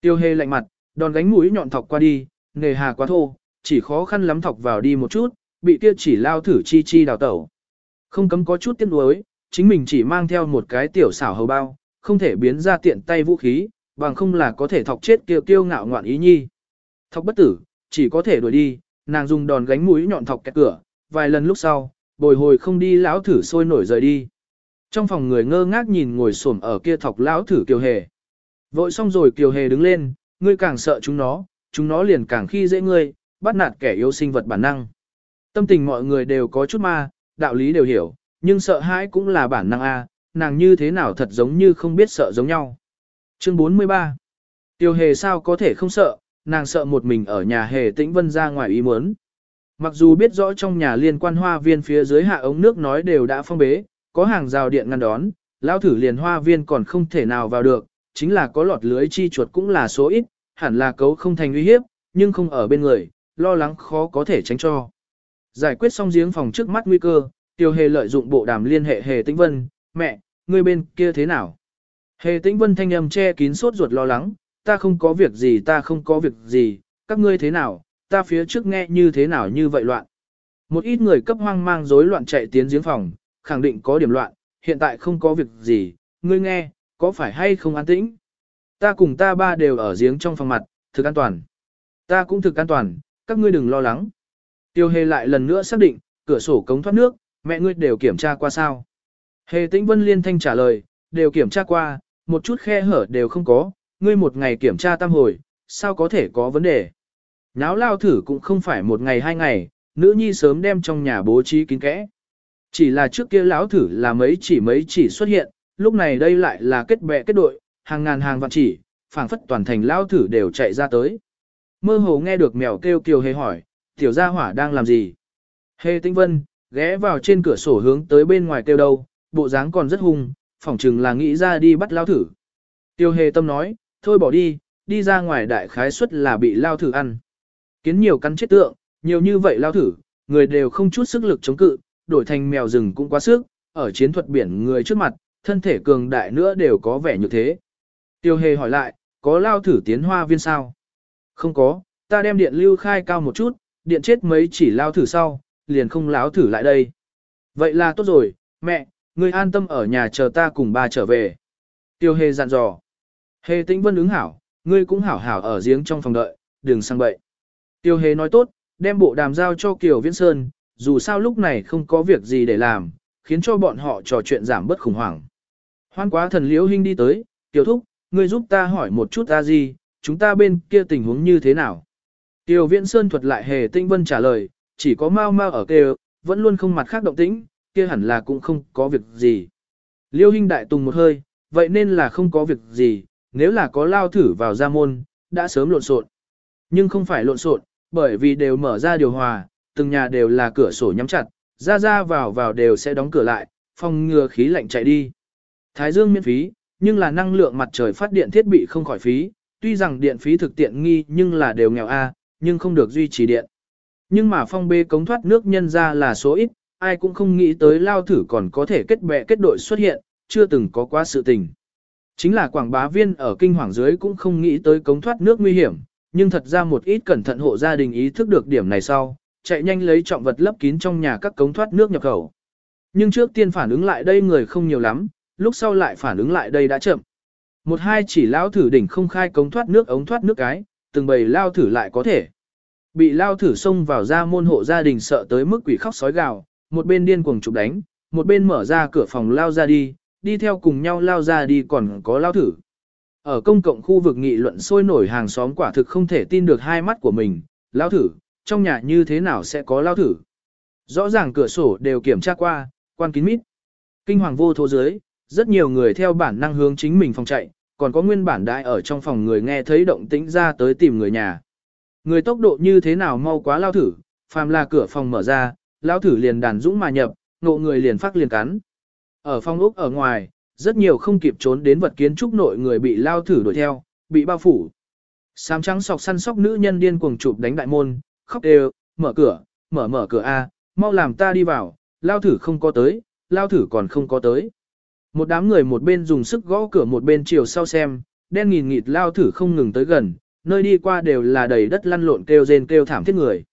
Tiêu hề lạnh mặt, đòn gánh mũi nhọn thọc qua đi, nề hà quá thô, chỉ khó khăn lắm thọc vào đi một chút, bị kia chỉ lao thử chi chi đào tẩu. Không cấm có chút tiếc nuối, chính mình chỉ mang theo một cái tiểu xảo hầu bao, không thể biến ra tiện tay vũ khí, bằng không là có thể thọc chết kiêu kiêu ngạo ngoạn ý nhi. Thọc bất tử, chỉ có thể đuổi đi, nàng dùng đòn gánh mũi nhọn thọc kẹt cửa, vài lần lúc sau, bồi hồi không đi lão thử sôi nổi rời đi. Trong phòng người ngơ ngác nhìn ngồi xổm ở kia thọc lão thử kiều hề. Vội xong rồi kiều hề đứng lên, ngươi càng sợ chúng nó, chúng nó liền càng khi dễ ngươi, bắt nạt kẻ yêu sinh vật bản năng. Tâm tình mọi người đều có chút ma, đạo lý đều hiểu, nhưng sợ hãi cũng là bản năng a, nàng như thế nào thật giống như không biết sợ giống nhau. Chương 43 Tiêu hề sao có thể không sợ, nàng sợ một mình ở nhà hề tĩnh vân ra ngoài ý muốn. Mặc dù biết rõ trong nhà liên quan hoa viên phía dưới hạ ống nước nói đều đã phong bế, có hàng rào điện ngăn đón, lao thử liền hoa viên còn không thể nào vào được, chính là có lọt lưới chi chuột cũng là số ít, hẳn là cấu không thành uy hiếp, nhưng không ở bên người, lo lắng khó có thể tránh cho. Giải quyết xong giếng phòng trước mắt nguy cơ, tiêu hề lợi dụng bộ đàm liên hệ hề tĩnh vân, mẹ, ngươi bên kia thế nào? Hề tĩnh vân thanh âm che kín sốt ruột lo lắng, ta không có việc gì ta không có việc gì, các ngươi thế nào, ta phía trước nghe như thế nào như vậy loạn. Một ít người cấp hoang mang rối loạn chạy tiến giếng phòng, khẳng định có điểm loạn, hiện tại không có việc gì, ngươi nghe, có phải hay không an tĩnh? Ta cùng ta ba đều ở giếng trong phòng mặt, thực an toàn. Ta cũng thực an toàn, các ngươi đừng lo lắng. Tiêu hề lại lần nữa xác định, cửa sổ cống thoát nước, mẹ ngươi đều kiểm tra qua sao. Hề tĩnh vân liên thanh trả lời, đều kiểm tra qua, một chút khe hở đều không có, ngươi một ngày kiểm tra tam hồi, sao có thể có vấn đề. Náo lao thử cũng không phải một ngày hai ngày, nữ nhi sớm đem trong nhà bố trí kín kẽ. Chỉ là trước kia lão thử là mấy chỉ mấy chỉ xuất hiện, lúc này đây lại là kết bè kết đội, hàng ngàn hàng vạn chỉ, phảng phất toàn thành lao thử đều chạy ra tới. Mơ hồ nghe được mèo kêu kiều hề hỏi, tiểu gia hỏa đang làm gì? Hề tinh vân, ghé vào trên cửa sổ hướng tới bên ngoài kêu đâu, bộ dáng còn rất hung, phỏng chừng là nghĩ ra đi bắt lao thử. Tiêu hề tâm nói, thôi bỏ đi, đi ra ngoài đại khái suất là bị lao thử ăn. Kiến nhiều cắn chết tượng, nhiều như vậy lao thử, người đều không chút sức lực chống cự, đổi thành mèo rừng cũng quá sức, ở chiến thuật biển người trước mặt, thân thể cường đại nữa đều có vẻ như thế. Tiêu hề hỏi lại, có lao thử tiến hoa viên sao? Không có, ta đem điện lưu khai cao một chút, điện chết mấy chỉ lao thử sau, liền không láo thử lại đây. Vậy là tốt rồi, mẹ, ngươi an tâm ở nhà chờ ta cùng ba trở về. Tiêu hề dặn dò. Hề tĩnh vân ứng hảo, ngươi cũng hảo hảo ở giếng trong phòng đợi, đừng sang bậy. Tiêu hề nói tốt, đem bộ đàm giao cho Kiều Viễn Sơn, dù sao lúc này không có việc gì để làm, khiến cho bọn họ trò chuyện giảm bớt khủng hoảng. Hoan quá thần liễu hinh đi tới, Kiều Thúc, ngươi giúp ta hỏi một chút ta gì, chúng ta bên kia tình huống như thế nào? Tiêu Viễn Sơn thuật lại hề tinh vân trả lời, chỉ có mau mau ở kêu, vẫn luôn không mặt khác động tĩnh, kia hẳn là cũng không có việc gì. Liêu Hinh đại tùng một hơi, vậy nên là không có việc gì, nếu là có lao thử vào gia môn, đã sớm lộn xộn. Nhưng không phải lộn xộn, bởi vì đều mở ra điều hòa, từng nhà đều là cửa sổ nhắm chặt, ra ra vào vào đều sẽ đóng cửa lại, phòng ngừa khí lạnh chạy đi. Thái dương miễn phí, nhưng là năng lượng mặt trời phát điện thiết bị không khỏi phí, tuy rằng điện phí thực tiện nghi nhưng là đều nghèo A, nhưng không được duy trì điện. Nhưng mà phong bê cống thoát nước nhân ra là số ít, ai cũng không nghĩ tới lao thử còn có thể kết bè kết đội xuất hiện, chưa từng có quá sự tình. Chính là quảng bá viên ở kinh hoàng dưới cũng không nghĩ tới cống thoát nước nguy hiểm, nhưng thật ra một ít cẩn thận hộ gia đình ý thức được điểm này sau, chạy nhanh lấy trọng vật lấp kín trong nhà các cống thoát nước nhập khẩu. Nhưng trước tiên phản ứng lại đây người không nhiều lắm, lúc sau lại phản ứng lại đây đã chậm. Một hai chỉ lao thử đỉnh không khai cống thoát nước ống thoát nước cái, từng bầy lao thử lại có thể. Bị lao thử xông vào ra môn hộ gia đình sợ tới mức quỷ khóc sói gào, một bên điên cuồng chụp đánh, một bên mở ra cửa phòng lao ra đi, đi theo cùng nhau lao ra đi còn có lao thử. Ở công cộng khu vực nghị luận sôi nổi hàng xóm quả thực không thể tin được hai mắt của mình, lao thử, trong nhà như thế nào sẽ có lao thử. Rõ ràng cửa sổ đều kiểm tra qua, quan kín mít. Kinh hoàng vô thố dưới, rất nhiều người theo bản năng hướng chính mình phòng chạy, còn có nguyên bản đại ở trong phòng người nghe thấy động tĩnh ra tới tìm người nhà. Người tốc độ như thế nào mau quá lao thử, phàm là cửa phòng mở ra, lao thử liền đàn dũng mà nhập, ngộ người liền phát liền cắn. Ở phòng ốc ở ngoài, rất nhiều không kịp trốn đến vật kiến trúc nội người bị lao thử đuổi theo, bị bao phủ. Sám trắng sọc săn sóc nữ nhân điên cuồng chụp đánh đại môn, khóc đều, mở cửa, mở mở cửa A, mau làm ta đi vào, lao thử không có tới, lao thử còn không có tới. Một đám người một bên dùng sức gõ cửa một bên chiều sau xem, đen nghìn nghịt lao thử không ngừng tới gần, nơi đi qua đều là đầy đất lăn lộn kêu rên kêu thảm thiết người.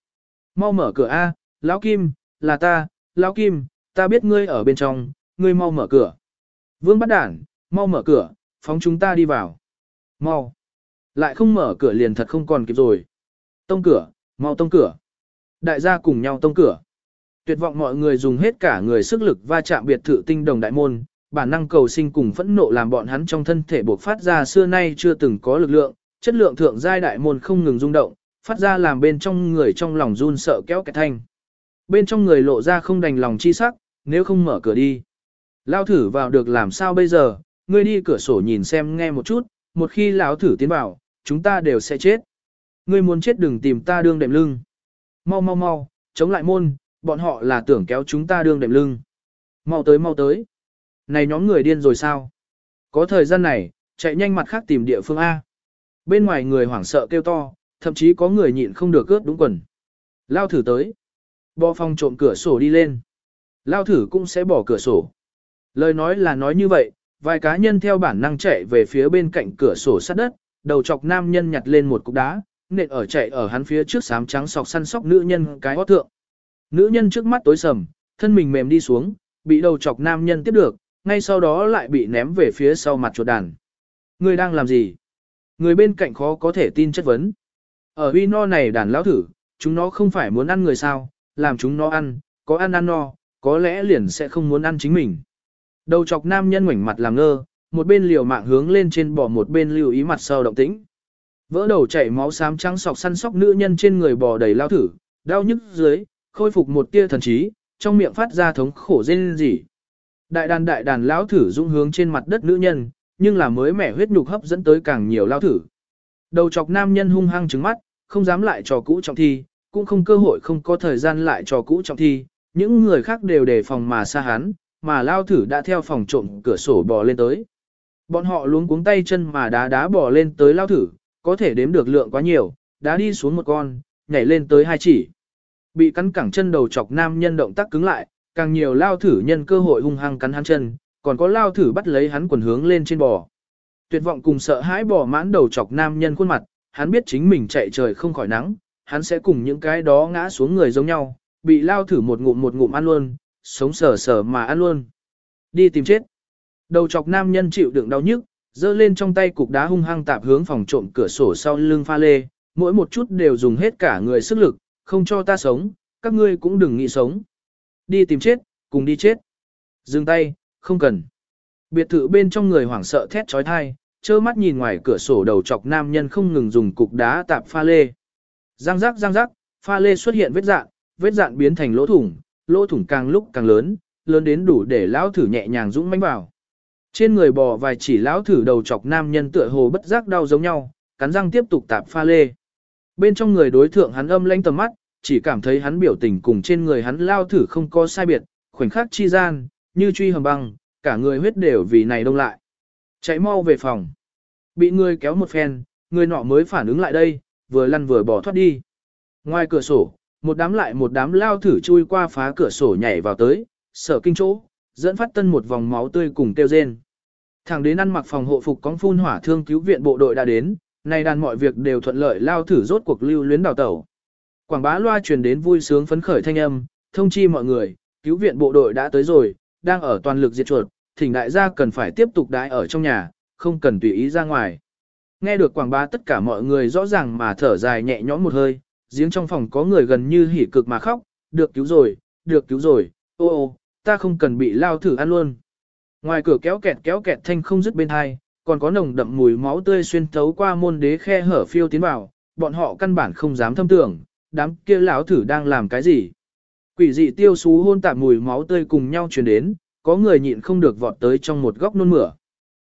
Mau mở cửa A, lão Kim, là ta, lão Kim, ta biết ngươi ở bên trong, ngươi mau mở cửa. Vương bắt đản, mau mở cửa, phóng chúng ta đi vào. Mau. Lại không mở cửa liền thật không còn kịp rồi. Tông cửa, mau tông cửa. Đại gia cùng nhau tông cửa. Tuyệt vọng mọi người dùng hết cả người sức lực va chạm biệt thự tinh đồng đại môn, bản năng cầu sinh cùng phẫn nộ làm bọn hắn trong thân thể bộc phát ra xưa nay chưa từng có lực lượng, chất lượng thượng giai đại môn không ngừng rung động, phát ra làm bên trong người trong lòng run sợ kéo cái thanh. Bên trong người lộ ra không đành lòng chi sắc, nếu không mở cửa đi. Lao thử vào được làm sao bây giờ, ngươi đi cửa sổ nhìn xem nghe một chút, một khi lão thử tiến vào, chúng ta đều sẽ chết. Ngươi muốn chết đừng tìm ta đương đệm lưng. Mau mau mau, chống lại môn, bọn họ là tưởng kéo chúng ta đương đệm lưng. Mau tới mau tới. Này nhóm người điên rồi sao? Có thời gian này, chạy nhanh mặt khác tìm địa phương A. Bên ngoài người hoảng sợ kêu to, thậm chí có người nhịn không được cướp đúng quần. Lao thử tới. Bò phòng trộm cửa sổ đi lên. Lao thử cũng sẽ bỏ cửa sổ. Lời nói là nói như vậy, vài cá nhân theo bản năng chạy về phía bên cạnh cửa sổ sát đất, đầu chọc nam nhân nhặt lên một cục đá, nện ở chạy ở hắn phía trước sám trắng sọc săn sóc nữ nhân cái hót thượng. Nữ nhân trước mắt tối sầm, thân mình mềm đi xuống, bị đầu chọc nam nhân tiếp được, ngay sau đó lại bị ném về phía sau mặt chuột đàn. Người đang làm gì? Người bên cạnh khó có thể tin chất vấn. Ở huy no này đàn lão thử, chúng nó không phải muốn ăn người sao, làm chúng nó ăn, có ăn ăn no, có lẽ liền sẽ không muốn ăn chính mình. Đầu chọc nam nhân ngoảnh mặt làm ngơ, một bên liều mạng hướng lên trên bò một bên lưu ý mặt sau động tĩnh. Vỡ đầu chảy máu xám trắng sọc săn sóc nữ nhân trên người bò đầy lao thử, đau nhức dưới, khôi phục một tia thần trí, trong miệng phát ra thống khổ rên rỉ. Đại đàn đại đàn lão thử dũng hướng trên mặt đất nữ nhân, nhưng là mới mẻ huyết nhục hấp dẫn tới càng nhiều lao thử. Đầu chọc nam nhân hung hăng trứng mắt, không dám lại trò cũ trọng thi, cũng không cơ hội không có thời gian lại trò cũ trọng thi, những người khác đều đề phòng mà xa hắn, mà lao thử đã theo phòng trộm cửa sổ bò lên tới. Bọn họ luống cuống tay chân mà đá đá bò lên tới lao thử, có thể đếm được lượng quá nhiều, đá đi xuống một con, nhảy lên tới hai chỉ. Bị cắn cẳng chân đầu chọc nam nhân động tác cứng lại, càng nhiều lao thử nhân cơ hội hung hăng cắn hắn chân, còn có lao thử bắt lấy hắn quần hướng lên trên bò. Tuyệt vọng cùng sợ hãi bò mãn đầu chọc nam nhân khuôn mặt, hắn biết chính mình chạy trời không khỏi nắng, hắn sẽ cùng những cái đó ngã xuống người giống nhau, bị lao thử một ngụm một ngụm ăn luôn, sống sờ sờ mà ăn luôn. Đi tìm chết. Đầu chọc nam nhân chịu đựng đau nhức, giơ lên trong tay cục đá hung hăng tạp hướng phòng trộm cửa sổ sau lưng pha lê, mỗi một chút đều dùng hết cả người sức lực, không cho ta sống, các ngươi cũng đừng nghĩ sống. Đi tìm chết, cùng đi chết. Dừng tay, không cần. Biệt thự bên trong người hoảng sợ thét trói thai, trơ mắt nhìn ngoài cửa sổ đầu chọc nam nhân không ngừng dùng cục đá tạp pha lê. Giang giác giang giác, pha lê xuất hiện vết dạn, vết dạn biến thành lỗ thủng, lỗ thủng càng lúc càng lớn, lớn đến đủ để lão thử nhẹ nhàng dũng mãnh vào. Trên người bò vài chỉ lão thử đầu chọc nam nhân tựa hồ bất giác đau giống nhau, cắn răng tiếp tục tạp pha lê. Bên trong người đối thượng hắn âm lãnh tầm mắt, chỉ cảm thấy hắn biểu tình cùng trên người hắn lao thử không có sai biệt, khoảnh khắc chi gian, như truy hầm băng, cả người huyết đều vì này đông lại. Chạy mau về phòng. Bị người kéo một phen, người nọ mới phản ứng lại đây, vừa lăn vừa bỏ thoát đi. Ngoài cửa sổ, một đám lại một đám lao thử chui qua phá cửa sổ nhảy vào tới, sở kinh chỗ, dẫn phát tân một vòng máu tươi cùng tiêu rên. Thẳng đến ăn mặc phòng hộ phục cóng phun hỏa thương cứu viện bộ đội đã đến, nay đàn mọi việc đều thuận lợi lao thử rốt cuộc lưu luyến đào tẩu. Quảng bá loa truyền đến vui sướng phấn khởi thanh âm, thông chi mọi người, cứu viện bộ đội đã tới rồi, đang ở toàn lực diệt chuột, thỉnh đại gia cần phải tiếp tục đãi ở trong nhà, không cần tùy ý ra ngoài. Nghe được quảng bá tất cả mọi người rõ ràng mà thở dài nhẹ nhõm một hơi, giếng trong phòng có người gần như hỉ cực mà khóc, được cứu rồi, được cứu rồi, ô ô, ta không cần bị lao thử ăn luôn. Ngoài cửa kéo kẹt kéo kẹt thanh không dứt bên hai, còn có nồng đậm mùi máu tươi xuyên thấu qua môn đế khe hở phiêu tiến vào, bọn họ căn bản không dám thâm tưởng, đám kia lão thử đang làm cái gì. Quỷ dị tiêu xú hôn tạp mùi máu tươi cùng nhau truyền đến, có người nhịn không được vọt tới trong một góc nôn mửa.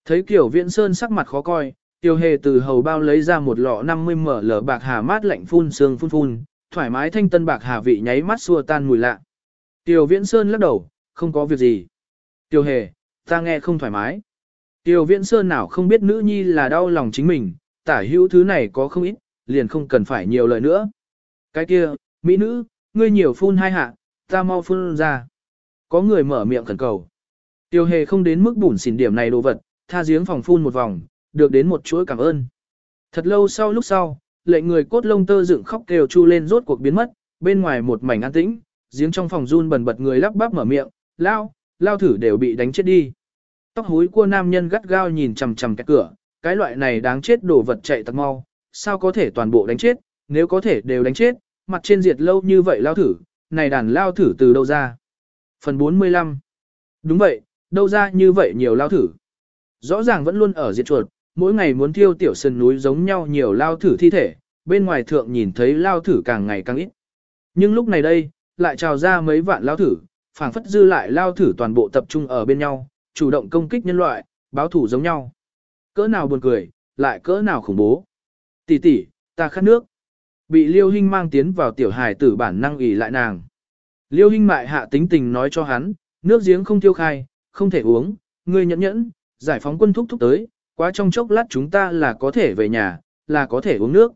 Thấy kiểu viễn sơn sắc mặt khó coi, tiêu hề từ hầu bao lấy ra một lọ 50 ml bạc hà mát lạnh phun sương phun phun, thoải mái thanh tân bạc hà vị nháy mắt xua tan mùi lạ. Tiêu viễn sơn lắc đầu, không có việc gì. Tiêu hề, ta nghe không thoải mái. Tiêu viễn sơn nào không biết nữ nhi là đau lòng chính mình, tả hữu thứ này có không ít, liền không cần phải nhiều lời nữa. Cái kia, mỹ nữ, ngươi nhiều phun hai hạ, ta mau phun ra. Có người mở miệng khẩn cầu. Tiêu hề không đến mức bủn xỉn điểm này đồ vật, tha giếng phòng phun một vòng, được đến một chuỗi cảm ơn. Thật lâu sau lúc sau, lệnh người cốt lông tơ dựng khóc kêu chu lên rốt cuộc biến mất, bên ngoài một mảnh an tĩnh, giếng trong phòng run bần bật người lắp bắp mở miệng, lao, lao thử đều bị đánh chết đi. Tóc húi của nam nhân gắt gao nhìn chằm chằm cái cửa, cái loại này đáng chết đổ vật chạy tặc mau, sao có thể toàn bộ đánh chết, nếu có thể đều đánh chết, mặt trên diệt lâu như vậy lao thử, này đàn lao thử từ đâu ra. Phần 45 Đúng vậy, đâu ra như vậy nhiều lao thử. Rõ ràng vẫn luôn ở diệt chuột, mỗi ngày muốn thiêu tiểu sơn núi giống nhau nhiều lao thử thi thể, bên ngoài thượng nhìn thấy lao thử càng ngày càng ít. Nhưng lúc này đây, lại trào ra mấy vạn lao thử, phảng phất dư lại lao thử toàn bộ tập trung ở bên nhau, chủ động công kích nhân loại, báo thủ giống nhau. Cỡ nào buồn cười, lại cỡ nào khủng bố. Tỷ tỷ, ta khát nước. Bị Liêu Hinh mang tiến vào tiểu hài tử bản năng ủy lại nàng. Liêu Hinh mại hạ tính tình nói cho hắn, nước giếng không tiêu khai, không thể uống, ngươi nhẫn nhẫn, giải phóng quân thúc thúc tới, quá trong chốc lát chúng ta là có thể về nhà, là có thể uống nước.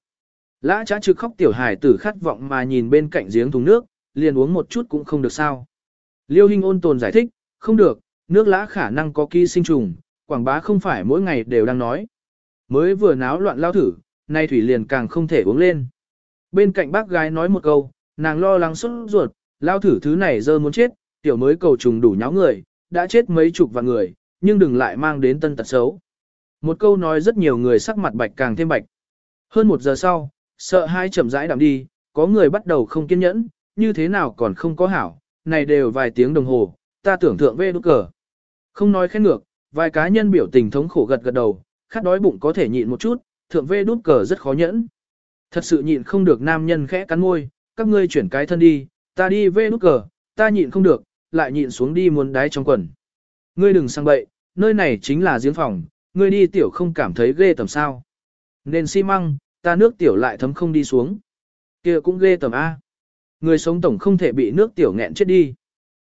Lã trá trực khóc tiểu hài tử khát vọng mà nhìn bên cạnh giếng thùng nước, liền uống một chút cũng không được sao. Liêu Hinh ôn tồn giải thích, không được, nước lã khả năng có ký sinh trùng, quảng bá không phải mỗi ngày đều đang nói. Mới vừa náo loạn lao thử, nay thủy liền càng không thể uống lên. Bên cạnh bác gái nói một câu, nàng lo lắng xuất ruột, lao thử thứ này dơ muốn chết, tiểu mới cầu trùng đủ nháo người, đã chết mấy chục vạn người, nhưng đừng lại mang đến tân tật xấu. Một câu nói rất nhiều người sắc mặt bạch càng thêm bạch. Hơn một giờ sau, sợ hai chậm rãi đạm đi, có người bắt đầu không kiên nhẫn, như thế nào còn không có hảo, này đều vài tiếng đồng hồ, ta tưởng thượng về đốt cờ. Không nói khen ngược, vài cá nhân biểu tình thống khổ gật gật đầu, khát đói bụng có thể nhịn một chút, thượng về đút cờ rất khó nhẫn. Thật sự nhịn không được nam nhân khẽ cắn môi, các ngươi chuyển cái thân đi, ta đi về nút cờ, ta nhịn không được, lại nhịn xuống đi muốn đái trong quần. Ngươi đừng sang bậy, nơi này chính là giếng phòng, ngươi đi tiểu không cảm thấy ghê tầm sao. Nên xi măng, ta nước tiểu lại thấm không đi xuống. kia cũng ghê tầm A. Người sống tổng không thể bị nước tiểu nghẹn chết đi.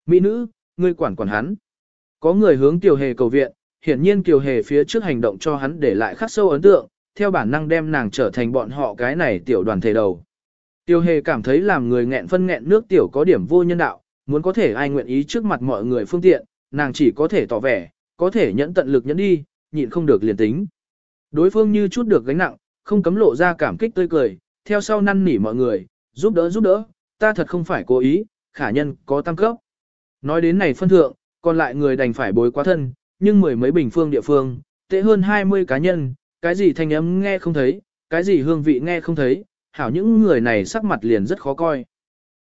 Mỹ nữ, ngươi quản quản hắn. Có người hướng tiểu hề cầu viện, hiển nhiên tiểu hề phía trước hành động cho hắn để lại khắc sâu ấn tượng, theo bản năng đem nàng trở thành bọn họ cái này tiểu đoàn thể đầu. tiêu hề cảm thấy làm người nghẹn phân nghẹn nước tiểu có điểm vô nhân đạo, muốn có thể ai nguyện ý trước mặt mọi người phương tiện, nàng chỉ có thể tỏ vẻ, có thể nhẫn tận lực nhẫn đi, nhịn không được liền tính. Đối phương như chút được gánh nặng, không cấm lộ ra cảm kích tươi cười, theo sau năn nỉ mọi người, giúp đỡ giúp đỡ, ta thật không phải cố ý, khả nhân có tăng cấp. Nói đến này phân thượng, còn lại người đành phải bối quá thân, nhưng mười mấy bình phương địa phương, tệ hơn 20 cá nhân, cái gì thanh âm nghe không thấy, cái gì hương vị nghe không thấy, hảo những người này sắc mặt liền rất khó coi.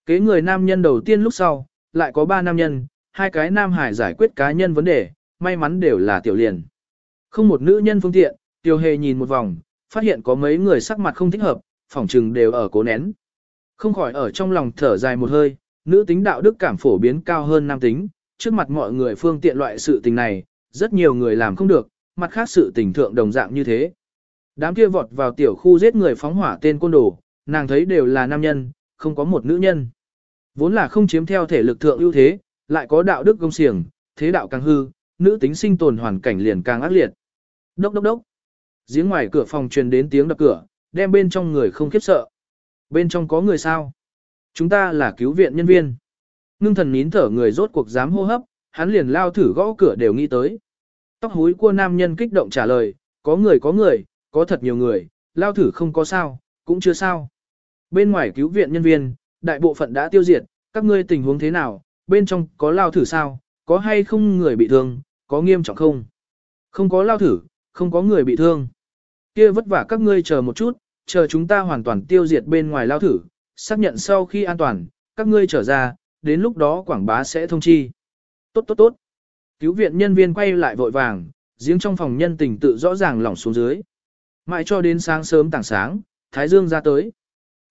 Kế người nam nhân đầu tiên lúc sau, lại có ba nam nhân, hai cái nam hải giải quyết cá nhân vấn đề, may mắn đều là tiểu liền. Không một nữ nhân phương tiện, tiểu hề nhìn một vòng, phát hiện có mấy người sắc mặt không thích hợp, phỏng trừng đều ở cố nén. Không khỏi ở trong lòng thở dài một hơi, nữ tính đạo đức cảm phổ biến cao hơn nam tính, trước mặt mọi người phương tiện loại sự tình này, rất nhiều người làm không được, mặt khác sự tình thượng đồng dạng như thế. Đám kia vọt vào tiểu khu giết người phóng hỏa tên côn đồ, nàng thấy đều là nam nhân, không có một nữ nhân. Vốn là không chiếm theo thể lực thượng ưu thế, lại có đạo đức công xiềng, thế đạo càng hư, nữ tính sinh tồn hoàn cảnh liền càng ác liệt. Đốc đốc đốc. Giếng ngoài cửa phòng truyền đến tiếng đập cửa, đem bên trong người không khiếp sợ. Bên trong có người sao? Chúng ta là cứu viện nhân viên. Ngưng thần nín thở người rốt cuộc dám hô hấp, hắn liền lao thử gõ cửa đều nghĩ tới. Tóc húi của nam nhân kích động trả lời, có người có người, có thật nhiều người, lao thử không có sao, cũng chưa sao. Bên ngoài cứu viện nhân viên, đại bộ phận đã tiêu diệt, các ngươi tình huống thế nào, bên trong có lao thử sao, có hay không người bị thương, có nghiêm trọng không? Không có lao thử, không có người bị thương. Kia vất vả các ngươi chờ một chút, chờ chúng ta hoàn toàn tiêu diệt bên ngoài lao thử, xác nhận sau khi an toàn, các ngươi trở ra, đến lúc đó quảng bá sẽ thông chi. Tốt tốt tốt. Cứu viện nhân viên quay lại vội vàng, giếng trong phòng nhân tình tự rõ ràng lỏng xuống dưới. Mãi cho đến sáng sớm tảng sáng, Thái Dương ra tới.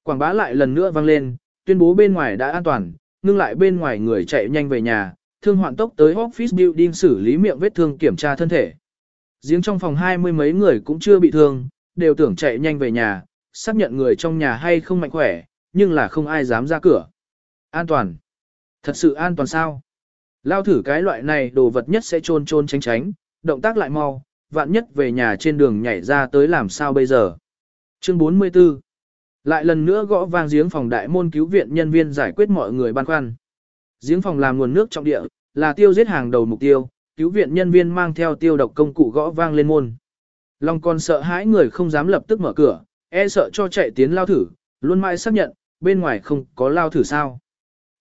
Quảng bá lại lần nữa vang lên, tuyên bố bên ngoài đã an toàn, ngưng lại bên ngoài người chạy nhanh về nhà, thương hoạn tốc tới office building xử lý miệng vết thương kiểm tra thân thể. Giếng trong phòng hai mươi mấy người cũng chưa bị thương, đều tưởng chạy nhanh về nhà, xác nhận người trong nhà hay không mạnh khỏe, nhưng là không ai dám ra cửa. An toàn. Thật sự an toàn sao? Lao thử cái loại này đồ vật nhất sẽ trôn trôn tránh tránh, động tác lại mau, vạn nhất về nhà trên đường nhảy ra tới làm sao bây giờ. Chương 44 Lại lần nữa gõ vang giếng phòng đại môn cứu viện nhân viên giải quyết mọi người băn khoăn. Giếng phòng làm nguồn nước trọng địa, là tiêu giết hàng đầu mục tiêu, cứu viện nhân viên mang theo tiêu độc công cụ gõ vang lên môn. Long còn sợ hãi người không dám lập tức mở cửa, e sợ cho chạy tiến lao thử, luôn mãi xác nhận, bên ngoài không có lao thử sao.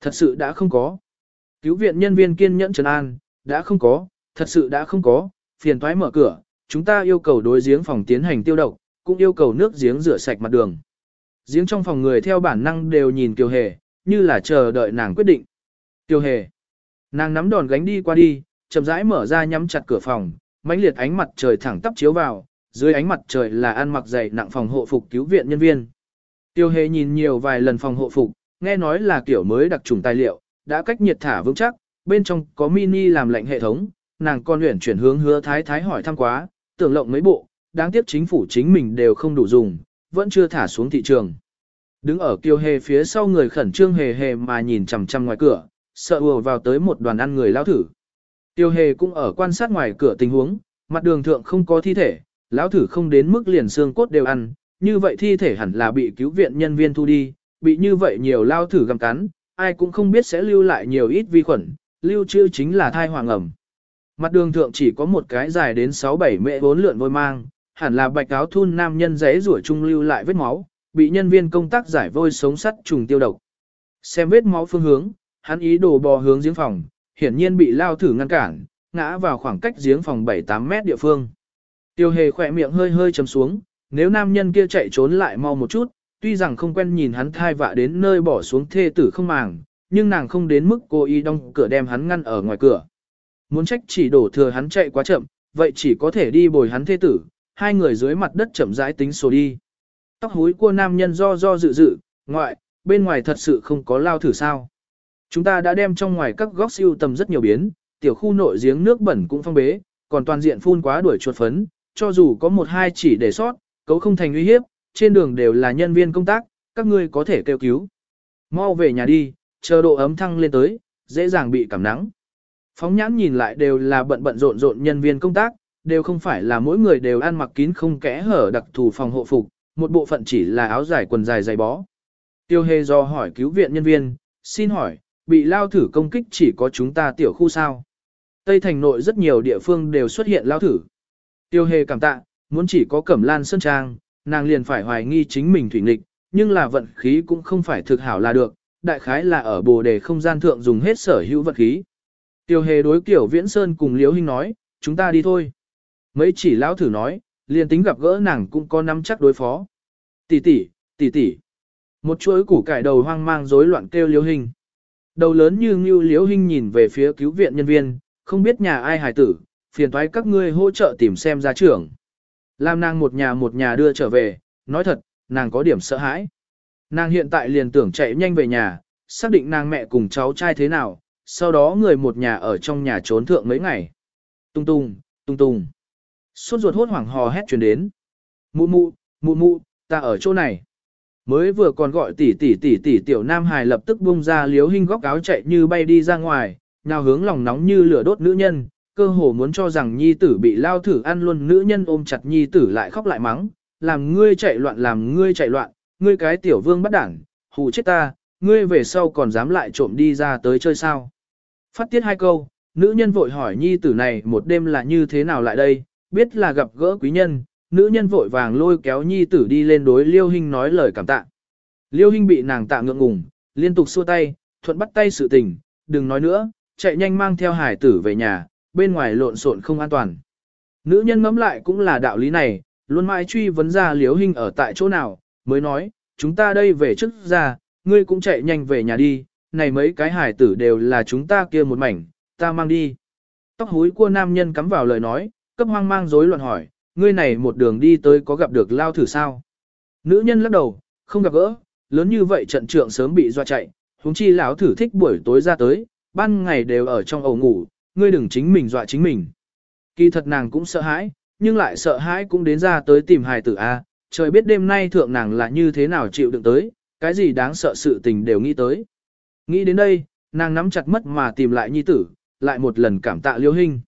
Thật sự đã không có. Cứu viện nhân viên kiên nhẫn trấn an, đã không có, thật sự đã không có, phiền toái mở cửa, chúng ta yêu cầu đối giếng phòng tiến hành tiêu độc, cũng yêu cầu nước giếng rửa sạch mặt đường. Giếng trong phòng người theo bản năng đều nhìn Kiều Hề, như là chờ đợi nàng quyết định. Kiều Hề. Nàng nắm đòn gánh đi qua đi, chậm rãi mở ra nhắm chặt cửa phòng, mãnh liệt ánh mặt trời thẳng tắp chiếu vào, dưới ánh mặt trời là ăn mặc dày nặng phòng hộ phục cứu viện nhân viên. Tiêu Hề nhìn nhiều vài lần phòng hộ phục, nghe nói là kiểu mới đặc trùng tài liệu, đã cách nhiệt thả vững chắc, bên trong có mini làm lạnh hệ thống, nàng con luyện chuyển hướng hứa thái thái hỏi thăm quá, tưởng lộng mấy bộ, đáng tiếc chính phủ chính mình đều không đủ dùng, vẫn chưa thả xuống thị trường. Đứng ở kiều hề phía sau người khẩn trương hề hề mà nhìn chằm chằm ngoài cửa, sợ ùa vào tới một đoàn ăn người lao thử. Tiêu hề cũng ở quan sát ngoài cửa tình huống, mặt đường thượng không có thi thể, lão thử không đến mức liền xương cốt đều ăn, như vậy thi thể hẳn là bị cứu viện nhân viên thu đi, bị như vậy nhiều lao thử găm cắn, ai cũng không biết sẽ lưu lại nhiều ít vi khuẩn, lưu trữ chính là thai hoàng ẩm. Mặt đường thượng chỉ có một cái dài đến 6-7 mệ bốn lượn vôi mang, hẳn là bạch áo thun nam nhân giấy rủa trung lưu lại vết máu, bị nhân viên công tác giải vôi sống sắt trùng tiêu độc. Xem vết máu phương hướng, hắn ý đồ bò hướng giếng phòng, hiển nhiên bị lao thử ngăn cản, ngã vào khoảng cách giếng phòng 7-8 mét địa phương. Tiêu hề khỏe miệng hơi hơi chấm xuống, nếu nam nhân kia chạy trốn lại mau một chút, tuy rằng không quen nhìn hắn thai vạ đến nơi bỏ xuống thê tử không màng, nhưng nàng không đến mức cố ý đóng cửa đem hắn ngăn ở ngoài cửa. Muốn trách chỉ đổ thừa hắn chạy quá chậm, vậy chỉ có thể đi bồi hắn thê tử, hai người dưới mặt đất chậm rãi tính sổ đi. Tóc húi của nam nhân do do dự dự, ngoại, bên ngoài thật sự không có lao thử sao. Chúng ta đã đem trong ngoài các góc siêu tầm rất nhiều biến, tiểu khu nội giếng nước bẩn cũng phong bế, còn toàn diện phun quá đuổi chuột phấn, cho dù có một hai chỉ để sót, cấu không thành uy hiếp, trên đường đều là nhân viên công tác, các ngươi có thể kêu cứu. Mau về nhà đi, chờ độ ấm thăng lên tới, dễ dàng bị cảm nắng. Phóng nhãn nhìn lại đều là bận bận rộn rộn nhân viên công tác, đều không phải là mỗi người đều ăn mặc kín không kẽ hở đặc thù phòng hộ phục, một bộ phận chỉ là áo dài quần dài dày bó. Tiêu hề do hỏi cứu viện nhân viên, xin hỏi, bị lao thử công kích chỉ có chúng ta tiểu khu sao? Tây thành nội rất nhiều địa phương đều xuất hiện lao thử. Tiêu hề cảm tạ, muốn chỉ có cẩm lan sơn trang, nàng liền phải hoài nghi chính mình thủy nghịch, nhưng là vận khí cũng không phải thực hảo là được, đại khái là ở bồ đề không gian thượng dùng hết sở hữu vật khí. Tiêu hề đối kiểu viễn sơn cùng liễu hình nói, chúng ta đi thôi. Mấy chỉ lão thử nói, liền tính gặp gỡ nàng cũng có nắm chắc đối phó. Tỷ tỷ, tỷ tỷ. Một chuỗi củ cải đầu hoang mang rối loạn kêu liễu hình. Đầu lớn như ngưu liễu hình nhìn về phía cứu viện nhân viên, không biết nhà ai hài tử, phiền thoái các ngươi hỗ trợ tìm xem ra trưởng. Làm nàng một nhà một nhà đưa trở về, nói thật, nàng có điểm sợ hãi. Nàng hiện tại liền tưởng chạy nhanh về nhà, xác định nàng mẹ cùng cháu trai thế nào, sau đó người một nhà ở trong nhà trốn thượng mấy ngày. Tung tung, tung tung. Suốt ruột hốt hoảng hò hét chuyển đến. Mụ mụ, mụ mụ, ta ở chỗ này. Mới vừa còn gọi tỷ tỷ tỷ tỷ tiểu nam hài lập tức bung ra liếu hình góc áo chạy như bay đi ra ngoài, nào hướng lòng nóng như lửa đốt nữ nhân, cơ hồ muốn cho rằng nhi tử bị lao thử ăn luôn nữ nhân ôm chặt nhi tử lại khóc lại mắng, làm ngươi chạy loạn làm ngươi chạy loạn, ngươi cái tiểu vương bắt đảng, hù chết ta, ngươi về sau còn dám lại trộm đi ra tới chơi sao. Phát tiết hai câu, nữ nhân vội hỏi nhi tử này một đêm là như thế nào lại đây, biết là gặp gỡ quý nhân, nữ nhân vội vàng lôi kéo nhi tử đi lên đối liêu hình nói lời cảm tạ. Liêu hình bị nàng tạ ngượng ngùng, liên tục xua tay, thuận bắt tay sự tình, đừng nói nữa, chạy nhanh mang theo hải tử về nhà, bên ngoài lộn xộn không an toàn. Nữ nhân ngẫm lại cũng là đạo lý này, luôn mãi truy vấn ra liếu hình ở tại chỗ nào, mới nói, chúng ta đây về trước ra, ngươi cũng chạy nhanh về nhà đi, này mấy cái hải tử đều là chúng ta kia một mảnh, ta mang đi. Tóc húi của nam nhân cắm vào lời nói, cấp hoang mang rối loạn hỏi, ngươi này một đường đi tới có gặp được lao thử sao? Nữ nhân lắc đầu, không gặp gỡ, lớn như vậy trận trượng sớm bị doa chạy, huống chi lão thử thích buổi tối ra tới, ban ngày đều ở trong ổ ngủ, ngươi đừng chính mình dọa chính mình. Kỳ thật nàng cũng sợ hãi, nhưng lại sợ hãi cũng đến ra tới tìm hài tử A, trời biết đêm nay thượng nàng là như thế nào chịu đựng tới, cái gì đáng sợ sự tình đều nghĩ tới. Nghĩ đến đây, nàng nắm chặt mất mà tìm lại nhi tử, lại một lần cảm tạ liêu hình.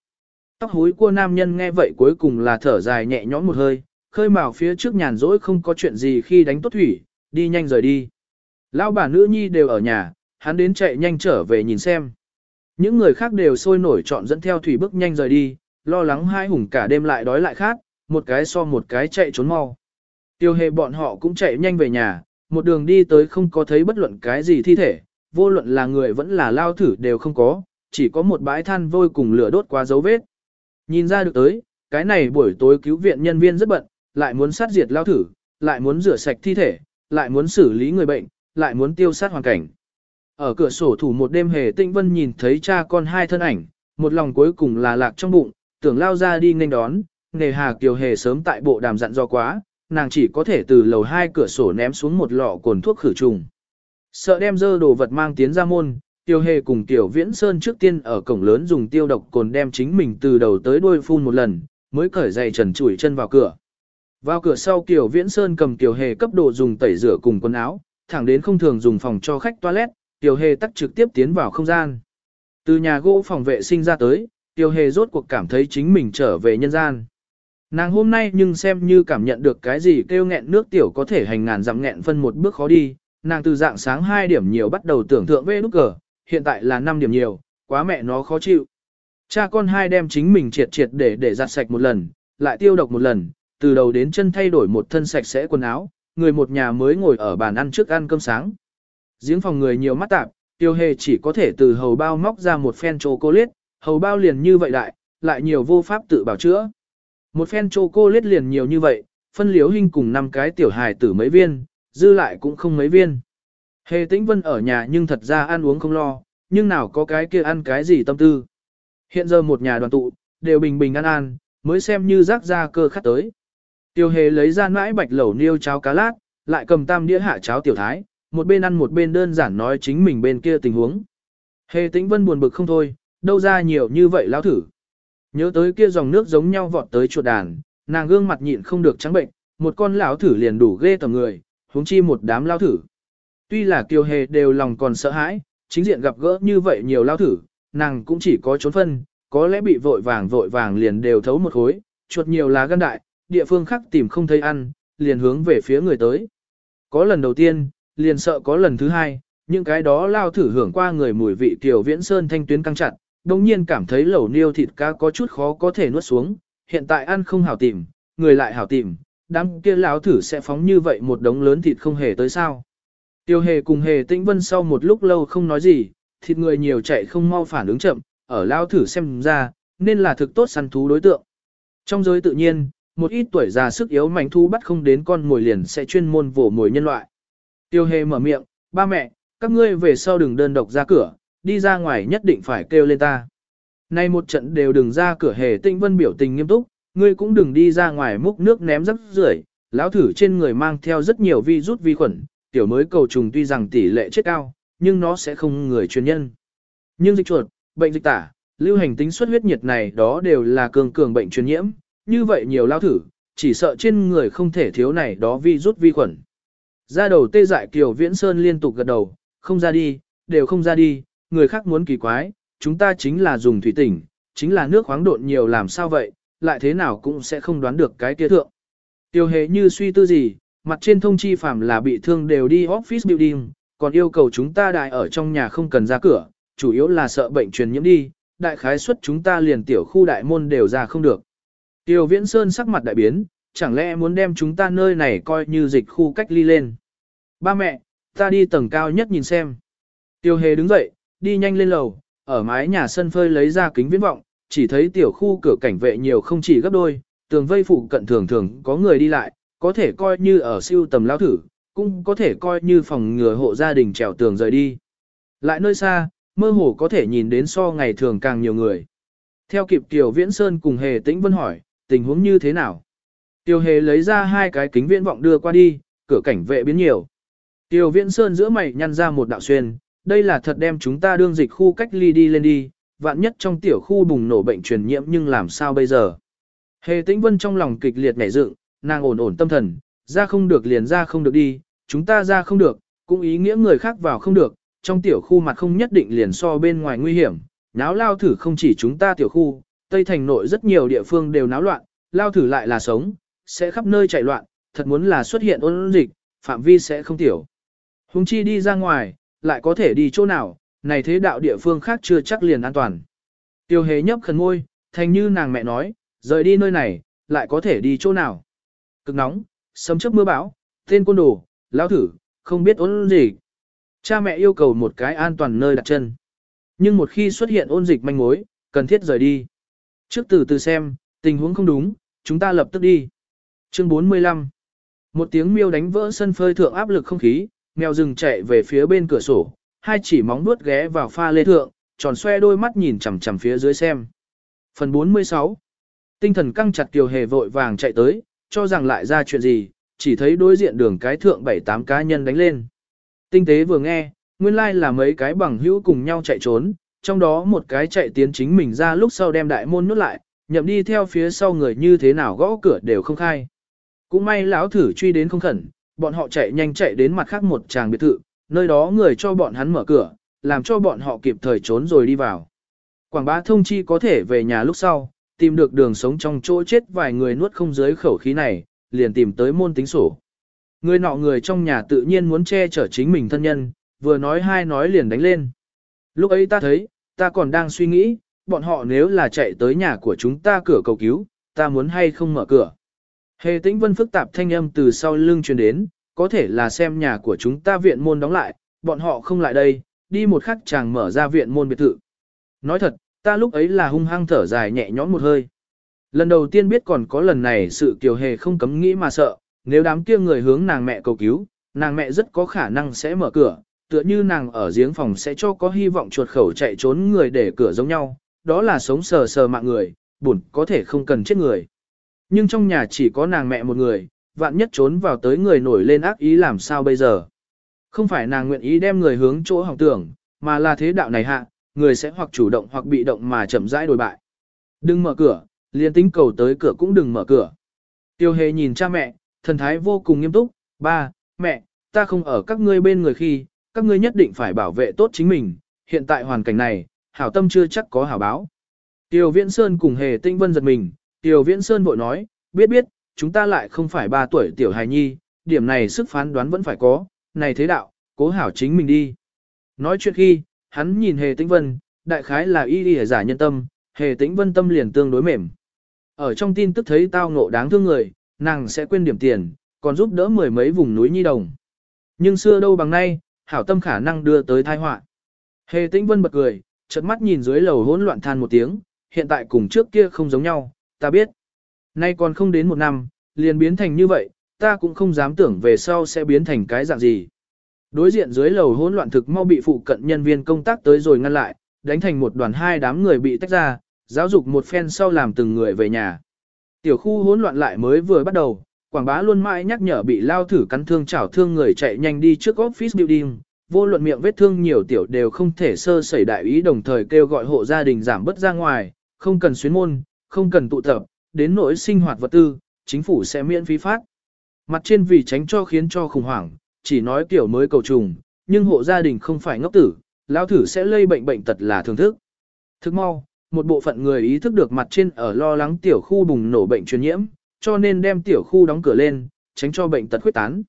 Tóc hối của nam nhân nghe vậy cuối cùng là thở dài nhẹ nhõm một hơi, khơi mào phía trước nhàn rỗi không có chuyện gì khi đánh tốt thủy, đi nhanh rời đi. Lão bà nữ nhi đều ở nhà, hắn đến chạy nhanh trở về nhìn xem. Những người khác đều sôi nổi chọn dẫn theo thủy bước nhanh rời đi, lo lắng hai hùng cả đêm lại đói lại khát, một cái so một cái chạy trốn mau. Tiêu hề bọn họ cũng chạy nhanh về nhà, một đường đi tới không có thấy bất luận cái gì thi thể, vô luận là người vẫn là lao thử đều không có, chỉ có một bãi than vôi cùng lửa đốt qua dấu vết. Nhìn ra được tới, cái này buổi tối cứu viện nhân viên rất bận, lại muốn sát diệt lao thử, lại muốn rửa sạch thi thể, lại muốn xử lý người bệnh, lại muốn tiêu sát hoàn cảnh. Ở cửa sổ thủ một đêm hề tinh vân nhìn thấy cha con hai thân ảnh, một lòng cuối cùng là lạc trong bụng, tưởng lao ra đi nên đón, nề hà kiều hề sớm tại bộ đàm dặn do quá, nàng chỉ có thể từ lầu hai cửa sổ ném xuống một lọ cồn thuốc khử trùng. Sợ đem dơ đồ vật mang tiến ra môn, Tiêu Hề cùng Tiểu Viễn Sơn trước tiên ở cổng lớn dùng tiêu độc cồn đem chính mình từ đầu tới đuôi phun một lần, mới cởi giày trần chủi chân vào cửa. Vào cửa sau Tiểu Viễn Sơn cầm Tiểu Hề cấp độ dùng tẩy rửa cùng quần áo, thẳng đến không thường dùng phòng cho khách toilet, Tiểu Hề tắt trực tiếp tiến vào không gian. Từ nhà gỗ phòng vệ sinh ra tới, Tiểu Hề rốt cuộc cảm thấy chính mình trở về nhân gian. Nàng hôm nay nhưng xem như cảm nhận được cái gì kêu nghẹn nước tiểu có thể hành ngàn dặm nghẹn phân một bước khó đi, nàng từ dạng sáng 2 điểm nhiều bắt đầu tưởng tượng về nút cờ, hiện tại là 5 điểm nhiều, quá mẹ nó khó chịu. Cha con hai đem chính mình triệt triệt để để giặt sạch một lần, lại tiêu độc một lần, từ đầu đến chân thay đổi một thân sạch sẽ quần áo, người một nhà mới ngồi ở bàn ăn trước ăn cơm sáng. Giếng phòng người nhiều mắt tạp, tiêu hề chỉ có thể từ hầu bao móc ra một phen chocolate, hầu bao liền như vậy đại, lại nhiều vô pháp tự bảo chữa. Một phen chocolate liền nhiều như vậy, phân liếu hình cùng năm cái tiểu hài tử mấy viên, dư lại cũng không mấy viên. Hề tĩnh vân ở nhà nhưng thật ra ăn uống không lo, nhưng nào có cái kia ăn cái gì tâm tư. Hiện giờ một nhà đoàn tụ, đều bình bình an an, mới xem như rác ra cơ khắc tới. Tiêu hề lấy ra mãi bạch lẩu niêu cháo cá lát, lại cầm tam đĩa hạ cháo tiểu thái, một bên ăn một bên đơn giản nói chính mình bên kia tình huống. Hề tĩnh vân buồn bực không thôi, đâu ra nhiều như vậy lão thử. Nhớ tới kia dòng nước giống nhau vọt tới chuột đàn, nàng gương mặt nhịn không được trắng bệnh, một con lão thử liền đủ ghê tầm người, huống chi một đám lão thử. Tuy là kiều hề đều lòng còn sợ hãi, chính diện gặp gỡ như vậy nhiều lão thử, nàng cũng chỉ có trốn phân, có lẽ bị vội vàng vội vàng liền đều thấu một khối, chuột nhiều lá gan đại, địa phương khác tìm không thấy ăn, liền hướng về phía người tới. Có lần đầu tiên, liền sợ có lần thứ hai, những cái đó lao thử hưởng qua người mùi vị tiểu viễn sơn thanh tuyến căng chặt, đồng nhiên cảm thấy lẩu niêu thịt cá có chút khó có thể nuốt xuống, hiện tại ăn không hảo tìm, người lại hảo tìm, đám kia lão thử sẽ phóng như vậy một đống lớn thịt không hề tới sao. Tiêu hề cùng hề tĩnh vân sau một lúc lâu không nói gì, thịt người nhiều chạy không mau phản ứng chậm, ở lao thử xem ra, nên là thực tốt săn thú đối tượng. Trong giới tự nhiên, một ít tuổi già sức yếu mảnh thu bắt không đến con mồi liền sẽ chuyên môn vồ mồi nhân loại. Tiêu hề mở miệng, ba mẹ, các ngươi về sau đừng đơn độc ra cửa, đi ra ngoài nhất định phải kêu lên ta. Nay một trận đều đừng ra cửa hề tinh vân biểu tình nghiêm túc, ngươi cũng đừng đi ra ngoài múc nước ném rắc rưởi, lão thử trên người mang theo rất nhiều vi rút vi khuẩn, tiểu mới cầu trùng tuy rằng tỷ lệ chết cao, nhưng nó sẽ không người truyền nhân. Nhưng dịch chuột, bệnh dịch tả, lưu hành tính xuất huyết nhiệt này đó đều là cường cường bệnh truyền nhiễm, như vậy nhiều lao thử, chỉ sợ trên người không thể thiếu này đó vi rút vi khuẩn. Ra đầu tê dại Kiều Viễn Sơn liên tục gật đầu, không ra đi, đều không ra đi, người khác muốn kỳ quái, chúng ta chính là dùng thủy tỉnh, chính là nước khoáng độn nhiều làm sao vậy, lại thế nào cũng sẽ không đoán được cái kia thượng. Tiêu hề như suy tư gì, mặt trên thông chi phàm là bị thương đều đi office building, còn yêu cầu chúng ta đại ở trong nhà không cần ra cửa, chủ yếu là sợ bệnh truyền nhiễm đi, đại khái suất chúng ta liền tiểu khu đại môn đều ra không được. Tiêu Viễn Sơn sắc mặt đại biến, chẳng lẽ muốn đem chúng ta nơi này coi như dịch khu cách ly lên. Ba mẹ, ta đi tầng cao nhất nhìn xem. Tiêu hề đứng dậy, đi nhanh lên lầu, ở mái nhà sân phơi lấy ra kính viễn vọng, chỉ thấy tiểu khu cửa cảnh vệ nhiều không chỉ gấp đôi, tường vây phụ cận thường thường có người đi lại, có thể coi như ở siêu tầm lao thử, cũng có thể coi như phòng ngừa hộ gia đình trèo tường rời đi. Lại nơi xa, mơ hồ có thể nhìn đến so ngày thường càng nhiều người. Theo kịp Tiểu Viễn Sơn cùng Hề Tĩnh Vân hỏi, tình huống như thế nào? Tiêu Hề lấy ra hai cái kính viễn vọng đưa qua đi, cửa cảnh vệ biến nhiều. Tiêu Viễn Sơn giữa mày nhăn ra một đạo xuyên, đây là thật đem chúng ta đương dịch khu cách ly đi lên đi, vạn nhất trong tiểu khu bùng nổ bệnh truyền nhiễm nhưng làm sao bây giờ. Hề tĩnh vân trong lòng kịch liệt nảy dựng, nàng ổn ổn tâm thần, ra không được liền ra không được đi, chúng ta ra không được, cũng ý nghĩa người khác vào không được, trong tiểu khu mặt không nhất định liền so bên ngoài nguy hiểm, náo lao thử không chỉ chúng ta tiểu khu, Tây Thành nội rất nhiều địa phương đều náo loạn, lao thử lại là sống, sẽ khắp nơi chạy loạn, thật muốn là xuất hiện ôn dịch, phạm vi sẽ không tiểu. Hùng chi đi ra ngoài, lại có thể đi chỗ nào, này thế đạo địa phương khác chưa chắc liền an toàn. Tiêu hề nhấp khẩn môi, thành như nàng mẹ nói, rời đi nơi này, lại có thể đi chỗ nào. Cực nóng, sấm chớp mưa bão, tên côn đồ, lão thử, không biết ôn gì. Cha mẹ yêu cầu một cái an toàn nơi đặt chân. Nhưng một khi xuất hiện ôn dịch manh mối, cần thiết rời đi. Trước từ từ xem, tình huống không đúng, chúng ta lập tức đi. Chương 45 Một tiếng miêu đánh vỡ sân phơi thượng áp lực không khí, mèo rừng chạy về phía bên cửa sổ, hai chỉ móng nuốt ghé vào pha lê thượng, tròn xoe đôi mắt nhìn chằm chằm phía dưới xem. Phần 46 Tinh thần căng chặt Kiều Hề vội vàng chạy tới, cho rằng lại ra chuyện gì, chỉ thấy đối diện đường cái thượng bảy tám cá nhân đánh lên. Tinh tế vừa nghe, nguyên lai like là mấy cái bằng hữu cùng nhau chạy trốn, trong đó một cái chạy tiến chính mình ra lúc sau đem đại môn nút lại, nhậm đi theo phía sau người như thế nào gõ cửa đều không khai. Cũng may lão thử truy đến không khẩn, bọn họ chạy nhanh chạy đến mặt khác một tràng biệt thự, nơi đó người cho bọn hắn mở cửa, làm cho bọn họ kịp thời trốn rồi đi vào. Quảng bá thông chi có thể về nhà lúc sau, tìm được đường sống trong chỗ chết vài người nuốt không dưới khẩu khí này, liền tìm tới môn tính sổ. Người nọ người trong nhà tự nhiên muốn che chở chính mình thân nhân, vừa nói hai nói liền đánh lên. Lúc ấy ta thấy, ta còn đang suy nghĩ, bọn họ nếu là chạy tới nhà của chúng ta cửa cầu cứu, ta muốn hay không mở cửa. Hề tĩnh vân phức tạp thanh âm từ sau lưng truyền đến, có thể là xem nhà của chúng ta viện môn đóng lại, bọn họ không lại đây, đi một khắc chàng mở ra viện môn biệt thự. Nói thật, ta lúc ấy là hung hăng thở dài nhẹ nhõm một hơi. Lần đầu tiên biết còn có lần này sự kiều hề không cấm nghĩ mà sợ, nếu đám kia người hướng nàng mẹ cầu cứu, nàng mẹ rất có khả năng sẽ mở cửa, tựa như nàng ở giếng phòng sẽ cho có hy vọng chuột khẩu chạy trốn người để cửa giống nhau, đó là sống sờ sờ mạng người, buồn có thể không cần chết người. Nhưng trong nhà chỉ có nàng mẹ một người, vạn nhất trốn vào tới người nổi lên ác ý làm sao bây giờ. Không phải nàng nguyện ý đem người hướng chỗ hỏng tưởng, mà là thế đạo này hạ, người sẽ hoặc chủ động hoặc bị động mà chậm rãi đổi bại. Đừng mở cửa, liền tính cầu tới cửa cũng đừng mở cửa. Tiêu hề nhìn cha mẹ, thần thái vô cùng nghiêm túc, ba, mẹ, ta không ở các ngươi bên người khi, các ngươi nhất định phải bảo vệ tốt chính mình, hiện tại hoàn cảnh này, hảo tâm chưa chắc có hảo báo. Tiêu Viễn Sơn cùng Hề Tinh Vân giật mình, Tiểu Viễn Sơn bội nói, biết biết, chúng ta lại không phải ba tuổi tiểu hài nhi, điểm này sức phán đoán vẫn phải có, này thế đạo, cố hảo chính mình đi. Nói chuyện khi, hắn nhìn Hề Tĩnh Vân, đại khái là y y giả nhân tâm, Hề Tĩnh Vân tâm liền tương đối mềm. Ở trong tin tức thấy tao ngộ đáng thương người, nàng sẽ quên điểm tiền, còn giúp đỡ mười mấy vùng núi nhi đồng. Nhưng xưa đâu bằng nay, hảo tâm khả năng đưa tới tai họa. Hề Tĩnh Vân bật cười, chợt mắt nhìn dưới lầu hỗn loạn than một tiếng, hiện tại cùng trước kia không giống nhau, ta biết. Nay còn không đến một năm, liền biến thành như vậy, ta cũng không dám tưởng về sau sẽ biến thành cái dạng gì. Đối diện dưới lầu hỗn loạn thực mau bị phụ cận nhân viên công tác tới rồi ngăn lại, đánh thành một đoàn hai đám người bị tách ra, giáo dục một phen sau làm từng người về nhà. Tiểu khu hỗn loạn lại mới vừa bắt đầu, quảng bá luôn mãi nhắc nhở bị lao thử cắn thương chảo thương người chạy nhanh đi trước office building, vô luận miệng vết thương nhiều tiểu đều không thể sơ sẩy đại ý đồng thời kêu gọi hộ gia đình giảm bớt ra ngoài, không cần xuyến môn, không cần tụ tập, đến nỗi sinh hoạt vật tư, chính phủ sẽ miễn phí phát. Mặt trên vì tránh cho khiến cho khủng hoảng, chỉ nói kiểu mới cầu trùng, nhưng hộ gia đình không phải ngốc tử, lão thử sẽ lây bệnh bệnh tật là thường thức. Thức mau, một bộ phận người ý thức được mặt trên ở lo lắng tiểu khu bùng nổ bệnh truyền nhiễm, cho nên đem tiểu khu đóng cửa lên, tránh cho bệnh tật khuyết tán.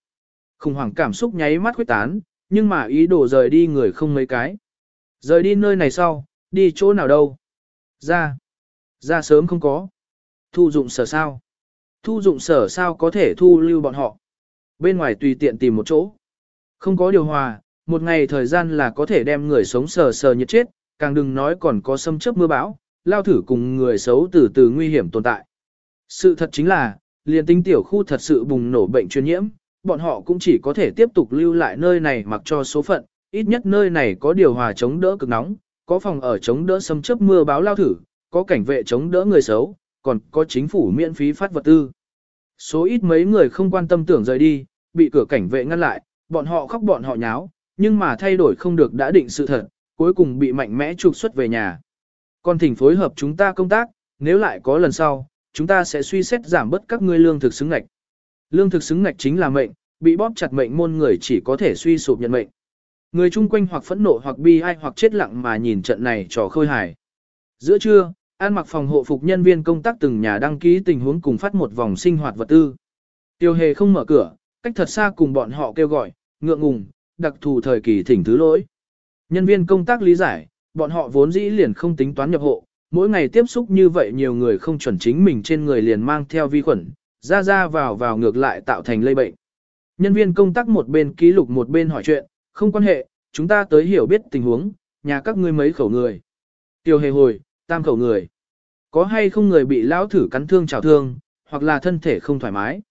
Khủng hoảng cảm xúc nháy mắt khuyết tán, nhưng mà ý đồ rời đi người không mấy cái. Rời đi nơi này sau, đi chỗ nào đâu? Ra. Ra sớm không có. Thu dụng sở sao? Thu dụng sở sao có thể thu lưu bọn họ? Bên ngoài tùy tiện tìm một chỗ. Không có điều hòa, một ngày thời gian là có thể đem người sống sờ sờ nhiệt chết, càng đừng nói còn có xâm chấp mưa bão, lao thử cùng người xấu từ từ nguy hiểm tồn tại. Sự thật chính là, liền tinh tiểu khu thật sự bùng nổ bệnh truyền nhiễm, bọn họ cũng chỉ có thể tiếp tục lưu lại nơi này mặc cho số phận, ít nhất nơi này có điều hòa chống đỡ cực nóng, có phòng ở chống đỡ xâm chấp mưa báo lao thử, có cảnh vệ chống đỡ người xấu, còn có chính phủ miễn phí phát vật tư. Số ít mấy người không quan tâm tưởng rời đi, bị cửa cảnh vệ ngăn lại, bọn họ khóc bọn họ nháo, nhưng mà thay đổi không được đã định sự thật, cuối cùng bị mạnh mẽ trục xuất về nhà. Còn thỉnh phối hợp chúng ta công tác, nếu lại có lần sau, chúng ta sẽ suy xét giảm bớt các ngươi lương thực xứng ngạch. Lương thực xứng ngạch chính là mệnh, bị bóp chặt mệnh môn người chỉ có thể suy sụp nhận mệnh. Người chung quanh hoặc phẫn nộ hoặc bi ai hoặc chết lặng mà nhìn trận này trò khôi hài. Giữa trưa, An mặc phòng hộ phục nhân viên công tác từng nhà đăng ký tình huống cùng phát một vòng sinh hoạt vật tư. Tiêu hề không mở cửa, cách thật xa cùng bọn họ kêu gọi, ngượng ngùng, đặc thù thời kỳ thỉnh thứ lỗi. Nhân viên công tác lý giải, bọn họ vốn dĩ liền không tính toán nhập hộ, mỗi ngày tiếp xúc như vậy nhiều người không chuẩn chính mình trên người liền mang theo vi khuẩn, ra ra vào vào ngược lại tạo thành lây bệnh. Nhân viên công tác một bên ký lục một bên hỏi chuyện, không quan hệ, chúng ta tới hiểu biết tình huống, nhà các ngươi mấy khẩu người. Tiêu hề hồi, tam khẩu người. Có hay không người bị lão thử cắn thương trào thương, hoặc là thân thể không thoải mái.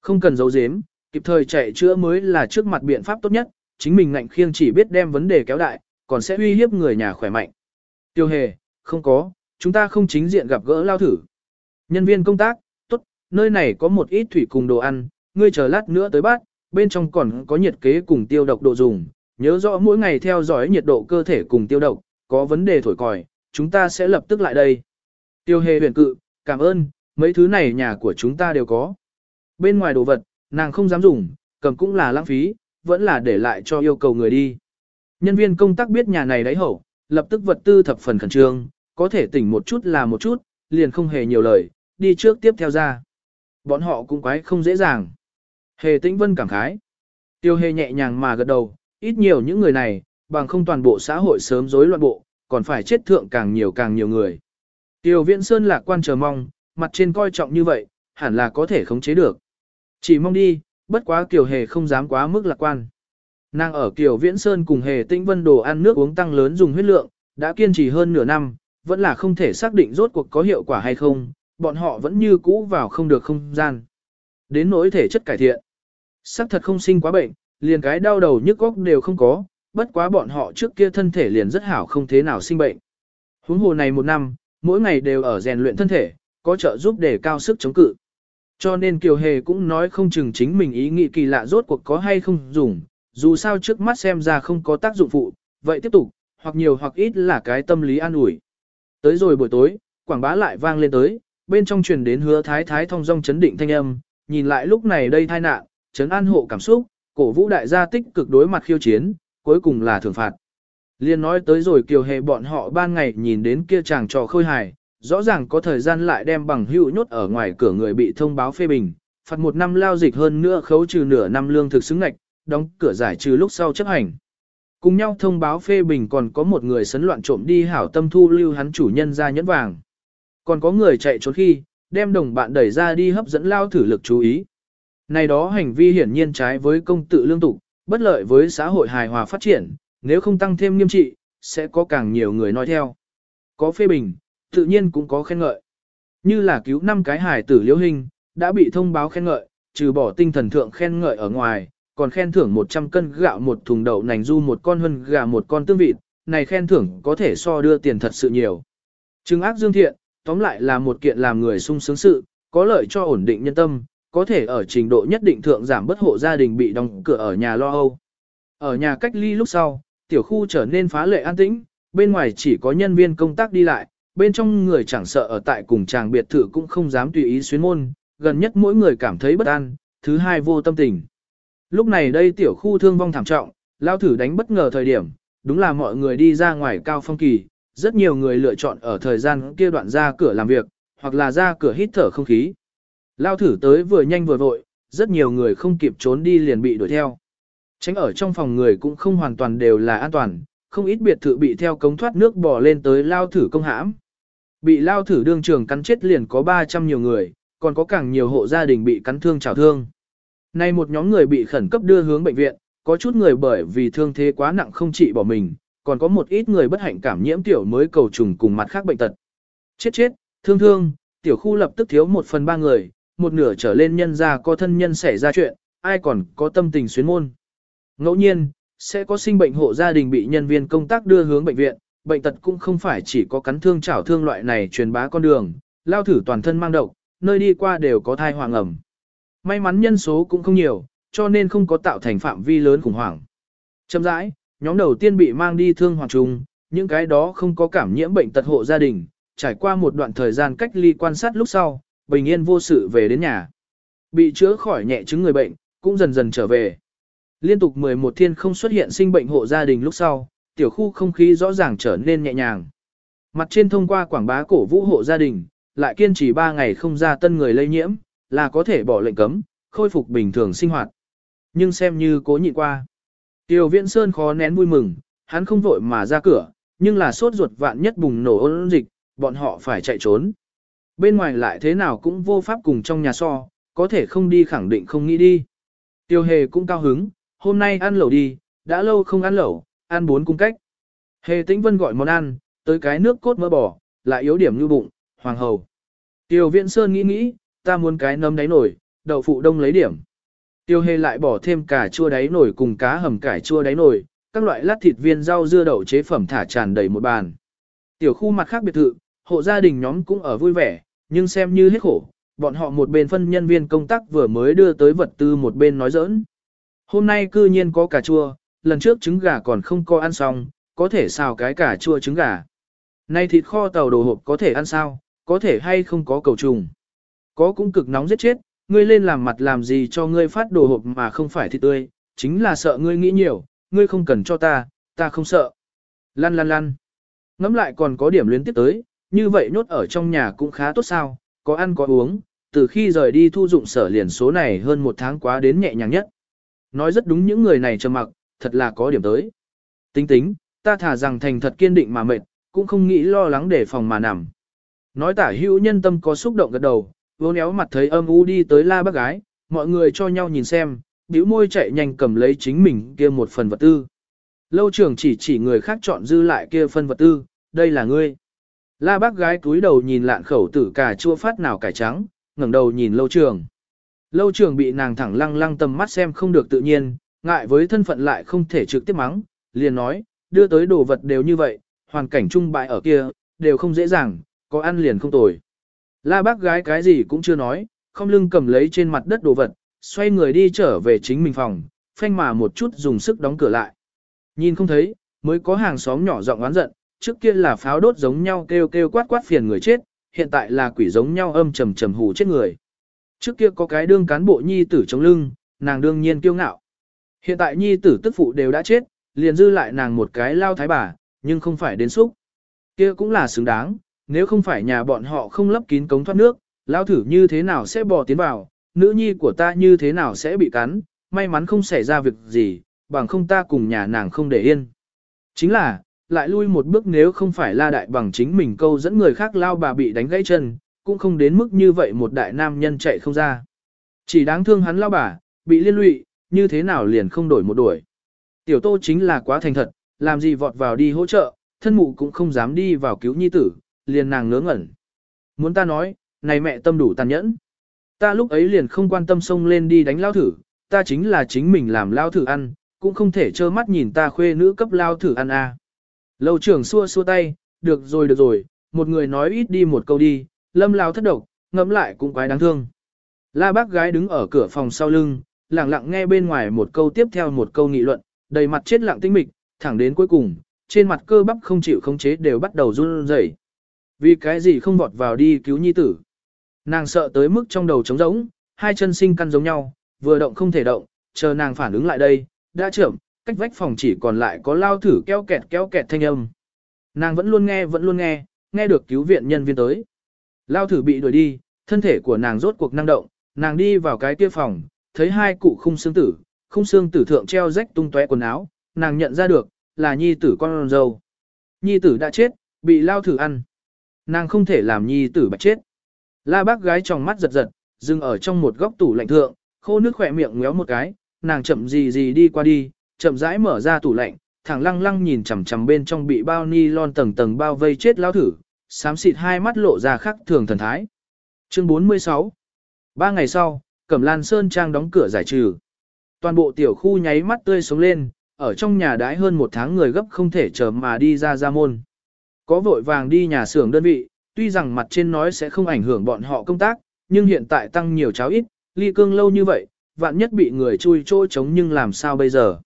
Không cần giấu giếm, kịp thời chạy chữa mới là trước mặt biện pháp tốt nhất, chính mình ngạnh khiêng chỉ biết đem vấn đề kéo đại, còn sẽ uy hiếp người nhà khỏe mạnh. Tiêu hề, không có, chúng ta không chính diện gặp gỡ lao thử. Nhân viên công tác, tốt, nơi này có một ít thủy cùng đồ ăn, ngươi chờ lát nữa tới bát, bên trong còn có nhiệt kế cùng tiêu độc đồ dùng, nhớ rõ mỗi ngày theo dõi nhiệt độ cơ thể cùng tiêu độc, có vấn đề thổi còi, chúng ta sẽ lập tức lại đây. Tiêu hề huyền cự, cảm ơn, mấy thứ này nhà của chúng ta đều có. Bên ngoài đồ vật, nàng không dám dùng, cầm cũng là lãng phí, vẫn là để lại cho yêu cầu người đi. Nhân viên công tác biết nhà này đáy hậu, lập tức vật tư thập phần khẩn trương, có thể tỉnh một chút là một chút, liền không hề nhiều lời, đi trước tiếp theo ra. Bọn họ cũng quái không dễ dàng. Hề tĩnh vân cảm khái. Tiêu hề nhẹ nhàng mà gật đầu, ít nhiều những người này, bằng không toàn bộ xã hội sớm rối loạn bộ, còn phải chết thượng càng nhiều càng nhiều người. Tiêu Viễn Sơn lạc quan chờ mong, mặt trên coi trọng như vậy, hẳn là có thể khống chế được. Chỉ mong đi, bất quá Kiều Hề không dám quá mức lạc quan. Nàng ở Kiều Viễn Sơn cùng Hề Tĩnh Vân đồ ăn nước uống tăng lớn dùng huyết lượng, đã kiên trì hơn nửa năm, vẫn là không thể xác định rốt cuộc có hiệu quả hay không, bọn họ vẫn như cũ vào không được không gian. Đến nỗi thể chất cải thiện. Sắc thật không sinh quá bệnh, liền cái đau đầu nhức góc đều không có, bất quá bọn họ trước kia thân thể liền rất hảo không thế nào sinh bệnh. Huống hồ này một năm, mỗi ngày đều ở rèn luyện thân thể, có trợ giúp để cao sức chống cự. Cho nên Kiều Hề cũng nói không chừng chính mình ý nghĩ kỳ lạ rốt cuộc có hay không dùng, dù sao trước mắt xem ra không có tác dụng phụ, vậy tiếp tục, hoặc nhiều hoặc ít là cái tâm lý an ủi. Tới rồi buổi tối, quảng bá lại vang lên tới, bên trong truyền đến hứa thái thái thông dong chấn định thanh âm, nhìn lại lúc này đây tai nạn, chấn an hộ cảm xúc, cổ vũ đại gia tích cực đối mặt khiêu chiến, cuối cùng là thưởng phạt. Liên nói tới rồi kiều hệ bọn họ ban ngày nhìn đến kia chàng trò khôi hài, rõ ràng có thời gian lại đem bằng hữu nhốt ở ngoài cửa người bị thông báo phê bình, phạt một năm lao dịch hơn nữa khấu trừ nửa năm lương thực xứng ngạch, đóng cửa giải trừ lúc sau chấp hành. Cùng nhau thông báo phê bình còn có một người sấn loạn trộm đi hảo tâm thu lưu hắn chủ nhân ra nhẫn vàng. Còn có người chạy trốn khi, đem đồng bạn đẩy ra đi hấp dẫn lao thử lực chú ý. Này đó hành vi hiển nhiên trái với công tự lương tục, bất lợi với xã hội hài hòa phát triển, nếu không tăng thêm nghiêm trị, sẽ có càng nhiều người nói theo. Có phê bình, tự nhiên cũng có khen ngợi. Như là cứu năm cái hài tử liễu hình, đã bị thông báo khen ngợi, trừ bỏ tinh thần thượng khen ngợi ở ngoài, còn khen thưởng 100 cân gạo một thùng đậu nành du một con hân gà một con tương vịt, này khen thưởng có thể so đưa tiền thật sự nhiều. Trừng ác dương thiện, tóm lại là một kiện làm người sung sướng sự, có lợi cho ổn định nhân tâm, có thể ở trình độ nhất định thượng giảm bất hộ gia đình bị đóng cửa ở nhà lo âu. Ở nhà cách ly lúc sau, tiểu khu trở nên phá lệ an tĩnh, bên ngoài chỉ có nhân viên công tác đi lại, bên trong người chẳng sợ ở tại cùng chàng biệt thự cũng không dám tùy ý xuyến môn, gần nhất mỗi người cảm thấy bất an, thứ hai vô tâm tình. Lúc này đây tiểu khu thương vong thảm trọng, lao thử đánh bất ngờ thời điểm, đúng là mọi người đi ra ngoài cao phong kỳ, rất nhiều người lựa chọn ở thời gian kia đoạn ra cửa làm việc, hoặc là ra cửa hít thở không khí. Lao thử tới vừa nhanh vừa vội, rất nhiều người không kịp trốn đi liền bị đuổi theo. Tránh ở trong phòng người cũng không hoàn toàn đều là an toàn, không ít biệt thự bị theo cống thoát nước bò lên tới lao thử công hãm. Bị lao thử đương trường cắn chết liền có 300 nhiều người, còn có càng nhiều hộ gia đình bị cắn thương chảo thương. Nay một nhóm người bị khẩn cấp đưa hướng bệnh viện, có chút người bởi vì thương thế quá nặng không trị bỏ mình, còn có một ít người bất hạnh cảm nhiễm tiểu mới cầu trùng cùng mặt khác bệnh tật. Chết chết, thương thương, tiểu khu lập tức thiếu một phần ba người, một nửa trở lên nhân ra có thân nhân xảy ra chuyện, ai còn có tâm tình xuyến môn. Ngẫu nhiên, sẽ có sinh bệnh hộ gia đình bị nhân viên công tác đưa hướng bệnh viện, bệnh tật cũng không phải chỉ có cắn thương chảo thương loại này truyền bá con đường, lao thử toàn thân mang độc, nơi đi qua đều có thai hoàng ẩm. May mắn nhân số cũng không nhiều, cho nên không có tạo thành phạm vi lớn khủng hoảng. Chậm rãi, nhóm đầu tiên bị mang đi thương hoàng trùng, những cái đó không có cảm nhiễm bệnh tật hộ gia đình, trải qua một đoạn thời gian cách ly quan sát lúc sau, bình yên vô sự về đến nhà. Bị chữa khỏi nhẹ chứng người bệnh, cũng dần dần trở về. Liên tục 11 thiên không xuất hiện sinh bệnh hộ gia đình lúc sau, tiểu khu không khí rõ ràng trở nên nhẹ nhàng. Mặt trên thông qua quảng bá cổ vũ hộ gia đình, lại kiên trì 3 ngày không ra tân người lây nhiễm, là có thể bỏ lệnh cấm, khôi phục bình thường sinh hoạt. Nhưng xem như cố nhịn qua. Tiểu Viễn Sơn khó nén vui mừng, hắn không vội mà ra cửa, nhưng là sốt ruột vạn nhất bùng nổ ôn dịch, bọn họ phải chạy trốn. Bên ngoài lại thế nào cũng vô pháp cùng trong nhà so, có thể không đi khẳng định không nghĩ đi. Tiêu hề cũng cao hứng, hôm nay ăn lẩu đi, đã lâu không ăn lẩu, ăn bốn cung cách. Hề tĩnh vân gọi món ăn, tới cái nước cốt mỡ bò, lại yếu điểm như bụng, hoàng hầu. Tiêu viện sơn nghĩ nghĩ, ta muốn cái nấm đáy nổi, đậu phụ đông lấy điểm. Tiêu hề lại bỏ thêm cả chua đáy nổi cùng cá hầm cải chua đáy nổi, các loại lát thịt viên rau dưa đậu chế phẩm thả tràn đầy một bàn. Tiểu khu mặt khác biệt thự, hộ gia đình nhóm cũng ở vui vẻ, nhưng xem như hết khổ, bọn họ một bên phân nhân viên công tác vừa mới đưa tới vật tư một bên nói giỡn. Hôm nay cư nhiên có cà chua, lần trước trứng gà còn không có ăn xong, có thể xào cái cà chua trứng gà. Nay thịt kho tàu đồ hộp có thể ăn sao, có thể hay không có cầu trùng. Có cũng cực nóng giết chết, ngươi lên làm mặt làm gì cho ngươi phát đồ hộp mà không phải thịt tươi, chính là sợ ngươi nghĩ nhiều, ngươi không cần cho ta, ta không sợ. Lăn lăn lăn. Ngắm lại còn có điểm luyến tiếp tới, như vậy nhốt ở trong nhà cũng khá tốt sao, có ăn có uống, từ khi rời đi thu dụng sở liền số này hơn một tháng quá đến nhẹ nhàng nhất. Nói rất đúng những người này trầm mặc, thật là có điểm tới. Tính tính, ta thả rằng thành thật kiên định mà mệt, cũng không nghĩ lo lắng để phòng mà nằm. Nói tả hữu nhân tâm có xúc động gật đầu, vô néo mặt thấy âm u đi tới la bác gái, mọi người cho nhau nhìn xem, bĩu môi chạy nhanh cầm lấy chính mình kia một phần vật tư. Lâu trưởng chỉ chỉ người khác chọn dư lại kia phân vật tư, đây là ngươi. La bác gái cúi đầu nhìn lạn khẩu tử cà chua phát nào cải trắng, ngẩng đầu nhìn lâu trường. Lâu trường bị nàng thẳng lăng lăng tầm mắt xem không được tự nhiên, ngại với thân phận lại không thể trực tiếp mắng, liền nói, đưa tới đồ vật đều như vậy, hoàn cảnh trung bại ở kia, đều không dễ dàng, có ăn liền không tồi. La bác gái cái gì cũng chưa nói, không lưng cầm lấy trên mặt đất đồ vật, xoay người đi trở về chính mình phòng, phanh mà một chút dùng sức đóng cửa lại. Nhìn không thấy, mới có hàng xóm nhỏ giọng oán giận, trước kia là pháo đốt giống nhau kêu kêu quát quát phiền người chết, hiện tại là quỷ giống nhau âm trầm trầm hù chết người. Trước kia có cái đương cán bộ nhi tử chống lưng, nàng đương nhiên kiêu ngạo. Hiện tại nhi tử tức phụ đều đã chết, liền dư lại nàng một cái lao thái bà, nhưng không phải đến xúc. Kia cũng là xứng đáng, nếu không phải nhà bọn họ không lấp kín cống thoát nước, lao thử như thế nào sẽ bò tiến vào, nữ nhi của ta như thế nào sẽ bị cắn, may mắn không xảy ra việc gì, bằng không ta cùng nhà nàng không để yên. Chính là, lại lui một bước nếu không phải la đại bằng chính mình câu dẫn người khác lao bà bị đánh gãy chân, cũng không đến mức như vậy một đại nam nhân chạy không ra. Chỉ đáng thương hắn lao bà, bị liên lụy, như thế nào liền không đổi một đuổi. Tiểu tô chính là quá thành thật, làm gì vọt vào đi hỗ trợ, thân mụ cũng không dám đi vào cứu nhi tử, liền nàng ngớ ngẩn. Muốn ta nói, này mẹ tâm đủ tàn nhẫn. Ta lúc ấy liền không quan tâm xông lên đi đánh lao thử, ta chính là chính mình làm lao thử ăn, cũng không thể trơ mắt nhìn ta khuê nữ cấp lao thử ăn à. Lâu trưởng xua xua tay, được rồi được rồi, một người nói ít đi một câu đi, lâm lao thất độc, ngẫm lại cũng quái đáng thương. La bác gái đứng ở cửa phòng sau lưng, lặng lặng nghe bên ngoài một câu tiếp theo một câu nghị luận, đầy mặt chết lặng tinh mịch, thẳng đến cuối cùng, trên mặt cơ bắp không chịu khống chế đều bắt đầu run rẩy. Vì cái gì không vọt vào đi cứu nhi tử. Nàng sợ tới mức trong đầu trống rỗng, hai chân sinh căn giống nhau, vừa động không thể động, chờ nàng phản ứng lại đây, đã trưởng, cách vách phòng chỉ còn lại có lao thử kéo kẹt kéo kẹt thanh âm. Nàng vẫn luôn nghe vẫn luôn nghe, nghe được cứu viện nhân viên tới. Lao thử bị đuổi đi, thân thể của nàng rốt cuộc năng động, nàng đi vào cái kia phòng, thấy hai cụ khung xương tử, khung xương tử thượng treo rách tung tóe quần áo, nàng nhận ra được, là nhi tử con dâu. Nhi tử đã chết, bị lao thử ăn. Nàng không thể làm nhi tử bạch chết. La bác gái trong mắt giật giật, dừng ở trong một góc tủ lạnh thượng, khô nước khỏe miệng ngéo một cái, nàng chậm gì gì đi qua đi, chậm rãi mở ra tủ lạnh, thẳng lăng lăng nhìn chằm chằm bên trong bị bao ni lon tầng tầng bao vây chết lao thử, xám xịt hai mắt lộ ra khắc thường thần thái. Chương 46 Ba ngày sau, Cẩm Lan Sơn Trang đóng cửa giải trừ. Toàn bộ tiểu khu nháy mắt tươi sống lên, ở trong nhà đái hơn một tháng người gấp không thể chờ mà đi ra ra môn. Có vội vàng đi nhà xưởng đơn vị, tuy rằng mặt trên nói sẽ không ảnh hưởng bọn họ công tác, nhưng hiện tại tăng nhiều cháo ít, ly cương lâu như vậy, vạn nhất bị người chui chỗ trống nhưng làm sao bây giờ.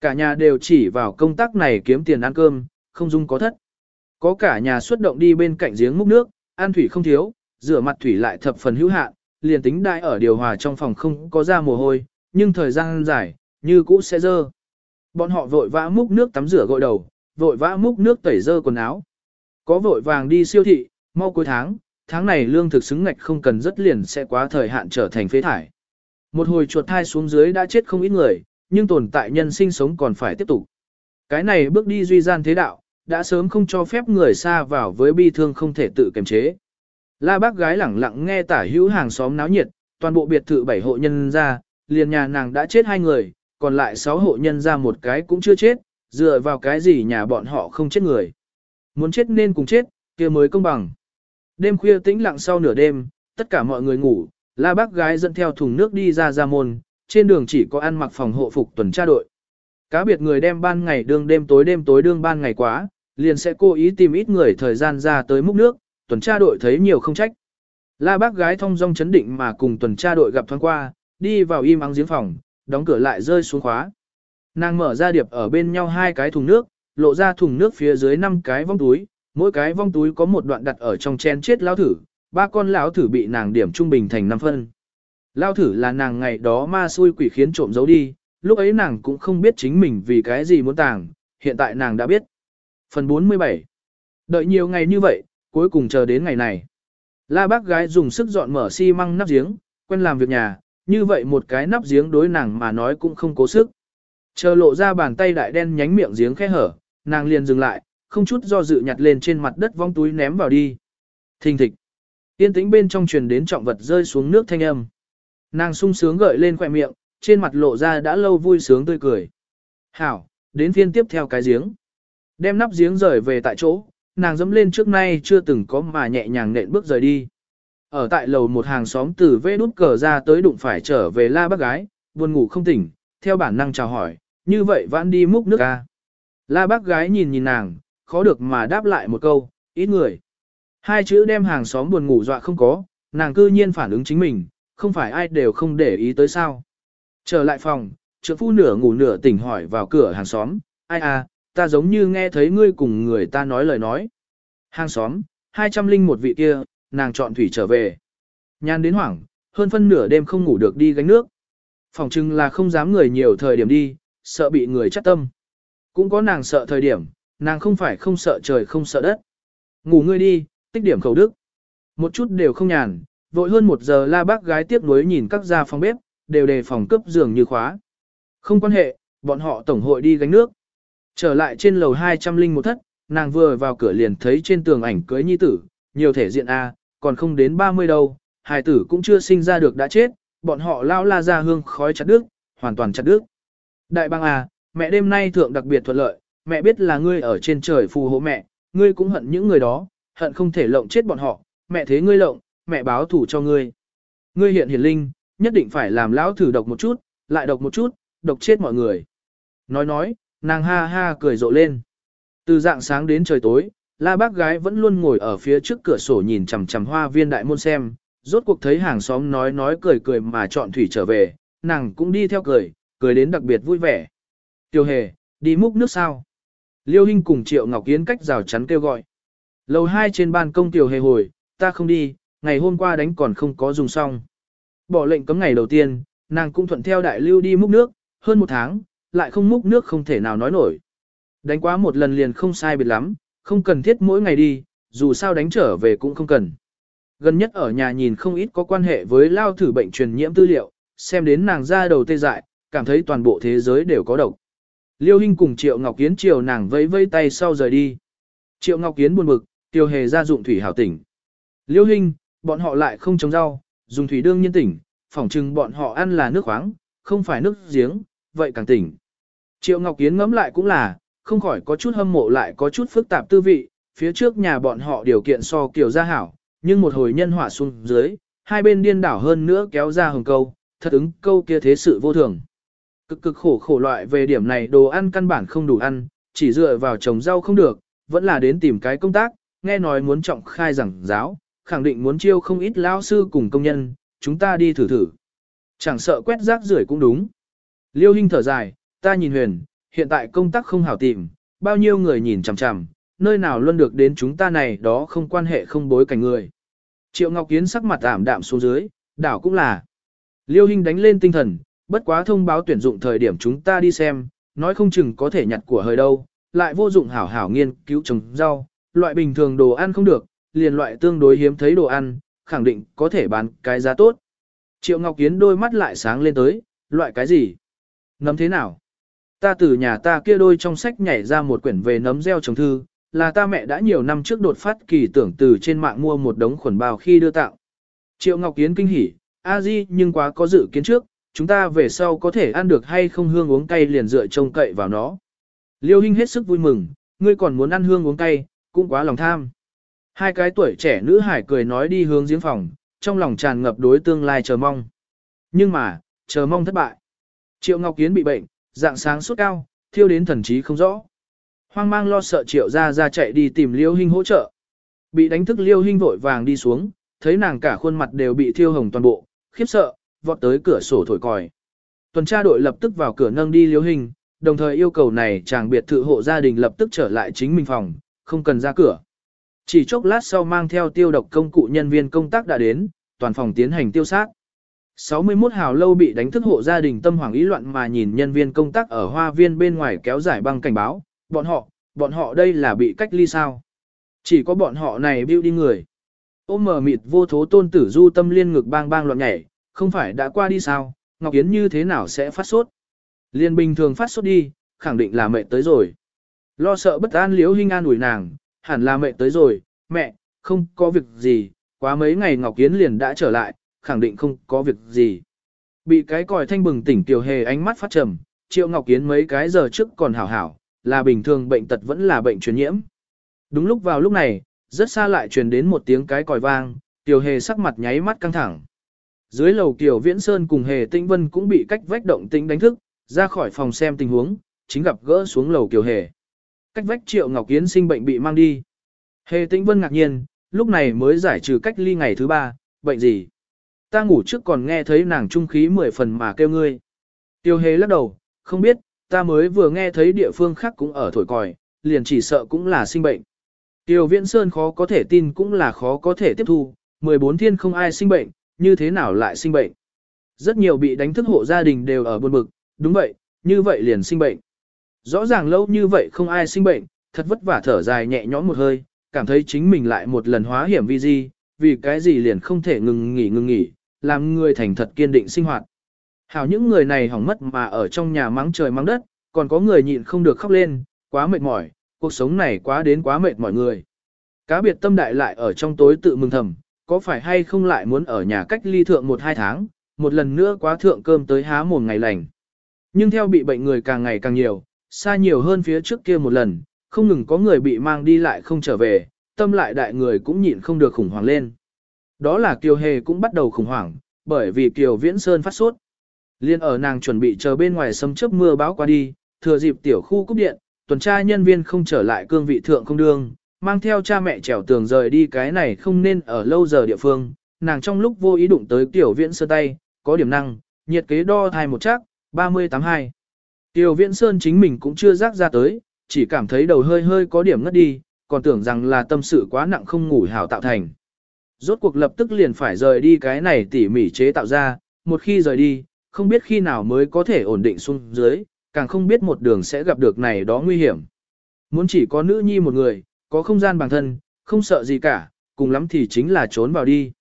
Cả nhà đều chỉ vào công tác này kiếm tiền ăn cơm, không dung có thất. Có cả nhà xuất động đi bên cạnh giếng múc nước, ăn thủy không thiếu, rửa mặt thủy lại thập phần hữu hạn, liền tính đại ở điều hòa trong phòng không có ra mồ hôi, nhưng thời gian dài, như cũ sẽ dơ. Bọn họ vội vã múc nước tắm rửa gội đầu, vội vã múc nước tẩy dơ quần áo. Có vội vàng đi siêu thị, mau cuối tháng, tháng này lương thực xứng ngạch không cần rất liền sẽ quá thời hạn trở thành phế thải. Một hồi chuột thai xuống dưới đã chết không ít người, nhưng tồn tại nhân sinh sống còn phải tiếp tục. Cái này bước đi duy gian thế đạo, đã sớm không cho phép người xa vào với bi thương không thể tự kiềm chế. La bác gái lẳng lặng nghe tả hữu hàng xóm náo nhiệt, toàn bộ biệt thự bảy hộ nhân ra, liền nhà nàng đã chết hai người, còn lại sáu hộ nhân ra một cái cũng chưa chết, dựa vào cái gì nhà bọn họ không chết người. Muốn chết nên cùng chết, kia mới công bằng. Đêm khuya tĩnh lặng sau nửa đêm, tất cả mọi người ngủ, la bác gái dẫn theo thùng nước đi ra ra môn, trên đường chỉ có ăn mặc phòng hộ phục tuần tra đội. Cá biệt người đem ban ngày đương đêm tối đêm tối đương ban ngày quá, liền sẽ cố ý tìm ít người thời gian ra tới múc nước, tuần tra đội thấy nhiều không trách. La bác gái thông dong chấn định mà cùng tuần tra đội gặp thoáng qua, đi vào im ắng giếng phòng, đóng cửa lại rơi xuống khóa. Nàng mở ra điệp ở bên nhau hai cái thùng nước, lộ ra thùng nước phía dưới năm cái vong túi, mỗi cái vong túi có một đoạn đặt ở trong chen chết lão thử, ba con lão thử bị nàng điểm trung bình thành năm phân. Lão thử là nàng ngày đó ma xui quỷ khiến trộm giấu đi, lúc ấy nàng cũng không biết chính mình vì cái gì muốn tàng, hiện tại nàng đã biết. Phần 47 Đợi nhiều ngày như vậy, cuối cùng chờ đến ngày này. La bác gái dùng sức dọn mở xi măng nắp giếng, quen làm việc nhà, như vậy một cái nắp giếng đối nàng mà nói cũng không cố sức. Chờ lộ ra bàn tay đại đen nhánh miệng giếng khe hở, nàng liền dừng lại, không chút do dự nhặt lên trên mặt đất vong túi ném vào đi. Thình thịch. Yên tĩnh bên trong truyền đến trọng vật rơi xuống nước thanh âm. Nàng sung sướng gợi lên khỏe miệng, trên mặt lộ ra đã lâu vui sướng tươi cười. Hảo, đến phiên tiếp theo cái giếng. Đem nắp giếng rời về tại chỗ, nàng dẫm lên trước nay chưa từng có mà nhẹ nhàng nện bước rời đi. Ở tại lầu một hàng xóm từ vê đút cờ ra tới đụng phải trở về la bác gái, buồn ngủ không tỉnh, theo bản năng chào hỏi, như vậy vãn đi múc nước ra. La bác gái nhìn nhìn nàng, khó được mà đáp lại một câu, ít người. Hai chữ đem hàng xóm buồn ngủ dọa không có, nàng cư nhiên phản ứng chính mình, không phải ai đều không để ý tới sao. Trở lại phòng, trưởng phu nửa ngủ nửa tỉnh hỏi vào cửa hàng xóm, ai à, ta giống như nghe thấy ngươi cùng người ta nói lời nói. Hàng xóm, hai trăm linh một vị kia, nàng chọn thủy trở về. Nhan đến hoảng, hơn phân nửa đêm không ngủ được đi gánh nước. Phòng chừng là không dám người nhiều thời điểm đi, sợ bị người chắc tâm. Cũng có nàng sợ thời điểm, nàng không phải không sợ trời không sợ đất. Ngủ ngươi đi, tích điểm khẩu đức. Một chút đều không nhàn, vội hơn một giờ la bác gái tiếp nối nhìn các gia phòng bếp, đều đề phòng cướp giường như khóa. Không quan hệ, bọn họ tổng hội đi gánh nước. Trở lại trên lầu 200 linh một thất, nàng vừa vào cửa liền thấy trên tường ảnh cưới nhi tử, nhiều thể diện A, còn không đến 30 đâu, hài tử cũng chưa sinh ra được đã chết, bọn họ lao la ra hương khói chặt đứt, hoàn toàn chặt đứt. Đại bang A, mẹ đêm nay thượng đặc biệt thuận lợi, mẹ biết là ngươi ở trên trời phù hộ mẹ, ngươi cũng hận những người đó, hận không thể lộng chết bọn họ, mẹ thế ngươi lộng, mẹ báo thủ cho ngươi. Ngươi hiện hiển linh, nhất định phải làm lão thử độc một chút, lại độc một chút, độc chết mọi người. Nói nói, nàng ha ha cười rộ lên. Từ dạng sáng đến trời tối, la bác gái vẫn luôn ngồi ở phía trước cửa sổ nhìn chằm chằm hoa viên đại môn xem, rốt cuộc thấy hàng xóm nói nói cười cười mà chọn thủy trở về, nàng cũng đi theo cười, cười đến đặc biệt vui vẻ. Tiêu hề, đi múc nước sao? Liêu Hinh cùng Triệu Ngọc Yến cách rào chắn kêu gọi. Lầu hai trên ban công Tiểu hề hồi, ta không đi, ngày hôm qua đánh còn không có dùng xong. Bỏ lệnh cấm ngày đầu tiên, nàng cũng thuận theo đại lưu đi múc nước, hơn một tháng, lại không múc nước không thể nào nói nổi. Đánh quá một lần liền không sai biệt lắm, không cần thiết mỗi ngày đi, dù sao đánh trở về cũng không cần. Gần nhất ở nhà nhìn không ít có quan hệ với lao thử bệnh truyền nhiễm tư liệu, xem đến nàng ra đầu tê dại, cảm thấy toàn bộ thế giới đều có độc. Liêu Hinh cùng Triệu Ngọc Kiến chiều nàng vẫy vẫy tay sau rời đi. Triệu Ngọc Kiến buồn bực, tiêu hề ra dụng thủy hảo tỉnh. Liêu Hinh, bọn họ lại không trồng rau, dùng thủy đương nhiên tỉnh, phỏng chừng bọn họ ăn là nước khoáng, không phải nước giếng, vậy càng tỉnh. Triệu Ngọc Kiến ngẫm lại cũng là, không khỏi có chút hâm mộ lại có chút phức tạp tư vị, phía trước nhà bọn họ điều kiện so kiểu gia hảo, nhưng một hồi nhân hỏa xuống dưới, hai bên điên đảo hơn nữa kéo ra hồng câu, thật ứng câu kia thế sự vô thường. Cực cực khổ khổ loại về điểm này đồ ăn căn bản không đủ ăn, chỉ dựa vào trồng rau không được, vẫn là đến tìm cái công tác, nghe nói muốn trọng khai giảng giáo, khẳng định muốn chiêu không ít lao sư cùng công nhân, chúng ta đi thử thử. Chẳng sợ quét rác rưởi cũng đúng. Liêu Hinh thở dài, ta nhìn huyền, hiện tại công tác không hảo tìm, bao nhiêu người nhìn chằm chằm, nơi nào luôn được đến chúng ta này đó không quan hệ không bối cảnh người. Triệu Ngọc Kiến sắc mặt ảm đạm xuống dưới, đảo cũng là. Liêu Hinh đánh lên tinh thần, bất quá thông báo tuyển dụng thời điểm chúng ta đi xem, nói không chừng có thể nhặt của hơi đâu, lại vô dụng hảo hảo nghiên cứu trồng rau, loại bình thường đồ ăn không được, liền loại tương đối hiếm thấy đồ ăn, khẳng định có thể bán cái giá tốt. Triệu Ngọc Yến đôi mắt lại sáng lên tới, loại cái gì? Nấm thế nào? Ta từ nhà ta kia đôi trong sách nhảy ra một quyển về nấm gieo trồng thư, là ta mẹ đã nhiều năm trước đột phát kỳ tưởng từ trên mạng mua một đống khuẩn bào khi đưa tặng. Triệu Ngọc Yến kinh hỉ, a di nhưng quá có dự kiến trước, chúng ta về sau có thể ăn được hay không hương uống cay liền dựa trông cậy vào nó. Liêu Hinh hết sức vui mừng, ngươi còn muốn ăn hương uống cay, cũng quá lòng tham. Hai cái tuổi trẻ nữ hải cười nói đi hướng giếng phòng, trong lòng tràn ngập đối tương lai chờ mong. Nhưng mà, chờ mong thất bại. Triệu Ngọc Kiến bị bệnh, dạng sáng sốt cao, thiêu đến thần trí không rõ. Hoang mang lo sợ Triệu ra ra chạy đi tìm Liêu Hinh hỗ trợ. Bị đánh thức Liêu Hinh vội vàng đi xuống, thấy nàng cả khuôn mặt đều bị thiêu hồng toàn bộ, khiếp sợ, vọt tới cửa sổ thổi còi. Tuần tra đội lập tức vào cửa nâng đi Liêu Hinh, đồng thời yêu cầu này chàng biệt thự hộ gia đình lập tức trở lại chính mình phòng, không cần ra cửa. Chỉ chốc lát sau mang theo tiêu độc công cụ nhân viên công tác đã đến, toàn phòng tiến hành tiêu sát. 61 hào lâu bị đánh thức hộ gia đình tâm hoàng ý loạn mà nhìn nhân viên công tác ở hoa viên bên ngoài kéo giải băng cảnh báo, bọn họ, bọn họ đây là bị cách ly sao. Chỉ có bọn họ này bưu đi người. Ôm mờ mịt vô thố tôn tử du tâm liên ngực bang bang loạn nhảy, không phải đã qua đi sao, Ngọc Yến như thế nào sẽ phát sốt. Liên bình thường phát sốt đi, khẳng định là mệt tới rồi. Lo sợ bất an liếu hình an ủi nàng, hẳn là Mẹ tới rồi, mẹ, không có việc gì, quá mấy ngày Ngọc Yến liền đã trở lại, khẳng định không có việc gì. Bị cái còi thanh bừng tỉnh tiểu hề ánh mắt phát trầm, triệu Ngọc Yến mấy cái giờ trước còn hảo hảo, là bình thường bệnh tật vẫn là bệnh truyền nhiễm. Đúng lúc vào lúc này, rất xa lại truyền đến một tiếng cái còi vang, tiểu hề sắc mặt nháy mắt căng thẳng. Dưới lầu Kiều Viễn Sơn cùng Hề Tĩnh Vân cũng bị cách vách động tĩnh đánh thức, ra khỏi phòng xem tình huống, chính gặp gỡ xuống lầu Kiều Hề. Cách vách Triệu Ngọc Yến sinh bệnh bị mang đi. Hề Tĩnh Vân ngạc nhiên, lúc này mới giải trừ cách ly ngày thứ ba, bệnh gì? Ta ngủ trước còn nghe thấy nàng trung khí mười phần mà kêu ngươi. Tiêu Hề lắc đầu, không biết, ta mới vừa nghe thấy địa phương khác cũng ở thổi còi, liền chỉ sợ cũng là sinh bệnh. Tiêu Viễn Sơn khó có thể tin cũng là khó có thể tiếp thu, 14 thiên không ai sinh bệnh, như thế nào lại sinh bệnh. Rất nhiều bị đánh thức hộ gia đình đều ở buồn bực, đúng vậy, như vậy liền sinh bệnh. Rõ ràng lâu như vậy không ai sinh bệnh, thật vất vả thở dài nhẹ nhõm một hơi, cảm thấy chính mình lại một lần hóa hiểm vi di, vì cái gì liền không thể ngừng nghỉ ngừng nghỉ, làm người thành thật kiên định sinh hoạt. Hảo những người này hỏng mất mà ở trong nhà mắng trời mắng đất, còn có người nhịn không được khóc lên, quá mệt mỏi, cuộc sống này quá đến quá mệt mọi người. Cá biệt tâm đại lại ở trong tối tự mừng thầm, có phải hay không lại muốn ở nhà cách ly thượng một hai tháng, một lần nữa quá thượng cơm tới há mồm ngày lành. Nhưng theo bị bệnh người càng ngày càng nhiều, xa nhiều hơn phía trước kia một lần, không ngừng có người bị mang đi lại không trở về, tâm lại đại người cũng nhịn không được khủng hoảng lên. Đó là Kiều Hề cũng bắt đầu khủng hoảng, bởi vì Kiều Viễn Sơn phát sốt. Liên ở nàng chuẩn bị chờ bên ngoài sấm chớp mưa báo qua đi, thừa dịp tiểu khu cúp điện, tuần tra nhân viên không trở lại cương vị thượng không đương, mang theo cha mẹ trèo tường rời đi cái này không nên ở lâu giờ địa phương, nàng trong lúc vô ý đụng tới tiểu viễn sơn tay, có điểm năng, nhiệt kế đo thai một chắc, 382. Tiêu viễn sơn chính mình cũng chưa rác ra tới, chỉ cảm thấy đầu hơi hơi có điểm ngất đi, còn tưởng rằng là tâm sự quá nặng không ngủ hảo tạo thành. Rốt cuộc lập tức liền phải rời đi cái này tỉ mỉ chế tạo ra, một khi rời đi, không biết khi nào mới có thể ổn định xuống dưới, càng không biết một đường sẽ gặp được này đó nguy hiểm. Muốn chỉ có nữ nhi một người, có không gian bản thân, không sợ gì cả, cùng lắm thì chính là trốn vào đi.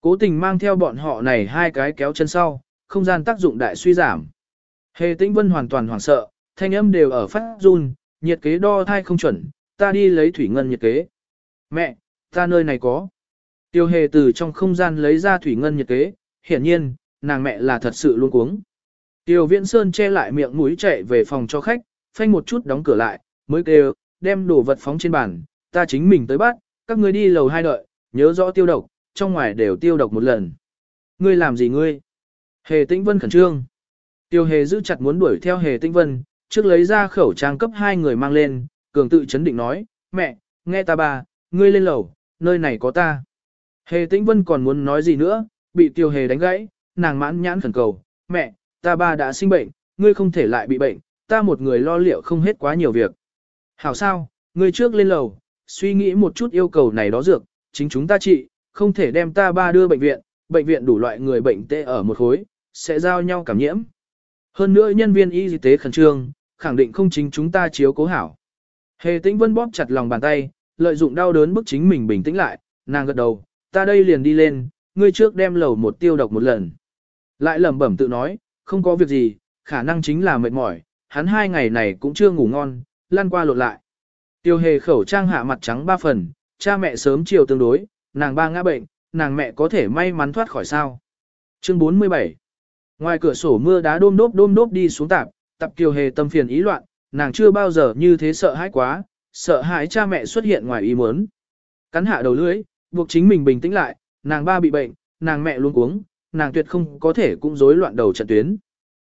Cố tình mang theo bọn họ này hai cái kéo chân sau, không gian tác dụng đại suy giảm. Hề tĩnh vân hoàn toàn hoảng sợ, thanh âm đều ở phát run, nhiệt kế đo thai không chuẩn, ta đi lấy thủy ngân nhiệt kế. Mẹ, ta nơi này có. Tiêu hề từ trong không gian lấy ra thủy ngân nhiệt kế, hiển nhiên, nàng mẹ là thật sự luôn cuống. Tiêu viễn sơn che lại miệng mũi chạy về phòng cho khách, phanh một chút đóng cửa lại, mới kêu, đem đồ vật phóng trên bàn, ta chính mình tới bắt, các ngươi đi lầu hai đợi, nhớ rõ tiêu độc, trong ngoài đều tiêu độc một lần. Ngươi làm gì ngươi? Hề Tĩnh Vân khẩn trương. Tiêu Hề giữ chặt muốn đuổi theo Hề Tinh Vân, trước lấy ra khẩu trang cấp hai người mang lên, cường tự chấn định nói, mẹ, nghe ta bà, ngươi lên lầu, nơi này có ta. Hề Tinh Vân còn muốn nói gì nữa, bị Tiêu Hề đánh gãy, nàng mãn nhãn khẩn cầu, mẹ, ta ba đã sinh bệnh, ngươi không thể lại bị bệnh, ta một người lo liệu không hết quá nhiều việc. Hảo sao, ngươi trước lên lầu, suy nghĩ một chút yêu cầu này đó dược, chính chúng ta trị, không thể đem ta ba đưa bệnh viện, bệnh viện đủ loại người bệnh tê ở một khối, sẽ giao nhau cảm nhiễm. Hơn nữa nhân viên y tế khẩn trương, khẳng định không chính chúng ta chiếu cố hảo. Hề tĩnh vân bóp chặt lòng bàn tay, lợi dụng đau đớn bức chính mình bình tĩnh lại, nàng gật đầu, ta đây liền đi lên, ngươi trước đem lầu một tiêu độc một lần. Lại lẩm bẩm tự nói, không có việc gì, khả năng chính là mệt mỏi, hắn hai ngày này cũng chưa ngủ ngon, lăn qua lộn lại. Tiêu hề khẩu trang hạ mặt trắng ba phần, cha mẹ sớm chiều tương đối, nàng ba ngã bệnh, nàng mẹ có thể may mắn thoát khỏi sao. Chương 47 Ngoài cửa sổ mưa đá đôm đốp đôm đốp đi xuống tạp, tập kiều hề tâm phiền ý loạn, nàng chưa bao giờ như thế sợ hãi quá, sợ hãi cha mẹ xuất hiện ngoài ý muốn. Cắn hạ đầu lưỡi, buộc chính mình bình tĩnh lại, nàng ba bị bệnh, nàng mẹ luôn uống, nàng tuyệt không có thể cũng rối loạn đầu trận tuyến.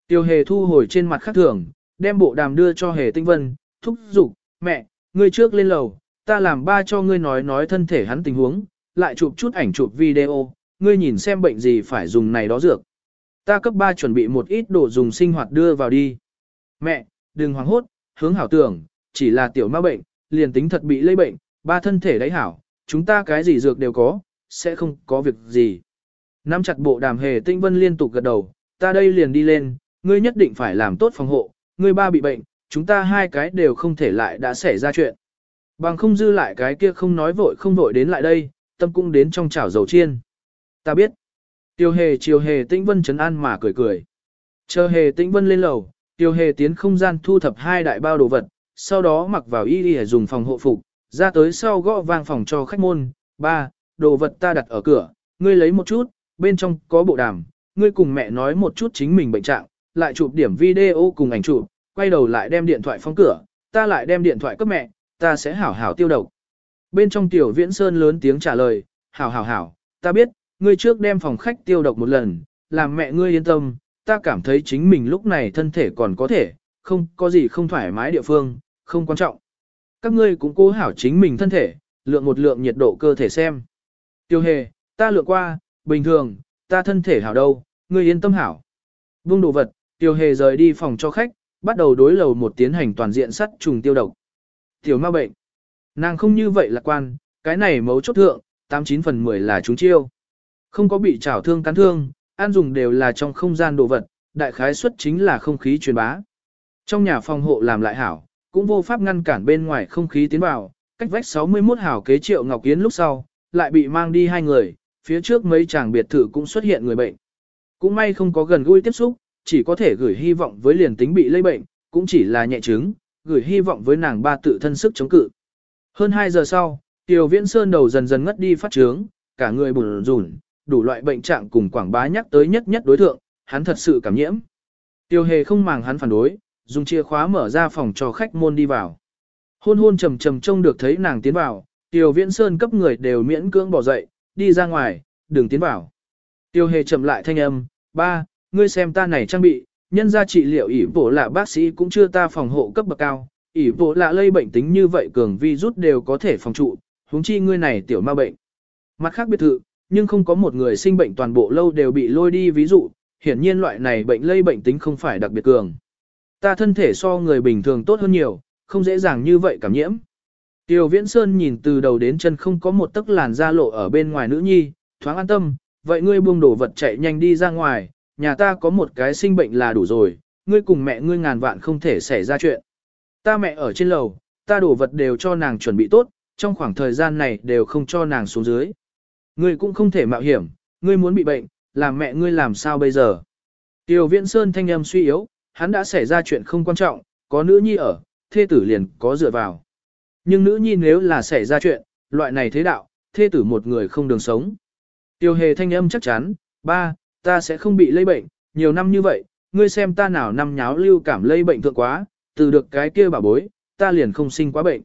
Tiêu hề thu hồi trên mặt khắc thường, đem bộ đàm đưa cho hề tinh vân, thúc giục, mẹ, ngươi trước lên lầu, ta làm ba cho ngươi nói nói thân thể hắn tình huống, lại chụp chút ảnh chụp video, ngươi nhìn xem bệnh gì phải dùng này đó dược. Ta cấp 3 chuẩn bị một ít đồ dùng sinh hoạt đưa vào đi. Mẹ, đừng hoảng hốt, hướng hảo tưởng, chỉ là tiểu ma bệnh, liền tính thật bị lây bệnh, ba thân thể đấy hảo, chúng ta cái gì dược đều có, sẽ không có việc gì. Nắm chặt bộ đàm hề tinh vân liên tục gật đầu, ta đây liền đi lên, ngươi nhất định phải làm tốt phòng hộ, ngươi ba bị bệnh, chúng ta hai cái đều không thể lại đã xảy ra chuyện. Bằng không dư lại cái kia không nói vội không vội đến lại đây, tâm cũng đến trong chảo dầu chiên. Ta biết. Tiêu hề chiều hề tĩnh vân chấn an mà cười cười. Chờ hề tĩnh vân lên lầu, tiêu hề tiến không gian thu thập hai đại bao đồ vật, sau đó mặc vào y y dùng phòng hộ phục, ra tới sau gõ vang phòng cho khách môn. Ba, đồ vật ta đặt ở cửa, ngươi lấy một chút, bên trong có bộ đàm, ngươi cùng mẹ nói một chút chính mình bệnh trạng, lại chụp điểm video cùng ảnh chụp, quay đầu lại đem điện thoại phóng cửa, ta lại đem điện thoại cấp mẹ, ta sẽ hảo hảo tiêu độc. Bên trong tiểu viễn sơn lớn tiếng trả lời, hảo hảo hảo, ta biết, ngươi trước đem phòng khách tiêu độc một lần, làm mẹ ngươi yên tâm, ta cảm thấy chính mình lúc này thân thể còn có thể, không có gì không thoải mái địa phương, không quan trọng. Các ngươi cũng cố hảo chính mình thân thể, lượng một lượng nhiệt độ cơ thể xem. Tiêu hề, ta lượng qua, bình thường, ta thân thể hảo đâu, ngươi yên tâm hảo. Vương đồ vật, tiêu hề rời đi phòng cho khách, bắt đầu đối lầu một tiến hành toàn diện sắt trùng tiêu độc. Tiểu ma bệnh. Nàng không như vậy lạc quan, cái này mấu chốt thượng, 89 phần 10 là chúng chiêu. Không có bị trảo thương cắn thương, ăn dùng đều là trong không gian đồ vật, đại khái suất chính là không khí truyền bá. Trong nhà phòng hộ làm lại hảo, cũng vô pháp ngăn cản bên ngoài không khí tiến vào, cách vách 61 hảo kế triệu Ngọc Yến lúc sau, lại bị mang đi hai người, phía trước mấy chàng biệt thự cũng xuất hiện người bệnh. Cũng may không có gần gũi tiếp xúc, chỉ có thể gửi hy vọng với liền tính bị lây bệnh, cũng chỉ là nhẹ chứng, gửi hy vọng với nàng ba tự thân sức chống cự. Hơn 2 giờ sau, Tiểu Viễn Sơn đầu dần dần ngất đi phát trướng, cả người bùn rùn, đủ loại bệnh trạng cùng quảng bá nhắc tới nhất nhất đối tượng, hắn thật sự cảm nhiễm. Tiêu Hề không màng hắn phản đối, dùng chìa khóa mở ra phòng cho khách môn đi vào. Hôn hôn trầm trầm trông được thấy nàng tiến vào, Tiêu Viễn Sơn cấp người đều miễn cưỡng bỏ dậy, đi ra ngoài, đừng tiến vào. Tiêu Hề chậm lại thanh âm, ba, ngươi xem ta này trang bị, nhân gia trị liệu ỉ bộ là bác sĩ cũng chưa ta phòng hộ cấp bậc cao, ỉ bộ lạ lây bệnh tính như vậy cường vi rút đều có thể phòng trụ, huống chi ngươi này tiểu ma bệnh. Mặt khác biệt thự, nhưng không có một người sinh bệnh toàn bộ lâu đều bị lôi đi ví dụ, hiển nhiên loại này bệnh lây bệnh tính không phải đặc biệt cường. Ta thân thể so người bình thường tốt hơn nhiều, không dễ dàng như vậy cảm nhiễm. Tiêu Viễn Sơn nhìn từ đầu đến chân không có một tấc làn da lộ ở bên ngoài nữ nhi, thoáng an tâm, vậy ngươi buông đổ vật chạy nhanh đi ra ngoài, nhà ta có một cái sinh bệnh là đủ rồi, ngươi cùng mẹ ngươi ngàn vạn không thể xảy ra chuyện. Ta mẹ ở trên lầu, ta đổ vật đều cho nàng chuẩn bị tốt, trong khoảng thời gian này đều không cho nàng xuống dưới. Ngươi cũng không thể mạo hiểm, ngươi muốn bị bệnh, làm mẹ ngươi làm sao bây giờ. Tiêu Viễn Sơn thanh âm suy yếu, hắn đã xảy ra chuyện không quan trọng, có nữ nhi ở, thê tử liền có dựa vào. Nhưng nữ nhi nếu là xảy ra chuyện, loại này thế đạo, thê tử một người không đường sống. Tiêu hề thanh âm chắc chắn, ba, ta sẽ không bị lây bệnh, nhiều năm như vậy, ngươi xem ta nào năm nháo lưu cảm lây bệnh thượng quá, từ được cái kia bà bối, ta liền không sinh quá bệnh.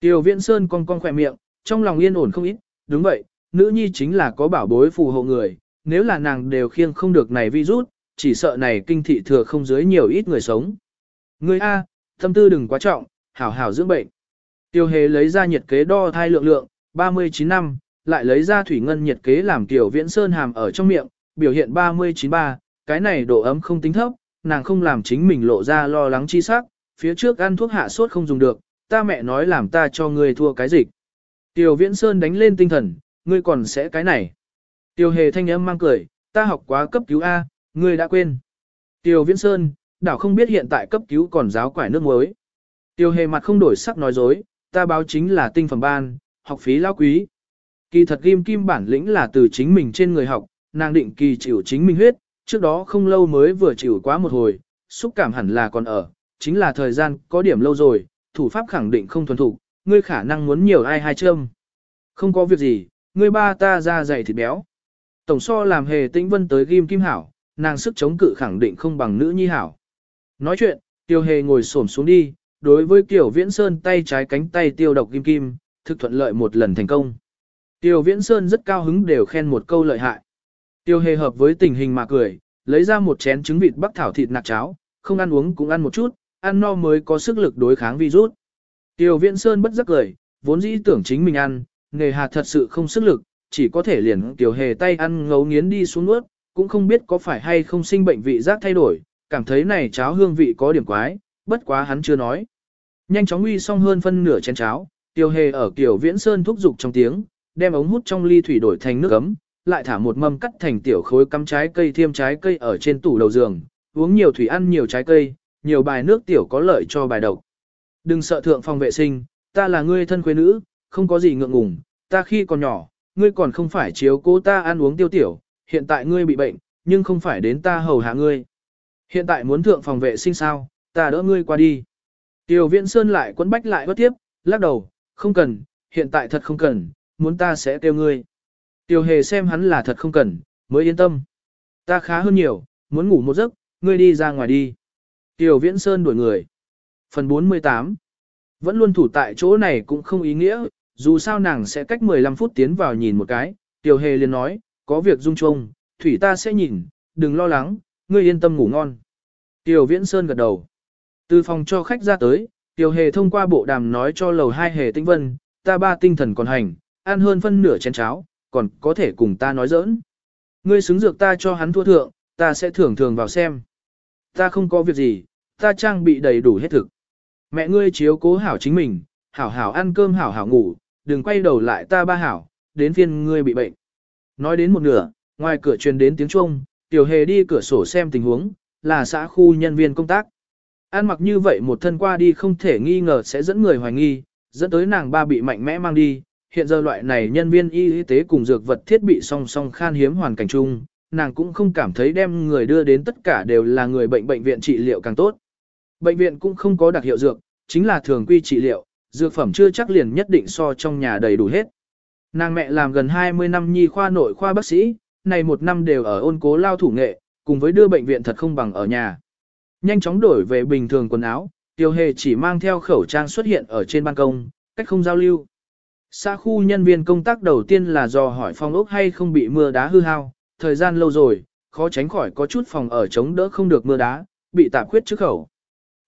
Tiêu Viễn Sơn cong cong khỏe miệng, trong lòng yên ổn không ít, đúng vậy, nữ nhi chính là có bảo bối phù hộ người, nếu là nàng đều khiêng không được này virus, chỉ sợ này kinh thị thừa không dưới nhiều ít người sống. Ngươi A, tâm tư đừng quá trọng, hảo hảo dưỡng bệnh. Tiêu hề lấy ra nhiệt kế đo thai lượng lượng, 39 năm, lại lấy ra thủy ngân nhiệt kế làm tiểu viễn sơn hàm ở trong miệng, biểu hiện 39.3, cái này độ ấm không tính thấp, nàng không làm chính mình lộ ra lo lắng chi sắc, phía trước ăn thuốc hạ sốt không dùng được, ta mẹ nói làm ta cho ngươi thua cái dịch. Tiểu Viễn Sơn đánh lên tinh thần, ngươi còn sẽ cái này. Tiêu Hề thanh âm mang cười, ta học quá cấp cứu A, ngươi đã quên. Tiêu Viễn Sơn, đảo không biết hiện tại cấp cứu còn giáo quải nước muối. Tiêu Hề mặt không đổi sắc nói dối, ta báo chính là tinh phẩm ban, học phí lao quý. Kỳ thật ghim kim bản lĩnh là từ chính mình trên người học, nàng định kỳ chịu chính mình huyết, trước đó không lâu mới vừa chịu quá một hồi, xúc cảm hẳn là còn ở, chính là thời gian có điểm lâu rồi, thủ pháp khẳng định không thuần thục, ngươi khả năng muốn nhiều ai hai châm. Không có việc gì, ngươi ba ta ra dày thịt béo. Tổng so làm hề tĩnh vân tới ghim kim hảo, nàng sức chống cự khẳng định không bằng nữ nhi hảo. Nói chuyện, tiêu hề ngồi xổm xuống đi, đối với tiểu viễn sơn tay trái cánh tay tiêu độc kim kim, thực thuận lợi một lần thành công. Tiêu viễn sơn rất cao hứng đều khen một câu lợi hại. Tiêu hề hợp với tình hình mà cười, lấy ra một chén trứng vịt bắc thảo thịt nạc cháo, không ăn uống cũng ăn một chút, ăn no mới có sức lực đối kháng virus. Tiêu viễn sơn bất giác cười, vốn dĩ tưởng chính mình ăn, nề hà thật sự không sức lực, chỉ có thể liền tiểu hề tay ăn ngấu nghiến đi xuống nuốt, cũng không biết có phải hay không sinh bệnh vị giác thay đổi, cảm thấy này cháo hương vị có điểm quái, bất quá hắn chưa nói. Nhanh chóng uy xong hơn phân nửa chén cháo, Tiểu hề ở kiểu viễn sơn thúc dục trong tiếng, đem ống hút trong ly thủy đổi thành nước ấm, lại thả một mâm cắt thành tiểu khối cắm trái cây thêm trái cây ở trên tủ đầu giường, uống nhiều thủy ăn nhiều trái cây, nhiều bài nước tiểu có lợi cho bài độc. Đừng sợ thượng phòng vệ sinh, ta là ngươi thân quê nữ, không có gì ngượng ngùng, ta khi còn nhỏ, ngươi còn không phải chiếu cố ta ăn uống tiêu tiểu, hiện tại ngươi bị bệnh, nhưng không phải đến ta hầu hạ ngươi. Hiện tại muốn thượng phòng vệ sinh sao, ta đỡ ngươi qua đi. Tiêu Viễn Sơn lại quấn bách lại bất tiếp, lắc đầu, không cần, hiện tại thật không cần, muốn ta sẽ kêu ngươi. Tiêu Hề xem hắn là thật không cần, mới yên tâm. Ta khá hơn nhiều, muốn ngủ một giấc, ngươi đi ra ngoài đi. Tiêu Viễn Sơn đuổi người. Phần 48 Vẫn luôn thủ tại chỗ này cũng không ý nghĩa, dù sao nàng sẽ cách 15 phút tiến vào nhìn một cái. Tiểu Hề liền nói, có việc dung trông, thủy ta sẽ nhìn, đừng lo lắng, ngươi yên tâm ngủ ngon. Tiểu Viễn Sơn gật đầu. Từ phòng cho khách ra tới, Tiểu Hề thông qua bộ đàm nói cho lầu hai Hề Tinh Vân, ta ba tinh thần còn hành, ăn hơn phân nửa chén cháo, còn có thể cùng ta nói giỡn. Ngươi xứng dược ta cho hắn thua thượng, ta sẽ thưởng thường vào xem. Ta không có việc gì, ta trang bị đầy đủ hết thực. Mẹ ngươi chiếu cố hảo chính mình, hảo hảo ăn cơm hảo hảo ngủ, đừng quay đầu lại ta ba hảo, đến phiên ngươi bị bệnh. Nói đến một nửa, ngoài cửa truyền đến tiếng chuông, tiểu hề đi cửa sổ xem tình huống, là xã khu nhân viên công tác. Ăn mặc như vậy một thân qua đi không thể nghi ngờ sẽ dẫn người hoài nghi, dẫn tới nàng ba bị mạnh mẽ mang đi. Hiện giờ loại này nhân viên y tế cùng dược vật thiết bị song song khan hiếm hoàn cảnh chung, nàng cũng không cảm thấy đem người đưa đến tất cả đều là người bệnh bệnh viện trị liệu càng tốt. Bệnh viện cũng không có đặc hiệu dược, chính là thường quy trị liệu, dược phẩm chưa chắc liền nhất định so trong nhà đầy đủ hết. Nàng mẹ làm gần 20 năm nhi khoa nội khoa bác sĩ, này một năm đều ở ôn cố lao thủ nghệ, cùng với đưa bệnh viện thật không bằng ở nhà. Nhanh chóng đổi về bình thường quần áo, tiêu hề chỉ mang theo khẩu trang xuất hiện ở trên ban công, cách không giao lưu. Xa khu nhân viên công tác đầu tiên là do hỏi phòng ốc hay không bị mưa đá hư hao, thời gian lâu rồi, khó tránh khỏi có chút phòng ở chống đỡ không được mưa đá, bị tạp khuyết trước khẩu.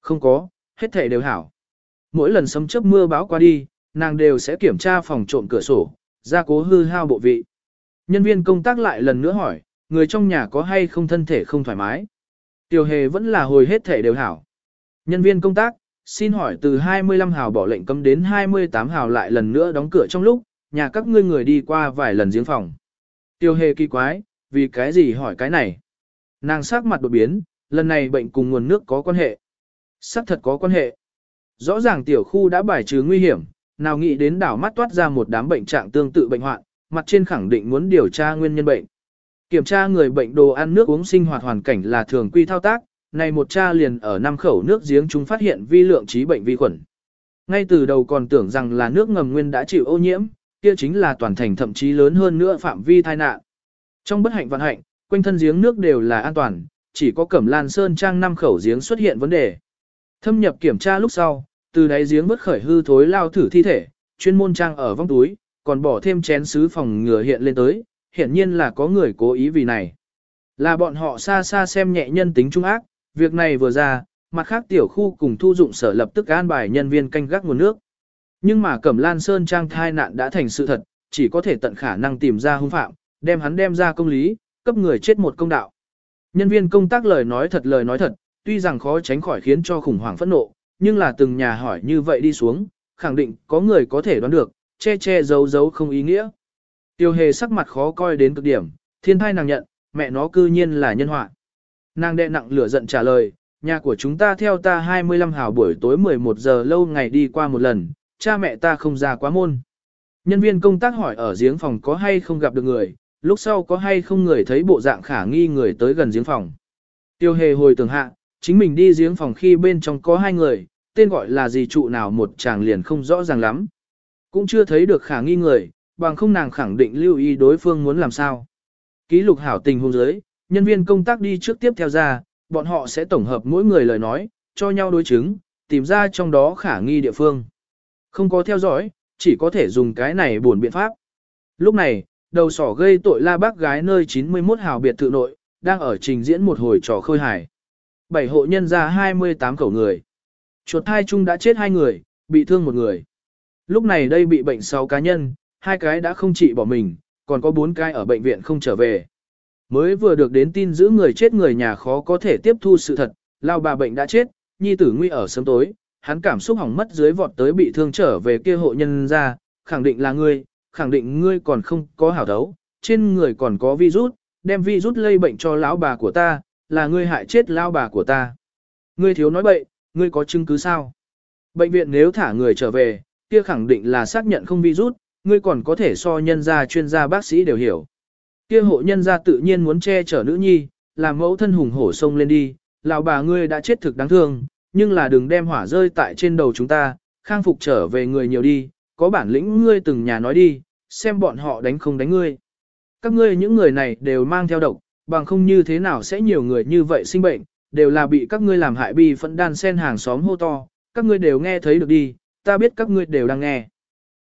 Không có, hết thể đều hảo. Mỗi lần sấm chớp mưa báo qua đi, nàng đều sẽ kiểm tra phòng trộm cửa sổ, gia cố hư hao bộ vị. Nhân viên công tác lại lần nữa hỏi, người trong nhà có hay không thân thể không thoải mái. Tiểu hề vẫn là hồi hết thể đều hảo. Nhân viên công tác, xin hỏi từ 25 hào bỏ lệnh cấm đến 28 hào lại lần nữa đóng cửa trong lúc, nhà các ngươi người đi qua vài lần giếng phòng. Tiêu hề kỳ quái, vì cái gì hỏi cái này? Nàng sắc mặt đột biến, lần này bệnh cùng nguồn nước có quan hệ. Sắc thật có quan hệ. Rõ ràng tiểu khu đã bài trừ nguy hiểm, nào nghĩ đến đảo mắt toát ra một đám bệnh trạng tương tự bệnh hoạn, mặt trên khẳng định muốn điều tra nguyên nhân bệnh. Kiểm tra người bệnh đồ ăn nước uống sinh hoạt hoàn cảnh là thường quy thao tác, này một cha liền ở năm khẩu nước giếng chúng phát hiện vi lượng trí bệnh vi khuẩn. Ngay từ đầu còn tưởng rằng là nước ngầm nguyên đã chịu ô nhiễm, kia chính là toàn thành thậm chí lớn hơn nữa phạm vi tai nạn. Trong bất hạnh vận hạnh, quanh thân giếng nước đều là an toàn, chỉ có Cẩm Lan Sơn trang năm khẩu giếng xuất hiện vấn đề. Thâm nhập kiểm tra lúc sau, từ đáy giếng vớt khởi hư thối lao thử thi thể, chuyên môn trang ở vong túi, còn bỏ thêm chén sứ phòng ngừa hiện lên tới, hiển nhiên là có người cố ý vì này. Là bọn họ xa xa xem nhẹ nhân tính trung ác, việc này vừa ra, mặt khác tiểu khu cùng thu dụng sở lập tức an bài nhân viên canh gác nguồn nước. Nhưng mà Cẩm Lan Sơn trang thai nạn đã thành sự thật, chỉ có thể tận khả năng tìm ra hung phạm, đem hắn đem ra công lý, cấp người chết một công đạo. Nhân viên công tác lời nói thật lời nói thật, tuy rằng khó tránh khỏi khiến cho khủng hoảng phẫn nộ, nhưng là từng nhà hỏi như vậy đi xuống, khẳng định có người có thể đoán được, che che giấu giấu không ý nghĩa. Tiêu hề sắc mặt khó coi đến cực điểm, thiên thai nàng nhận, mẹ nó cư nhiên là nhân họa. Nàng đệ nặng lửa giận trả lời, nhà của chúng ta theo ta 25 hào buổi tối 11 giờ lâu ngày đi qua một lần, cha mẹ ta không ra quá môn. Nhân viên công tác hỏi ở giếng phòng có hay không gặp được người, lúc sau có hay không người thấy bộ dạng khả nghi người tới gần giếng phòng. Tiêu hề hồi tưởng hạ, chính mình đi giếng phòng khi bên trong có hai người, tên gọi là gì trụ nào một chàng liền không rõ ràng lắm. Cũng chưa thấy được khả nghi người, bằng không nàng khẳng định lưu ý đối phương muốn làm sao. Ký lục hảo tình hôn giới, nhân viên công tác đi trước tiếp theo ra, bọn họ sẽ tổng hợp mỗi người lời nói, cho nhau đối chứng, tìm ra trong đó khả nghi địa phương. Không có theo dõi, chỉ có thể dùng cái này buồn biện pháp. Lúc này, đầu sỏ gây tội la bác gái nơi 91 hào biệt thự nội, đang ở trình diễn một hồi trò khơi hài. Bảy hộ nhân ra 28 khẩu người. Chuột thai chung đã chết hai người, bị thương một người. Lúc này đây bị bệnh 6 cá nhân, hai cái đã không trị bỏ mình, còn có 4 cái ở bệnh viện không trở về. Mới vừa được đến tin giữ người chết người nhà khó có thể tiếp thu sự thật, lao bà bệnh đã chết, nhi tử nguy ở sớm tối, hắn cảm xúc hỏng mất dưới vọt tới bị thương trở về kia hộ nhân ra, khẳng định là ngươi, khẳng định ngươi còn không có hảo đấu, trên người còn có virus, đem virus lây bệnh cho lão bà của ta, là ngươi hại chết lão bà của ta. Ngươi thiếu nói bậy, ngươi có chứng cứ sao? Bệnh viện nếu thả người trở về, kia khẳng định là xác nhận không virus, ngươi còn có thể so nhân gia chuyên gia bác sĩ đều hiểu. Kia hộ nhân gia tự nhiên muốn che chở nữ nhi, làm mẫu thân hùng hổ sông lên đi, lão bà ngươi đã chết thực đáng thương, nhưng là đừng đem hỏa rơi tại trên đầu chúng ta, khang phục trở về người nhiều đi, có bản lĩnh ngươi từng nhà nói đi, xem bọn họ đánh không đánh ngươi. Các ngươi những người này đều mang theo độc, bằng không như thế nào sẽ nhiều người như vậy sinh bệnh, đều là bị các ngươi làm hại bi phẫn đan sen hàng xóm hô to, các ngươi đều nghe thấy được đi, ta biết các ngươi đều đang nghe.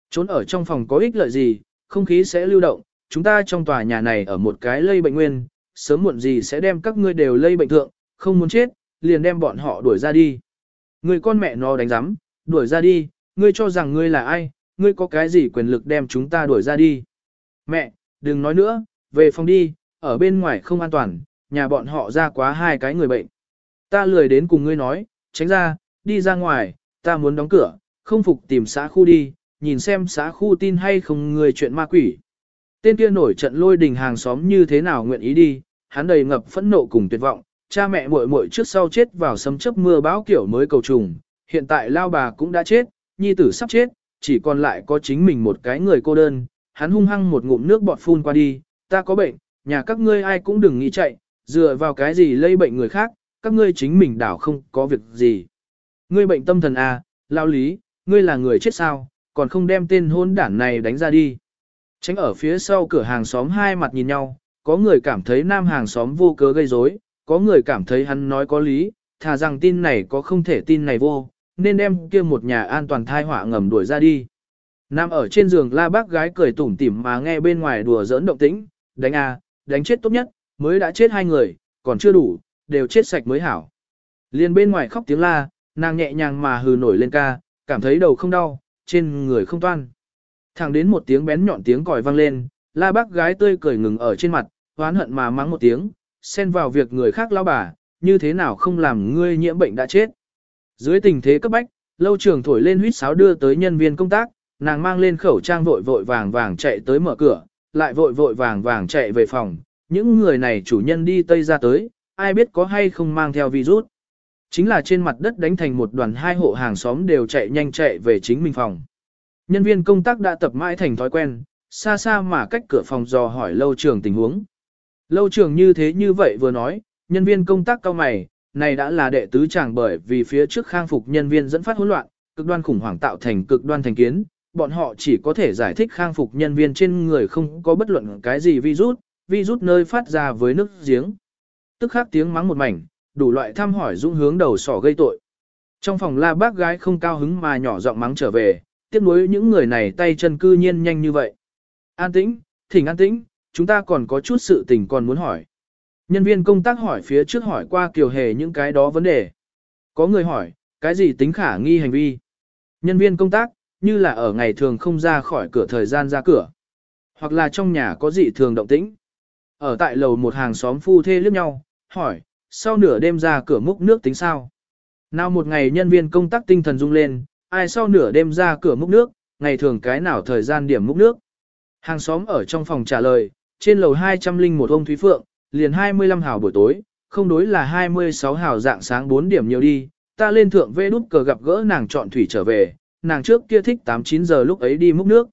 Trốn ở trong phòng có ích lợi gì, không khí sẽ lưu động, chúng ta trong tòa nhà này ở một cái lây bệnh nguyên, sớm muộn gì sẽ đem các ngươi đều lây bệnh thượng, không muốn chết, liền đem bọn họ đuổi ra đi. Người con mẹ nó đánh rắm, đuổi ra đi, ngươi cho rằng ngươi là ai, ngươi có cái gì quyền lực đem chúng ta đuổi ra đi. Mẹ, đừng nói nữa, về phòng đi, ở bên ngoài không an toàn, nhà bọn họ ra quá hai cái người bệnh. Ta lười đến cùng ngươi nói, tránh ra, đi ra ngoài, ta muốn đóng cửa, không phục tìm xã khu đi, nhìn xem xã khu tin hay không người chuyện ma quỷ. Tên kia nổi trận lôi đình hàng xóm như thế nào nguyện ý đi, hắn đầy ngập phẫn nộ cùng tuyệt vọng, cha mẹ muội muội trước sau chết vào sấm chớp mưa bão kiểu mới cầu trùng, hiện tại lao bà cũng đã chết, nhi tử sắp chết, chỉ còn lại có chính mình một cái người cô đơn, hắn hung hăng một ngụm nước bọt phun qua đi, ta có bệnh, nhà các ngươi ai cũng đừng nghĩ chạy, dựa vào cái gì lây bệnh người khác, các ngươi chính mình đảo không có việc gì. Ngươi bệnh tâm thần à, lao lý, ngươi là người chết sao, còn không đem tên hôn đản này đánh ra đi. Tránh ở phía sau cửa hàng xóm hai mặt nhìn nhau, có người cảm thấy nam hàng xóm vô cớ gây rối, có người cảm thấy hắn nói có lý, thà rằng tin này có không thể tin này vô, nên đem kia một nhà an toàn thai họa ngầm đuổi ra đi. Nam ở trên giường la bác gái cười tủm tỉm mà nghe bên ngoài đùa giỡn động tĩnh, đánh à đánh chết tốt nhất, mới đã chết hai người, còn chưa đủ, đều chết sạch mới hảo. Liên bên ngoài khóc tiếng la, nàng nhẹ nhàng mà hừ nổi lên ca, cảm thấy đầu không đau, trên người không toan. Thẳng đến một tiếng bén nhọn tiếng còi vang lên, la bác gái tươi cười ngừng ở trên mặt, hoán hận mà mắng một tiếng, xen vào việc người khác lao bà, như thế nào không làm ngươi nhiễm bệnh đã chết. Dưới tình thế cấp bách, lâu trường thổi lên huýt sáo đưa tới nhân viên công tác, nàng mang lên khẩu trang vội vội vàng vàng chạy tới mở cửa, lại vội vội vàng vàng chạy về phòng. Những người này chủ nhân đi Tây ra tới, ai biết có hay không mang theo virus. Chính là trên mặt đất đánh thành một đoàn hai hộ hàng xóm đều chạy nhanh chạy về chính mình phòng. Nhân viên công tác đã tập mãi thành thói quen, xa xa mà cách cửa phòng dò hỏi lâu trường tình huống. Lâu trường như thế như vậy vừa nói, nhân viên công tác cao mày, này đã là đệ tứ chàng bởi vì phía trước khang phục nhân viên dẫn phát hỗn loạn, cực đoan khủng hoảng tạo thành cực đoan thành kiến, bọn họ chỉ có thể giải thích khang phục nhân viên trên người không có bất luận cái gì virus, virus nơi phát ra với nước giếng. Tức khắc tiếng mắng một mảnh, đủ loại thăm hỏi dũng hướng đầu sỏ gây tội. Trong phòng la bác gái không cao hứng mà nhỏ giọng mắng trở về, tiếc nuối những người này tay chân cư nhiên nhanh như vậy. An tĩnh, thỉnh an tĩnh, chúng ta còn có chút sự tình còn muốn hỏi. Nhân viên công tác hỏi phía trước hỏi qua Kiều Hề những cái đó vấn đề. Có người hỏi, cái gì tính khả nghi hành vi? Nhân viên công tác, như là ở ngày thường không ra khỏi cửa thời gian ra cửa. Hoặc là trong nhà có gì thường động tĩnh. Ở tại lầu một hàng xóm phu thê liếc nhau, hỏi, sau nửa đêm ra cửa múc nước tính sao. Nào một ngày nhân viên công tác tinh thần rung lên, ai sau nửa đêm ra cửa múc nước, ngày thường cái nào thời gian điểm múc nước. Hàng xóm ở trong phòng trả lời, trên lầu 200 linh một ông Thúy Phượng, liền 25 hào buổi tối, không đối là 26 hào dạng sáng 4 điểm nhiều đi, ta lên thượng vê đút cờ gặp gỡ nàng chọn thủy trở về, nàng trước kia thích 8-9 giờ lúc ấy đi múc nước.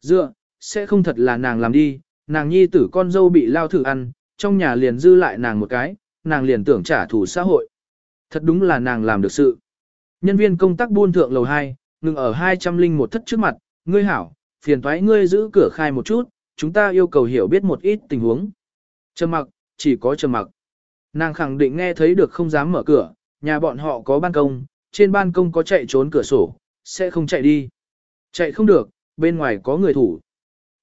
Dựa, sẽ không thật là nàng làm đi, nàng nhi tử con dâu bị lao thử ăn, trong nhà liền dư lại nàng một cái, nàng liền tưởng trả thù xã hội. Thật đúng là nàng làm được sự. Nhân viên công tác buôn thượng lầu 2, ngừng ở 200 linh một thất trước mặt, ngươi hảo, phiền thoái ngươi giữ cửa khai một chút, chúng ta yêu cầu hiểu biết một ít tình huống. Trầm mặc, chỉ có trầm mặc. Nàng khẳng định nghe thấy được không dám mở cửa, nhà bọn họ có ban công, trên ban công có chạy trốn cửa sổ, sẽ không chạy đi. Chạy không được, bên ngoài có người thủ.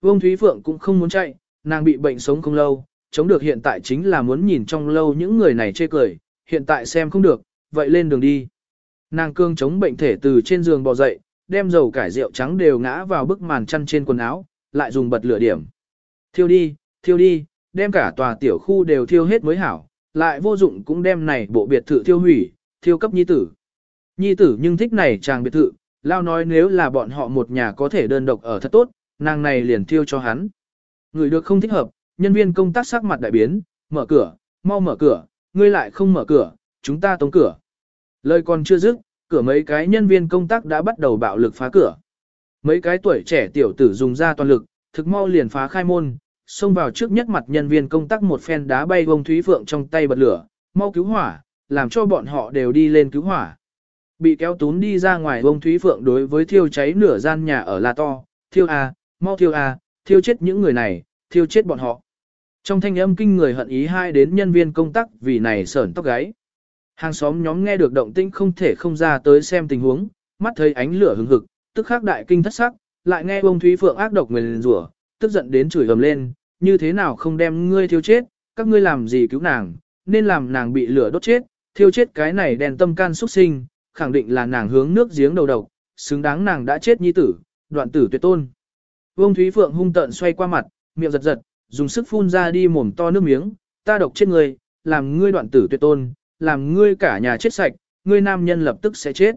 Vương Thúy Phượng cũng không muốn chạy, nàng bị bệnh sống không lâu, chống được hiện tại chính là muốn nhìn trong lâu những người này chê cười, hiện tại xem không được, vậy lên đường đi. Nàng cương chống bệnh thể từ trên giường bò dậy, đem dầu cải rượu trắng đều ngã vào bức màn chăn trên quần áo, lại dùng bật lửa điểm. Thiêu đi, thiêu đi, đem cả tòa tiểu khu đều thiêu hết mới hảo, lại vô dụng cũng đem này bộ biệt thự thiêu hủy, thiêu cấp nhi tử. Nhi tử nhưng thích này chàng biệt thự, lao nói nếu là bọn họ một nhà có thể đơn độc ở thật tốt, nàng này liền thiêu cho hắn. Người được không thích hợp, nhân viên công tác sắc mặt đại biến, mở cửa, mau mở cửa, ngươi lại không mở cửa, chúng ta tống cửa. Lời còn chưa dứt, cửa mấy cái nhân viên công tác đã bắt đầu bạo lực phá cửa. Mấy cái tuổi trẻ tiểu tử dùng ra toàn lực, thực mau liền phá khai môn, xông vào trước nhất mặt nhân viên công tác một phen đá bay bông Thúy Phượng trong tay bật lửa, mau cứu hỏa, làm cho bọn họ đều đi lên cứu hỏa. Bị kéo tún đi ra ngoài bông Thúy Phượng đối với thiêu cháy nửa gian nhà ở là To, thiêu a, mau thiêu a, thiêu chết những người này, thiêu chết bọn họ. Trong thanh âm kinh người hận ý hai đến nhân viên công tác vì này sởn tóc gáy. Hàng xóm nhóm nghe được động tĩnh không thể không ra tới xem tình huống, mắt thấy ánh lửa hừng hực, tức khắc đại kinh thất sắc, lại nghe bông Thúy Phượng ác độc nguyền rủa, tức giận đến chửi ầm lên, như thế nào không đem ngươi thiêu chết, các ngươi làm gì cứu nàng, nên làm nàng bị lửa đốt chết, thiêu chết cái này đèn tâm can xuất sinh, khẳng định là nàng hướng nước giếng đầu độc, xứng đáng nàng đã chết nhi tử, đoạn tử tuyệt tôn. Vương Thúy Phượng hung tợn xoay qua mặt, miệng giật giật, dùng sức phun ra đi mồm to nước miếng, ta độc chết ngươi, làm ngươi đoạn tử tuyệt tôn, làm ngươi cả nhà chết sạch, ngươi nam nhân lập tức sẽ chết.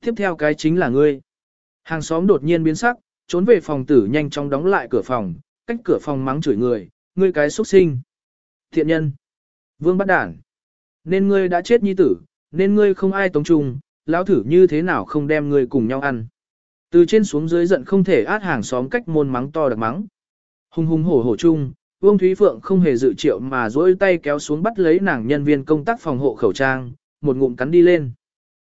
Tiếp theo cái chính là ngươi. Hàng xóm đột nhiên biến sắc, trốn về phòng tử nhanh chóng đóng lại cửa phòng, cách cửa phòng mắng chửi người, ngươi cái xuất sinh. Thiện nhân. Vương bắt đản. Nên ngươi đã chết nhi tử, nên ngươi không ai tống trùng, lão thử như thế nào không đem ngươi cùng nhau ăn. Từ trên xuống dưới giận không thể át hàng xóm cách môn mắng to đặc mắng. Hùng hùng hổ hổ chung, Vương Thúy Phượng không hề dự triệu mà duỗi tay kéo xuống bắt lấy nàng nhân viên công tác phòng hộ khẩu trang, một ngụm cắn đi lên.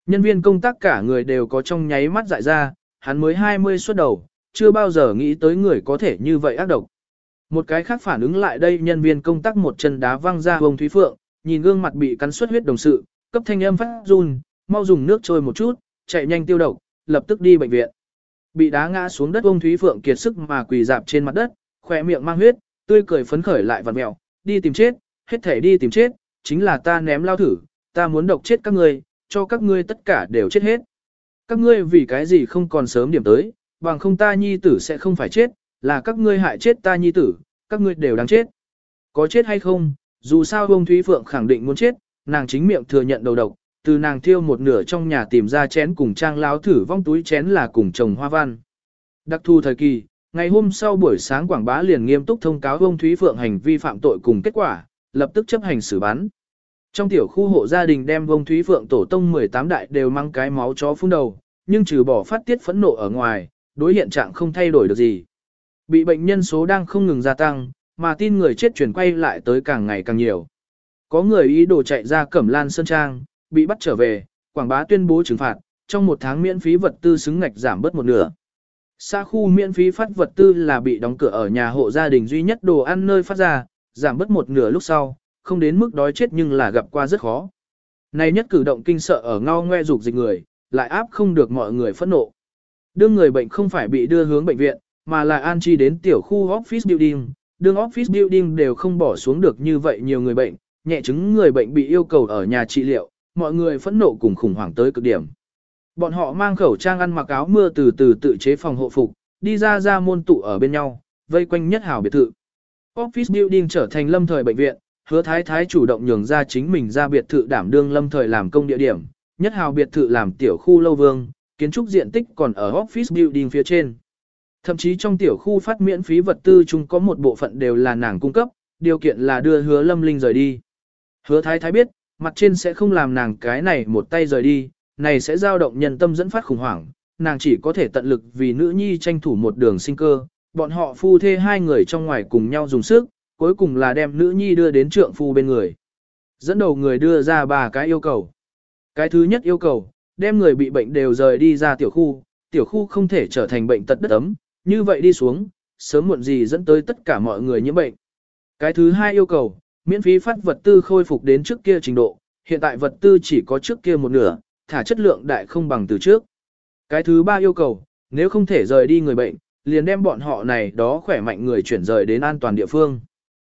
Nhân viên công tác cả người đều có trong nháy mắt dại ra, hắn mới 20 xuất đầu, chưa bao giờ nghĩ tới người có thể như vậy ác độc. Một cái khác phản ứng lại đây nhân viên công tác một chân đá văng ra Vương Thúy Phượng, nhìn gương mặt bị cắn xuất huyết đồng sự, cấp thanh âm phát run, mau dùng nước trôi một chút, chạy nhanh tiêu độc, lập tức đi bệnh viện. Bị đá ngã xuống đất ông Thúy Phượng kiệt sức mà quỳ dạp trên mặt đất, khỏe miệng mang huyết, tươi cười phấn khởi lại vặn mèo, đi tìm chết, hết thể đi tìm chết, chính là ta ném lao thử, ta muốn độc chết các ngươi, cho các ngươi tất cả đều chết hết. Các ngươi vì cái gì không còn sớm điểm tới, bằng không ta nhi tử sẽ không phải chết, là các ngươi hại chết ta nhi tử, các ngươi đều đáng chết. Có chết hay không, dù sao ông Thúy Phượng khẳng định muốn chết, nàng chính miệng thừa nhận đầu độc, từ nàng thiêu một nửa trong nhà tìm ra chén cùng trang láo thử vong túi chén là cùng chồng hoa văn. Đặc thù thời kỳ, ngày hôm sau buổi sáng quảng bá liền nghiêm túc thông cáo ông Thúy Phượng hành vi phạm tội cùng kết quả, lập tức chấp hành xử bắn. Trong tiểu khu hộ gia đình đem ông Thúy Phượng tổ tông 18 đại đều mang cái máu chó phun đầu, nhưng trừ bỏ phát tiết phẫn nộ ở ngoài, đối hiện trạng không thay đổi được gì. Bị bệnh nhân số đang không ngừng gia tăng, mà tin người chết chuyển quay lại tới càng ngày càng nhiều. Có người ý đồ chạy ra Cẩm Lan Sơn Trang, bị bắt trở về, Quảng Bá tuyên bố trừng phạt, trong một tháng miễn phí vật tư xứng ngạch giảm bớt một nửa. Xa khu miễn phí phát vật tư là bị đóng cửa ở nhà hộ gia đình duy nhất đồ ăn nơi phát ra, giảm bớt một nửa lúc sau, không đến mức đói chết nhưng là gặp qua rất khó. Này nhất cử động kinh sợ ở ngao ngoe dục dịch người, lại áp không được mọi người phẫn nộ. Đương người bệnh không phải bị đưa hướng bệnh viện, mà là an chi đến tiểu khu office building, đương office building đều không bỏ xuống được như vậy nhiều người bệnh, nhẹ chứng người bệnh bị yêu cầu ở nhà trị liệu, mọi người phẫn nộ cùng khủng hoảng tới cực điểm. Bọn họ mang khẩu trang ăn mặc áo mưa từ từ tự chế phòng hộ phục, đi ra ra môn tụ ở bên nhau, vây quanh nhất hảo biệt thự. Office building trở thành lâm thời bệnh viện, hứa thái thái chủ động nhường ra chính mình ra biệt thự đảm đương lâm thời làm công địa điểm, nhất hào biệt thự làm tiểu khu lâu vương, kiến trúc diện tích còn ở office building phía trên. Thậm chí trong tiểu khu phát miễn phí vật tư chúng có một bộ phận đều là nàng cung cấp, điều kiện là đưa hứa lâm linh rời đi. Hứa thái thái biết, mặt trên sẽ không làm nàng cái này một tay rời đi, này sẽ giao động nhân tâm dẫn phát khủng hoảng, nàng chỉ có thể tận lực vì nữ nhi tranh thủ một đường sinh cơ, bọn họ phu thê hai người trong ngoài cùng nhau dùng sức, cuối cùng là đem nữ nhi đưa đến trượng phu bên người. Dẫn đầu người đưa ra ba cái yêu cầu. Cái thứ nhất yêu cầu, đem người bị bệnh đều rời đi ra tiểu khu, tiểu khu không thể trở thành bệnh tật đất ấm, như vậy đi xuống, sớm muộn gì dẫn tới tất cả mọi người nhiễm bệnh. Cái thứ hai yêu cầu, miễn phí phát vật tư khôi phục đến trước kia trình độ, hiện tại vật tư chỉ có trước kia một nửa, thả chất lượng đại không bằng từ trước. Cái thứ ba yêu cầu, nếu không thể rời đi người bệnh, liền đem bọn họ này đó khỏe mạnh người chuyển rời đến an toàn địa phương.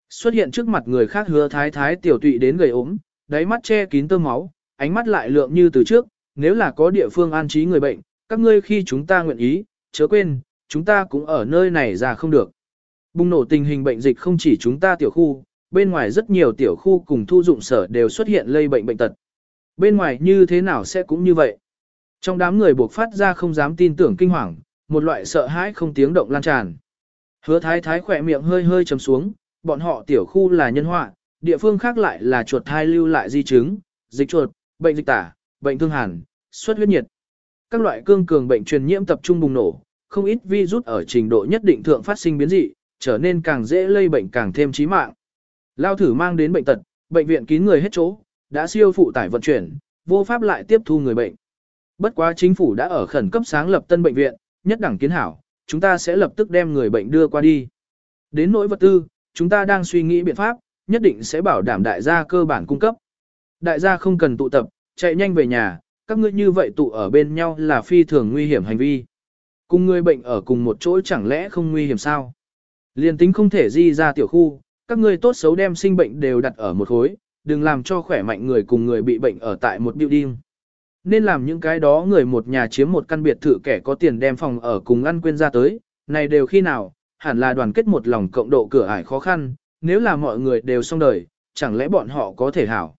Xuất hiện trước mặt người khác hứa thái thái tiểu tụy đến gầy ốm, đáy mắt che kín tơ máu, ánh mắt lại lượng như từ trước, nếu là có địa phương an trí người bệnh, các ngươi khi chúng ta nguyện ý, chớ quên, chúng ta cũng ở nơi này ra không được. Bùng nổ tình hình bệnh dịch không chỉ chúng ta tiểu khu, bên ngoài rất nhiều tiểu khu cùng thu dụng sở đều xuất hiện lây bệnh bệnh tật. Bên ngoài như thế nào sẽ cũng như vậy. Trong đám người buộc phát ra không dám tin tưởng kinh hoàng, một loại sợ hãi không tiếng động lan tràn. Hứa thái thái khỏe miệng hơi hơi chấm xuống, bọn họ tiểu khu là nhân họa, địa phương khác lại là chuột thai lưu lại di chứng, dịch chuột, bệnh dịch tả, bệnh thương hàn, xuất huyết nhiệt. Các loại cương cường bệnh truyền nhiễm tập trung bùng nổ, không ít virus ở trình độ nhất định thượng phát sinh biến dị, trở nên càng dễ lây bệnh càng thêm chí mạng. Lao thử mang đến bệnh tật, bệnh viện kín người hết chỗ, đã siêu phụ tải vận chuyển, vô pháp lại tiếp thu người bệnh. Bất quá chính phủ đã ở khẩn cấp sáng lập tân bệnh viện, nhất đẳng kiến hảo, chúng ta sẽ lập tức đem người bệnh đưa qua đi. Đến nỗi vật tư, chúng ta đang suy nghĩ biện pháp, nhất định sẽ bảo đảm đại gia cơ bản cung cấp. Đại gia không cần tụ tập, chạy nhanh về nhà, các ngươi như vậy tụ ở bên nhau là phi thường nguy hiểm hành vi. Cùng người bệnh ở cùng một chỗ chẳng lẽ không nguy hiểm sao? Liên tính không thể di ra tiểu khu, các ngươi tốt xấu đem sinh bệnh đều đặt ở một khối, đừng làm cho khỏe mạnh người cùng người bị bệnh ở tại một building. Nên làm những cái đó người một nhà chiếm một căn biệt thự kẻ có tiền đem phòng ở cùng ăn quên ra tới, này đều khi nào, hẳn là đoàn kết một lòng cộng độ cửa ải khó khăn, nếu là mọi người đều xong đời, chẳng lẽ bọn họ có thể hảo.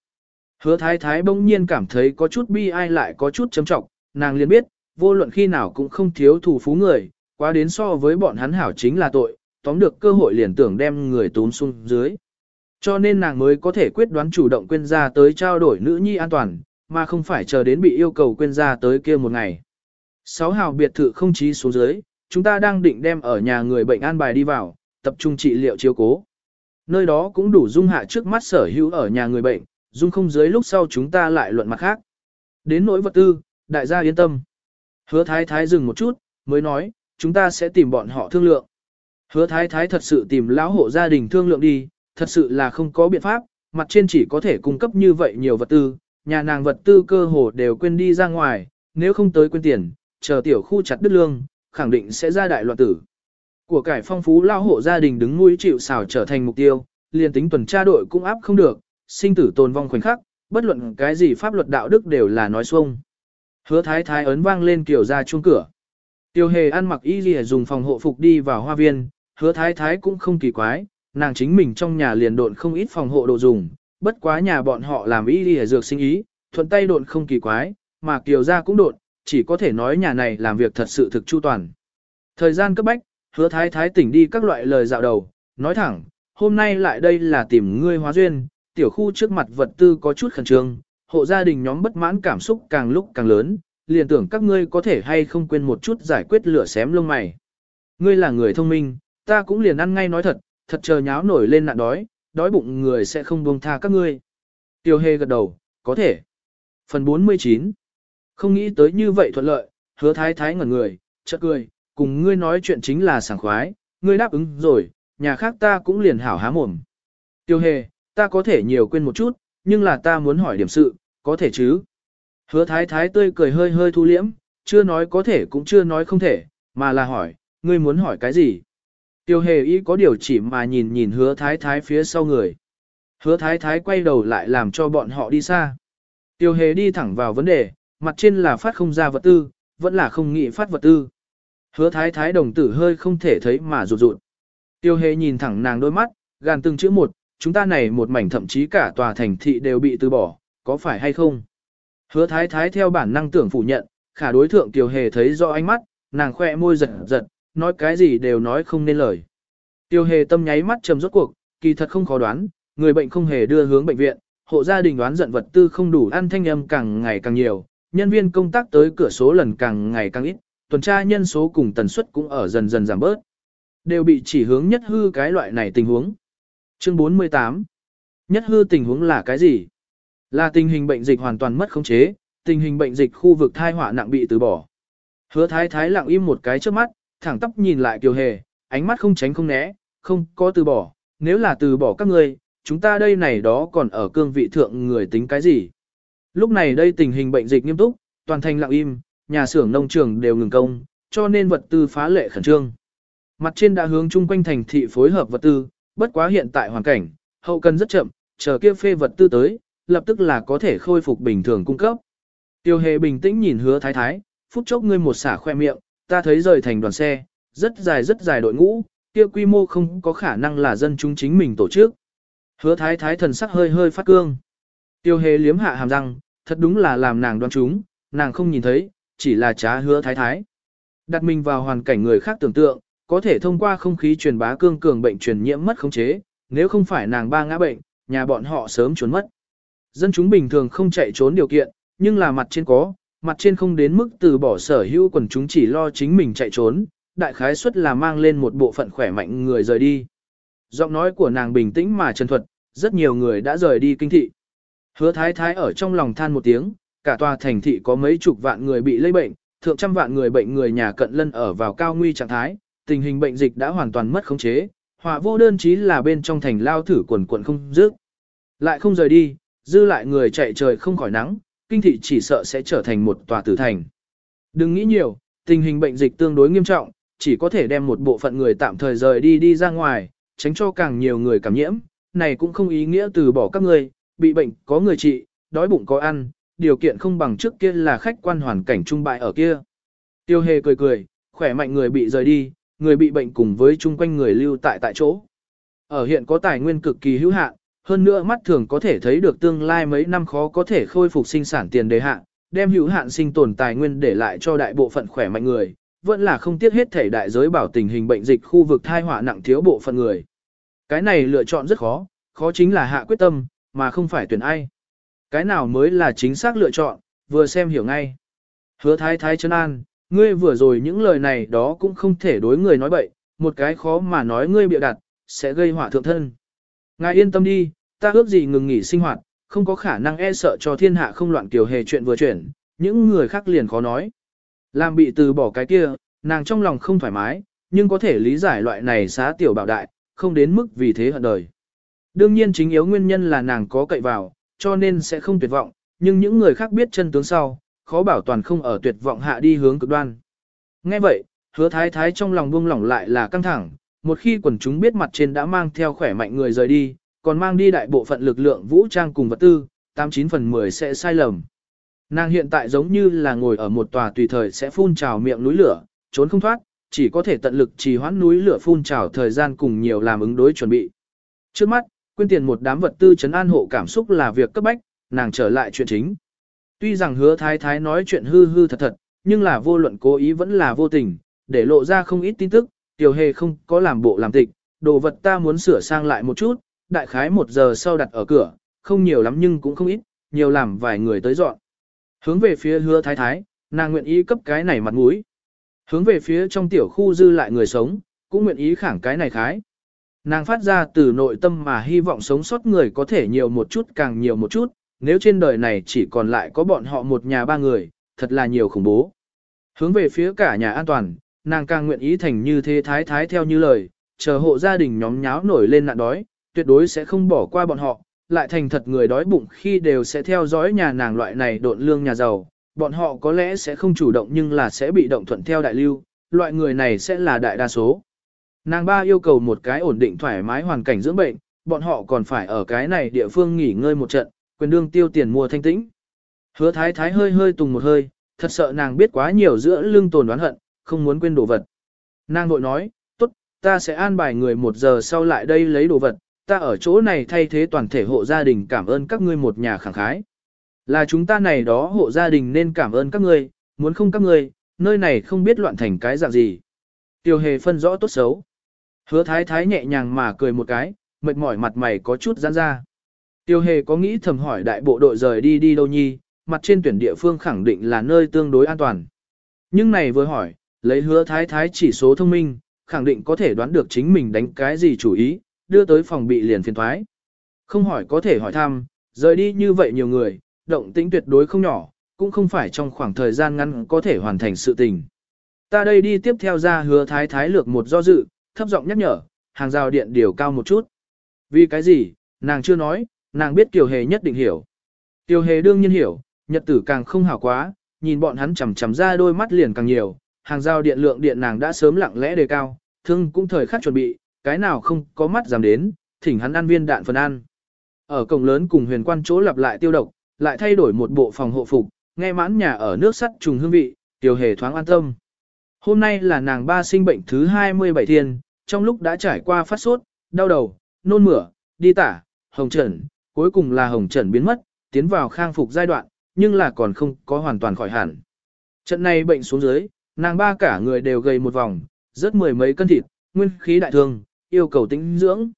Hứa thái thái bỗng nhiên cảm thấy có chút bi ai lại có chút chấm trọng, nàng liền biết, vô luận khi nào cũng không thiếu thủ phú người, quá đến so với bọn hắn hảo chính là tội, tóm được cơ hội liền tưởng đem người tốn xuống dưới. Cho nên nàng mới có thể quyết đoán chủ động quên ra tới trao đổi nữ nhi an toàn, mà không phải chờ đến bị yêu cầu quên ra tới kia một ngày. Sáu hào biệt thự không chí xuống dưới, chúng ta đang định đem ở nhà người bệnh an bài đi vào, tập trung trị liệu chiếu cố. Nơi đó cũng đủ dung hạ trước mắt sở hữu ở nhà người bệnh, dung không dưới lúc sau chúng ta lại luận mặt khác. Đến nỗi vật tư, đại gia yên tâm. Hứa thái thái dừng một chút, mới nói, chúng ta sẽ tìm bọn họ thương lượng. Hứa thái thái thật sự tìm lão hộ gia đình thương lượng đi, thật sự là không có biện pháp, mặt trên chỉ có thể cung cấp như vậy nhiều vật tư, nhà nàng vật tư cơ hồ đều quên đi ra ngoài, nếu không tới quên tiền, chờ tiểu khu chặt đứt lương, khẳng định sẽ ra đại loạn tử. Của cải phong phú lao hộ gia đình đứng mũi chịu xảo trở thành mục tiêu, liền tính tuần tra đội cũng áp không được, sinh tử tồn vong khoảnh khắc, bất luận cái gì pháp luật đạo đức đều là nói xuông. Hứa thái thái ấn vang lên kiểu ra chuông cửa. Tiêu hề ăn mặc y gì dùng phòng hộ phục đi vào hoa viên, hứa thái thái cũng không kỳ quái, nàng chính mình trong nhà liền độn không ít phòng hộ đồ dùng, bất quá nhà bọn họ làm y đi dược sinh ý, thuận tay độn không kỳ quái, mà kiều ra cũng độn, chỉ có thể nói nhà này làm việc thật sự thực chu toàn. Thời gian cấp bách, hứa thái thái tỉnh đi các loại lời dạo đầu, nói thẳng, hôm nay lại đây là tìm ngươi hóa duyên, tiểu khu trước mặt vật tư có chút khẩn trương, hộ gia đình nhóm bất mãn cảm xúc càng lúc càng lớn, liền tưởng các ngươi có thể hay không quên một chút giải quyết lửa xém lông mày. Ngươi là người thông minh, ta cũng liền ăn ngay nói thật, thật chờ nháo nổi lên nạn đói, đói bụng người sẽ không buông tha các ngươi. Tiêu hề gật đầu, có thể. Phần 49 Không nghĩ tới như vậy thuận lợi, hứa thái thái ngẩn người, chợt cười, cùng ngươi nói chuyện chính là sảng khoái, ngươi đáp ứng rồi, nhà khác ta cũng liền hảo há mồm. Tiêu hề, ta có thể nhiều quên một chút, nhưng là ta muốn hỏi điểm sự, có thể chứ? Hứa thái thái tươi cười hơi hơi thu liễm, chưa nói có thể cũng chưa nói không thể, mà là hỏi, ngươi muốn hỏi cái gì? Tiêu hề y có điều chỉ mà nhìn nhìn hứa thái thái phía sau người. Hứa thái thái quay đầu lại làm cho bọn họ đi xa. Tiêu hề đi thẳng vào vấn đề, mặt trên là phát không ra vật tư, vẫn là không nghĩ phát vật tư. Hứa thái thái đồng tử hơi không thể thấy mà rụt rụt. Tiêu hề nhìn thẳng nàng đôi mắt, gàn từng chữ một, chúng ta này một mảnh thậm chí cả tòa thành thị đều bị từ bỏ, có phải hay không? Hứa thái thái theo bản năng tưởng phủ nhận, khả đối thượng Tiêu Hề thấy rõ ánh mắt, nàng khoe môi giật giật, nói cái gì đều nói không nên lời. Tiêu Hề tâm nháy mắt trầm rốt cuộc, kỳ thật không khó đoán, người bệnh không hề đưa hướng bệnh viện, hộ gia đình đoán giận vật tư không đủ ăn thanh âm càng ngày càng nhiều, nhân viên công tác tới cửa số lần càng ngày càng ít, tuần tra nhân số cùng tần suất cũng ở dần dần giảm bớt. Đều bị chỉ hướng nhất hư cái loại này tình huống. Chương 48 Nhất hư tình huống là cái gì? Là tình hình bệnh dịch hoàn toàn mất khống chế, tình hình bệnh dịch khu vực thai họa nặng bị từ bỏ. Hứa thái thái lặng im một cái trước mắt, thẳng tóc nhìn lại kiều hề, ánh mắt không tránh không né, không có từ bỏ, nếu là từ bỏ các ngươi, chúng ta đây này đó còn ở cương vị thượng người tính cái gì. Lúc này đây tình hình bệnh dịch nghiêm túc, toàn thành lặng im, nhà xưởng nông trường đều ngừng công, cho nên vật tư phá lệ khẩn trương. Mặt trên đã hướng chung quanh thành thị phối hợp vật tư, bất quá hiện tại hoàn cảnh, hậu cần rất chậm, chờ kia phê vật tư tới, lập tức là có thể khôi phục bình thường cung cấp. Tiêu hề bình tĩnh nhìn hứa thái thái, phút chốc ngươi một xả khoe miệng, ta thấy rời thành đoàn xe, rất dài rất dài đội ngũ, kia quy mô không có khả năng là dân chúng chính mình tổ chức. Hứa thái thái thần sắc hơi hơi phát cương. Tiêu hề liếm hạ hàm răng, thật đúng là làm nàng đoán chúng, nàng không nhìn thấy, chỉ là trá hứa thái thái. Đặt mình vào hoàn cảnh người khác tưởng tượng, có thể thông qua không khí truyền bá cương cường bệnh truyền nhiễm mất khống chế, nếu không phải nàng ba ngã bệnh, nhà bọn họ sớm trốn mất. Dân chúng bình thường không chạy trốn điều kiện, nhưng là mặt trên có, mặt trên không đến mức từ bỏ sở hữu quần chúng chỉ lo chính mình chạy trốn, đại khái suất là mang lên một bộ phận khỏe mạnh người rời đi. Giọng nói của nàng bình tĩnh mà chân thuật, rất nhiều người đã rời đi kinh thị. Hứa thái thái ở trong lòng than một tiếng, cả tòa thành thị có mấy chục vạn người bị lây bệnh, thượng trăm vạn người bệnh người nhà cận lân ở vào cao nguy trạng thái, tình hình bệnh dịch đã hoàn toàn mất khống chế, họa vô đơn chí là bên trong thành lao thử quần quần không dứt. Lại không rời đi, dư lại người chạy trời không khỏi nắng, kinh thị chỉ sợ sẽ trở thành một tòa tử thành. Đừng nghĩ nhiều, tình hình bệnh dịch tương đối nghiêm trọng, chỉ có thể đem một bộ phận người tạm thời rời đi đi ra ngoài, tránh cho càng nhiều người cảm nhiễm, này cũng không ý nghĩa từ bỏ các người, bị bệnh có người trị, đói bụng có ăn, điều kiện không bằng trước kia là khách quan hoàn cảnh trung bại ở kia. Tiêu hề cười cười, khỏe mạnh người bị rời đi, người bị bệnh cùng với chung quanh người lưu tại tại chỗ. Ở hiện có tài nguyên cực kỳ hữu hạn, hơn nữa mắt thường có thể thấy được tương lai mấy năm khó có thể khôi phục sinh sản tiền đề hạn, đem hữu hạn sinh tồn tài nguyên để lại cho đại bộ phận khỏe mạnh người, vẫn là không tiếc hết thể đại giới bảo tình hình bệnh dịch khu vực thai họa nặng thiếu bộ phận người. Cái này lựa chọn rất khó, khó chính là hạ quyết tâm, mà không phải tuyển ai. Cái nào mới là chính xác lựa chọn, vừa xem hiểu ngay. Hứa thái thái chân an, ngươi vừa rồi những lời này đó cũng không thể đối người nói bậy, một cái khó mà nói ngươi bịa đặt, sẽ gây họa thượng thân. Ngài yên tâm đi, ta ước gì ngừng nghỉ sinh hoạt, không có khả năng e sợ cho thiên hạ không loạn kiểu hề chuyện vừa chuyển, những người khác liền khó nói. Làm bị từ bỏ cái kia, nàng trong lòng không thoải mái, nhưng có thể lý giải loại này xá tiểu bảo đại, không đến mức vì thế hận đời. Đương nhiên chính yếu nguyên nhân là nàng có cậy vào, cho nên sẽ không tuyệt vọng, nhưng những người khác biết chân tướng sau, khó bảo toàn không ở tuyệt vọng hạ đi hướng cực đoan. Nghe vậy, hứa thái thái trong lòng buông lỏng lại là căng thẳng, một khi quần chúng biết mặt trên đã mang theo khỏe mạnh người rời đi, còn mang đi đại bộ phận lực lượng vũ trang cùng vật tư, 89 phần 10 sẽ sai lầm. Nàng hiện tại giống như là ngồi ở một tòa tùy thời sẽ phun trào miệng núi lửa, trốn không thoát, chỉ có thể tận lực trì hoãn núi lửa phun trào thời gian cùng nhiều làm ứng đối chuẩn bị. Trước mắt, quyên tiền một đám vật tư chấn an hộ cảm xúc là việc cấp bách, nàng trở lại chuyện chính. Tuy rằng hứa thái thái nói chuyện hư hư thật thật, nhưng là vô luận cố ý vẫn là vô tình, để lộ ra không ít tin tức, tiểu hề không có làm bộ làm tịch, đồ vật ta muốn sửa sang lại một chút, đại khái một giờ sau đặt ở cửa, không nhiều lắm nhưng cũng không ít, nhiều làm vài người tới dọn. Hướng về phía hứa thái thái, nàng nguyện ý cấp cái này mặt mũi. Hướng về phía trong tiểu khu dư lại người sống, cũng nguyện ý khẳng cái này khái. Nàng phát ra từ nội tâm mà hy vọng sống sót người có thể nhiều một chút càng nhiều một chút, nếu trên đời này chỉ còn lại có bọn họ một nhà ba người, thật là nhiều khủng bố. Hướng về phía cả nhà an toàn, nàng càng nguyện ý thành như thế thái thái theo như lời, chờ hộ gia đình nhóm nháo nổi lên nạn đói, tuyệt đối sẽ không bỏ qua bọn họ, lại thành thật người đói bụng khi đều sẽ theo dõi nhà nàng loại này độn lương nhà giàu, bọn họ có lẽ sẽ không chủ động nhưng là sẽ bị động thuận theo đại lưu, loại người này sẽ là đại đa số. Nàng ba yêu cầu một cái ổn định thoải mái hoàn cảnh dưỡng bệnh, bọn họ còn phải ở cái này địa phương nghỉ ngơi một trận, quyền đương tiêu tiền mua thanh tĩnh. Hứa thái thái hơi hơi tùng một hơi, thật sợ nàng biết quá nhiều giữa lưng tồn đoán hận, không muốn quên đồ vật. Nàng vội nói, tốt, ta sẽ an bài người một giờ sau lại đây lấy đồ vật, ta ở chỗ này thay thế toàn thể hộ gia đình cảm ơn các ngươi một nhà khẳng khái. Là chúng ta này đó hộ gia đình nên cảm ơn các ngươi, muốn không các ngươi, nơi này không biết loạn thành cái dạng gì. Tiêu hề phân rõ tốt xấu. Hứa thái thái nhẹ nhàng mà cười một cái, mệt mỏi mặt mày có chút giãn ra. Tiêu hề có nghĩ thầm hỏi đại bộ đội rời đi đi đâu nhi, mặt trên tuyển địa phương khẳng định là nơi tương đối an toàn. Nhưng này vừa hỏi, lấy hứa thái thái chỉ số thông minh, khẳng định có thể đoán được chính mình đánh cái gì chủ ý, đưa tới phòng bị liền phiền thoái. Không hỏi có thể hỏi thăm, rời đi như vậy nhiều người, động tĩnh tuyệt đối không nhỏ, cũng không phải trong khoảng thời gian ngắn có thể hoàn thành sự tình. Ta đây đi tiếp theo ra hứa thái thái lược một do dự, thấp giọng nhắc nhở, hàng rào điện điều cao một chút. Vì cái gì, nàng chưa nói, nàng biết Tiểu Hề nhất định hiểu. Tiểu Hề đương nhiên hiểu, nhật tử càng không hảo quá, nhìn bọn hắn chầm chầm ra đôi mắt liền càng nhiều, hàng giao điện lượng điện nàng đã sớm lặng lẽ đề cao, thương cũng thời khắc chuẩn bị, cái nào không có mắt dám đến, thỉnh hắn ăn viên đạn phần ăn. Ở cổng lớn cùng huyền quan chỗ lặp lại tiêu độc, lại thay đổi một bộ phòng hộ phục, nghe mãn nhà ở nước sắt trùng hương vị, tiểu hề thoáng an tâm. Hôm nay là nàng ba sinh bệnh thứ 27 thiên, trong lúc đã trải qua phát sốt, đau đầu, nôn mửa, đi tả, hồng trần, cuối cùng là hồng trần biến mất, tiến vào khang phục giai đoạn, nhưng là còn không có hoàn toàn khỏi hẳn. Trận này bệnh xuống dưới, nàng ba cả người đều gầy một vòng, rất mười mấy cân thịt, nguyên khí đại thương, yêu cầu tĩnh dưỡng.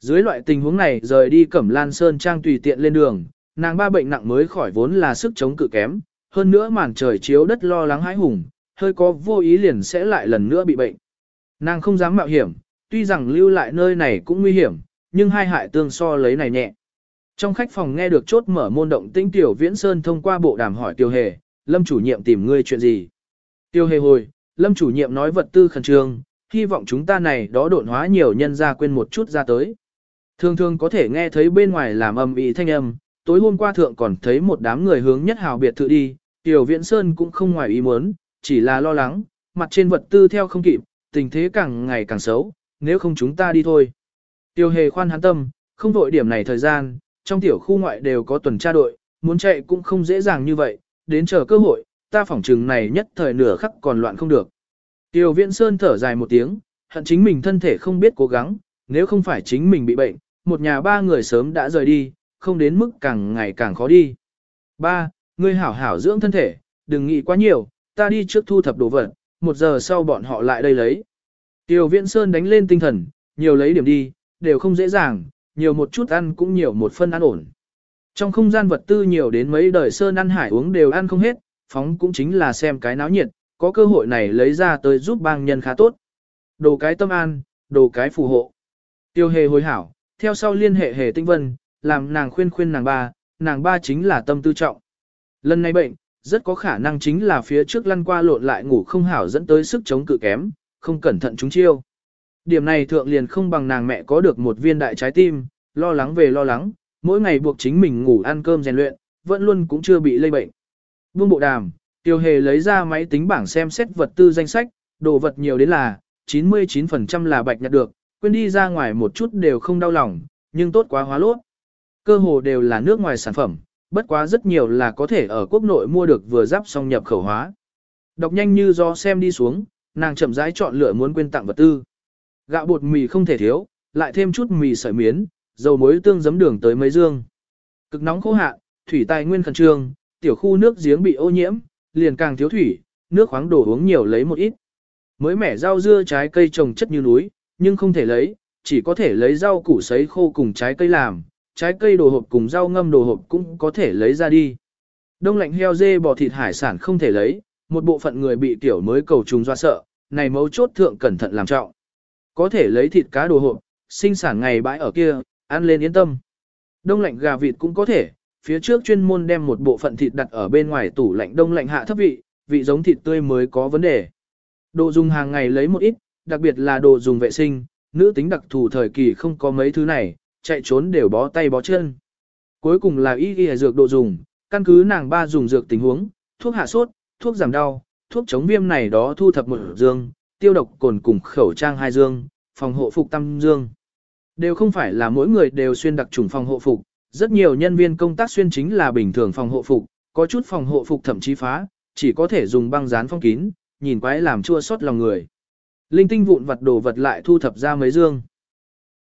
Dưới loại tình huống này rời đi Cẩm Lan Sơn Trang tùy tiện lên đường, nàng ba bệnh nặng mới khỏi vốn là sức chống cự kém, hơn nữa màn trời chiếu đất lo lắng hãi hùng, hơi có vô ý liền sẽ lại lần nữa bị bệnh. Nàng không dám mạo hiểm, tuy rằng lưu lại nơi này cũng nguy hiểm, nhưng hai hại tương so lấy này nhẹ. Trong khách phòng nghe được chốt mở môn động tinh tiểu viễn sơn thông qua bộ đàm hỏi tiêu hề, lâm chủ nhiệm tìm ngươi chuyện gì. Tiêu hề hồi, lâm chủ nhiệm nói vật tư khẩn trương, hy vọng chúng ta này đó độn hóa nhiều nhân ra quên một chút ra tới. Thường thường có thể nghe thấy bên ngoài làm âm ĩ thanh âm, tối hôm qua thượng còn thấy một đám người hướng nhất hào biệt thự đi, Tiểu Viễn Sơn cũng không ngoài ý muốn, chỉ là lo lắng, mặt trên vật tư theo không kịp, tình thế càng ngày càng xấu, nếu không chúng ta đi thôi. Tiêu hề khoan hắn tâm, không vội điểm này thời gian, trong tiểu khu ngoại đều có tuần tra đội, muốn chạy cũng không dễ dàng như vậy, đến chờ cơ hội, ta phỏng chừng này nhất thời nửa khắc còn loạn không được. Tiêu Viễn Sơn thở dài một tiếng, hận chính mình thân thể không biết cố gắng, nếu không phải chính mình bị bệnh, một nhà ba người sớm đã rời đi, không đến mức càng ngày càng khó đi. Ba, ngươi hảo hảo dưỡng thân thể, đừng nghĩ quá nhiều, ta đi trước thu thập đồ vật, một giờ sau bọn họ lại đây lấy. Tiêu Viễn Sơn đánh lên tinh thần, nhiều lấy điểm đi, đều không dễ dàng, nhiều một chút ăn cũng nhiều một phân ăn ổn. Trong không gian vật tư nhiều đến mấy đời Sơn ăn hải uống đều ăn không hết, phóng cũng chính là xem cái náo nhiệt, có cơ hội này lấy ra tới giúp bang nhân khá tốt. Đồ cái tâm an, đồ cái phù hộ. Tiêu hề hồi hảo, theo sau liên hệ hề tinh vân, làm nàng khuyên khuyên nàng ba, nàng ba chính là tâm tư trọng. Lần này bệnh, rất có khả năng chính là phía trước lăn qua lộn lại ngủ không hảo dẫn tới sức chống cự kém, không cẩn thận chúng chiêu. Điểm này thượng liền không bằng nàng mẹ có được một viên đại trái tim, lo lắng về lo lắng, mỗi ngày buộc chính mình ngủ ăn cơm rèn luyện, vẫn luôn cũng chưa bị lây bệnh. Buông bộ đàm, Tiêu Hề lấy ra máy tính bảng xem xét vật tư danh sách, đồ vật nhiều đến là 99% là bạch nhặt được, quên đi ra ngoài một chút đều không đau lòng, nhưng tốt quá hóa lốt. Cơ hồ đều là nước ngoài sản phẩm, bất quá rất nhiều là có thể ở quốc nội mua được vừa giáp xong nhập khẩu hóa. Đọc nhanh như do xem đi xuống, nàng chậm rãi chọn lựa muốn quên tặng vật tư. Gạo bột mì không thể thiếu, lại thêm chút mì sợi miến, dầu muối tương giấm đường tới mấy dương. Cực nóng khô hạn, thủy tài nguyên khẩn trương, tiểu khu nước giếng bị ô nhiễm, liền càng thiếu thủy, nước khoáng đổ uống nhiều lấy một ít. Mới mẻ rau dưa trái cây trồng chất như núi, nhưng không thể lấy, chỉ có thể lấy rau củ sấy khô cùng trái cây làm, trái cây đồ hộp cùng rau ngâm đồ hộp cũng có thể lấy ra đi. Đông lạnh heo dê bò thịt hải sản không thể lấy, một bộ phận người bị tiểu mới cầu trùng do sợ, này mấu chốt thượng cẩn thận làm trọng. Có thể lấy thịt cá đồ hộp, sinh sản ngày bãi ở kia, ăn lên yên tâm. Đông lạnh gà vịt cũng có thể, phía trước chuyên môn đem một bộ phận thịt đặt ở bên ngoài tủ lạnh đông lạnh hạ thấp vị, vị giống thịt tươi mới có vấn đề. Đồ dùng hàng ngày lấy một ít, đặc biệt là đồ dùng vệ sinh, nữ tính đặc thù thời kỳ không có mấy thứ này, chạy trốn đều bó tay bó chân. Cuối cùng là y y dược đồ dùng, căn cứ nàng ba dùng dược tình huống, thuốc hạ sốt, thuốc giảm đau, thuốc chống viêm này đó thu thập một dương, tiêu độc cồn cùng khẩu trang hai dương, phòng hộ phục tam dương. Đều không phải là mỗi người đều xuyên đặc trùng phòng hộ phục, rất nhiều nhân viên công tác xuyên chính là bình thường phòng hộ phục, có chút phòng hộ phục thậm chí phá, chỉ có thể dùng băng dán phong kín, nhìn quái làm chua xót lòng người. Linh tinh vụn vật đồ vật lại thu thập ra mấy dương.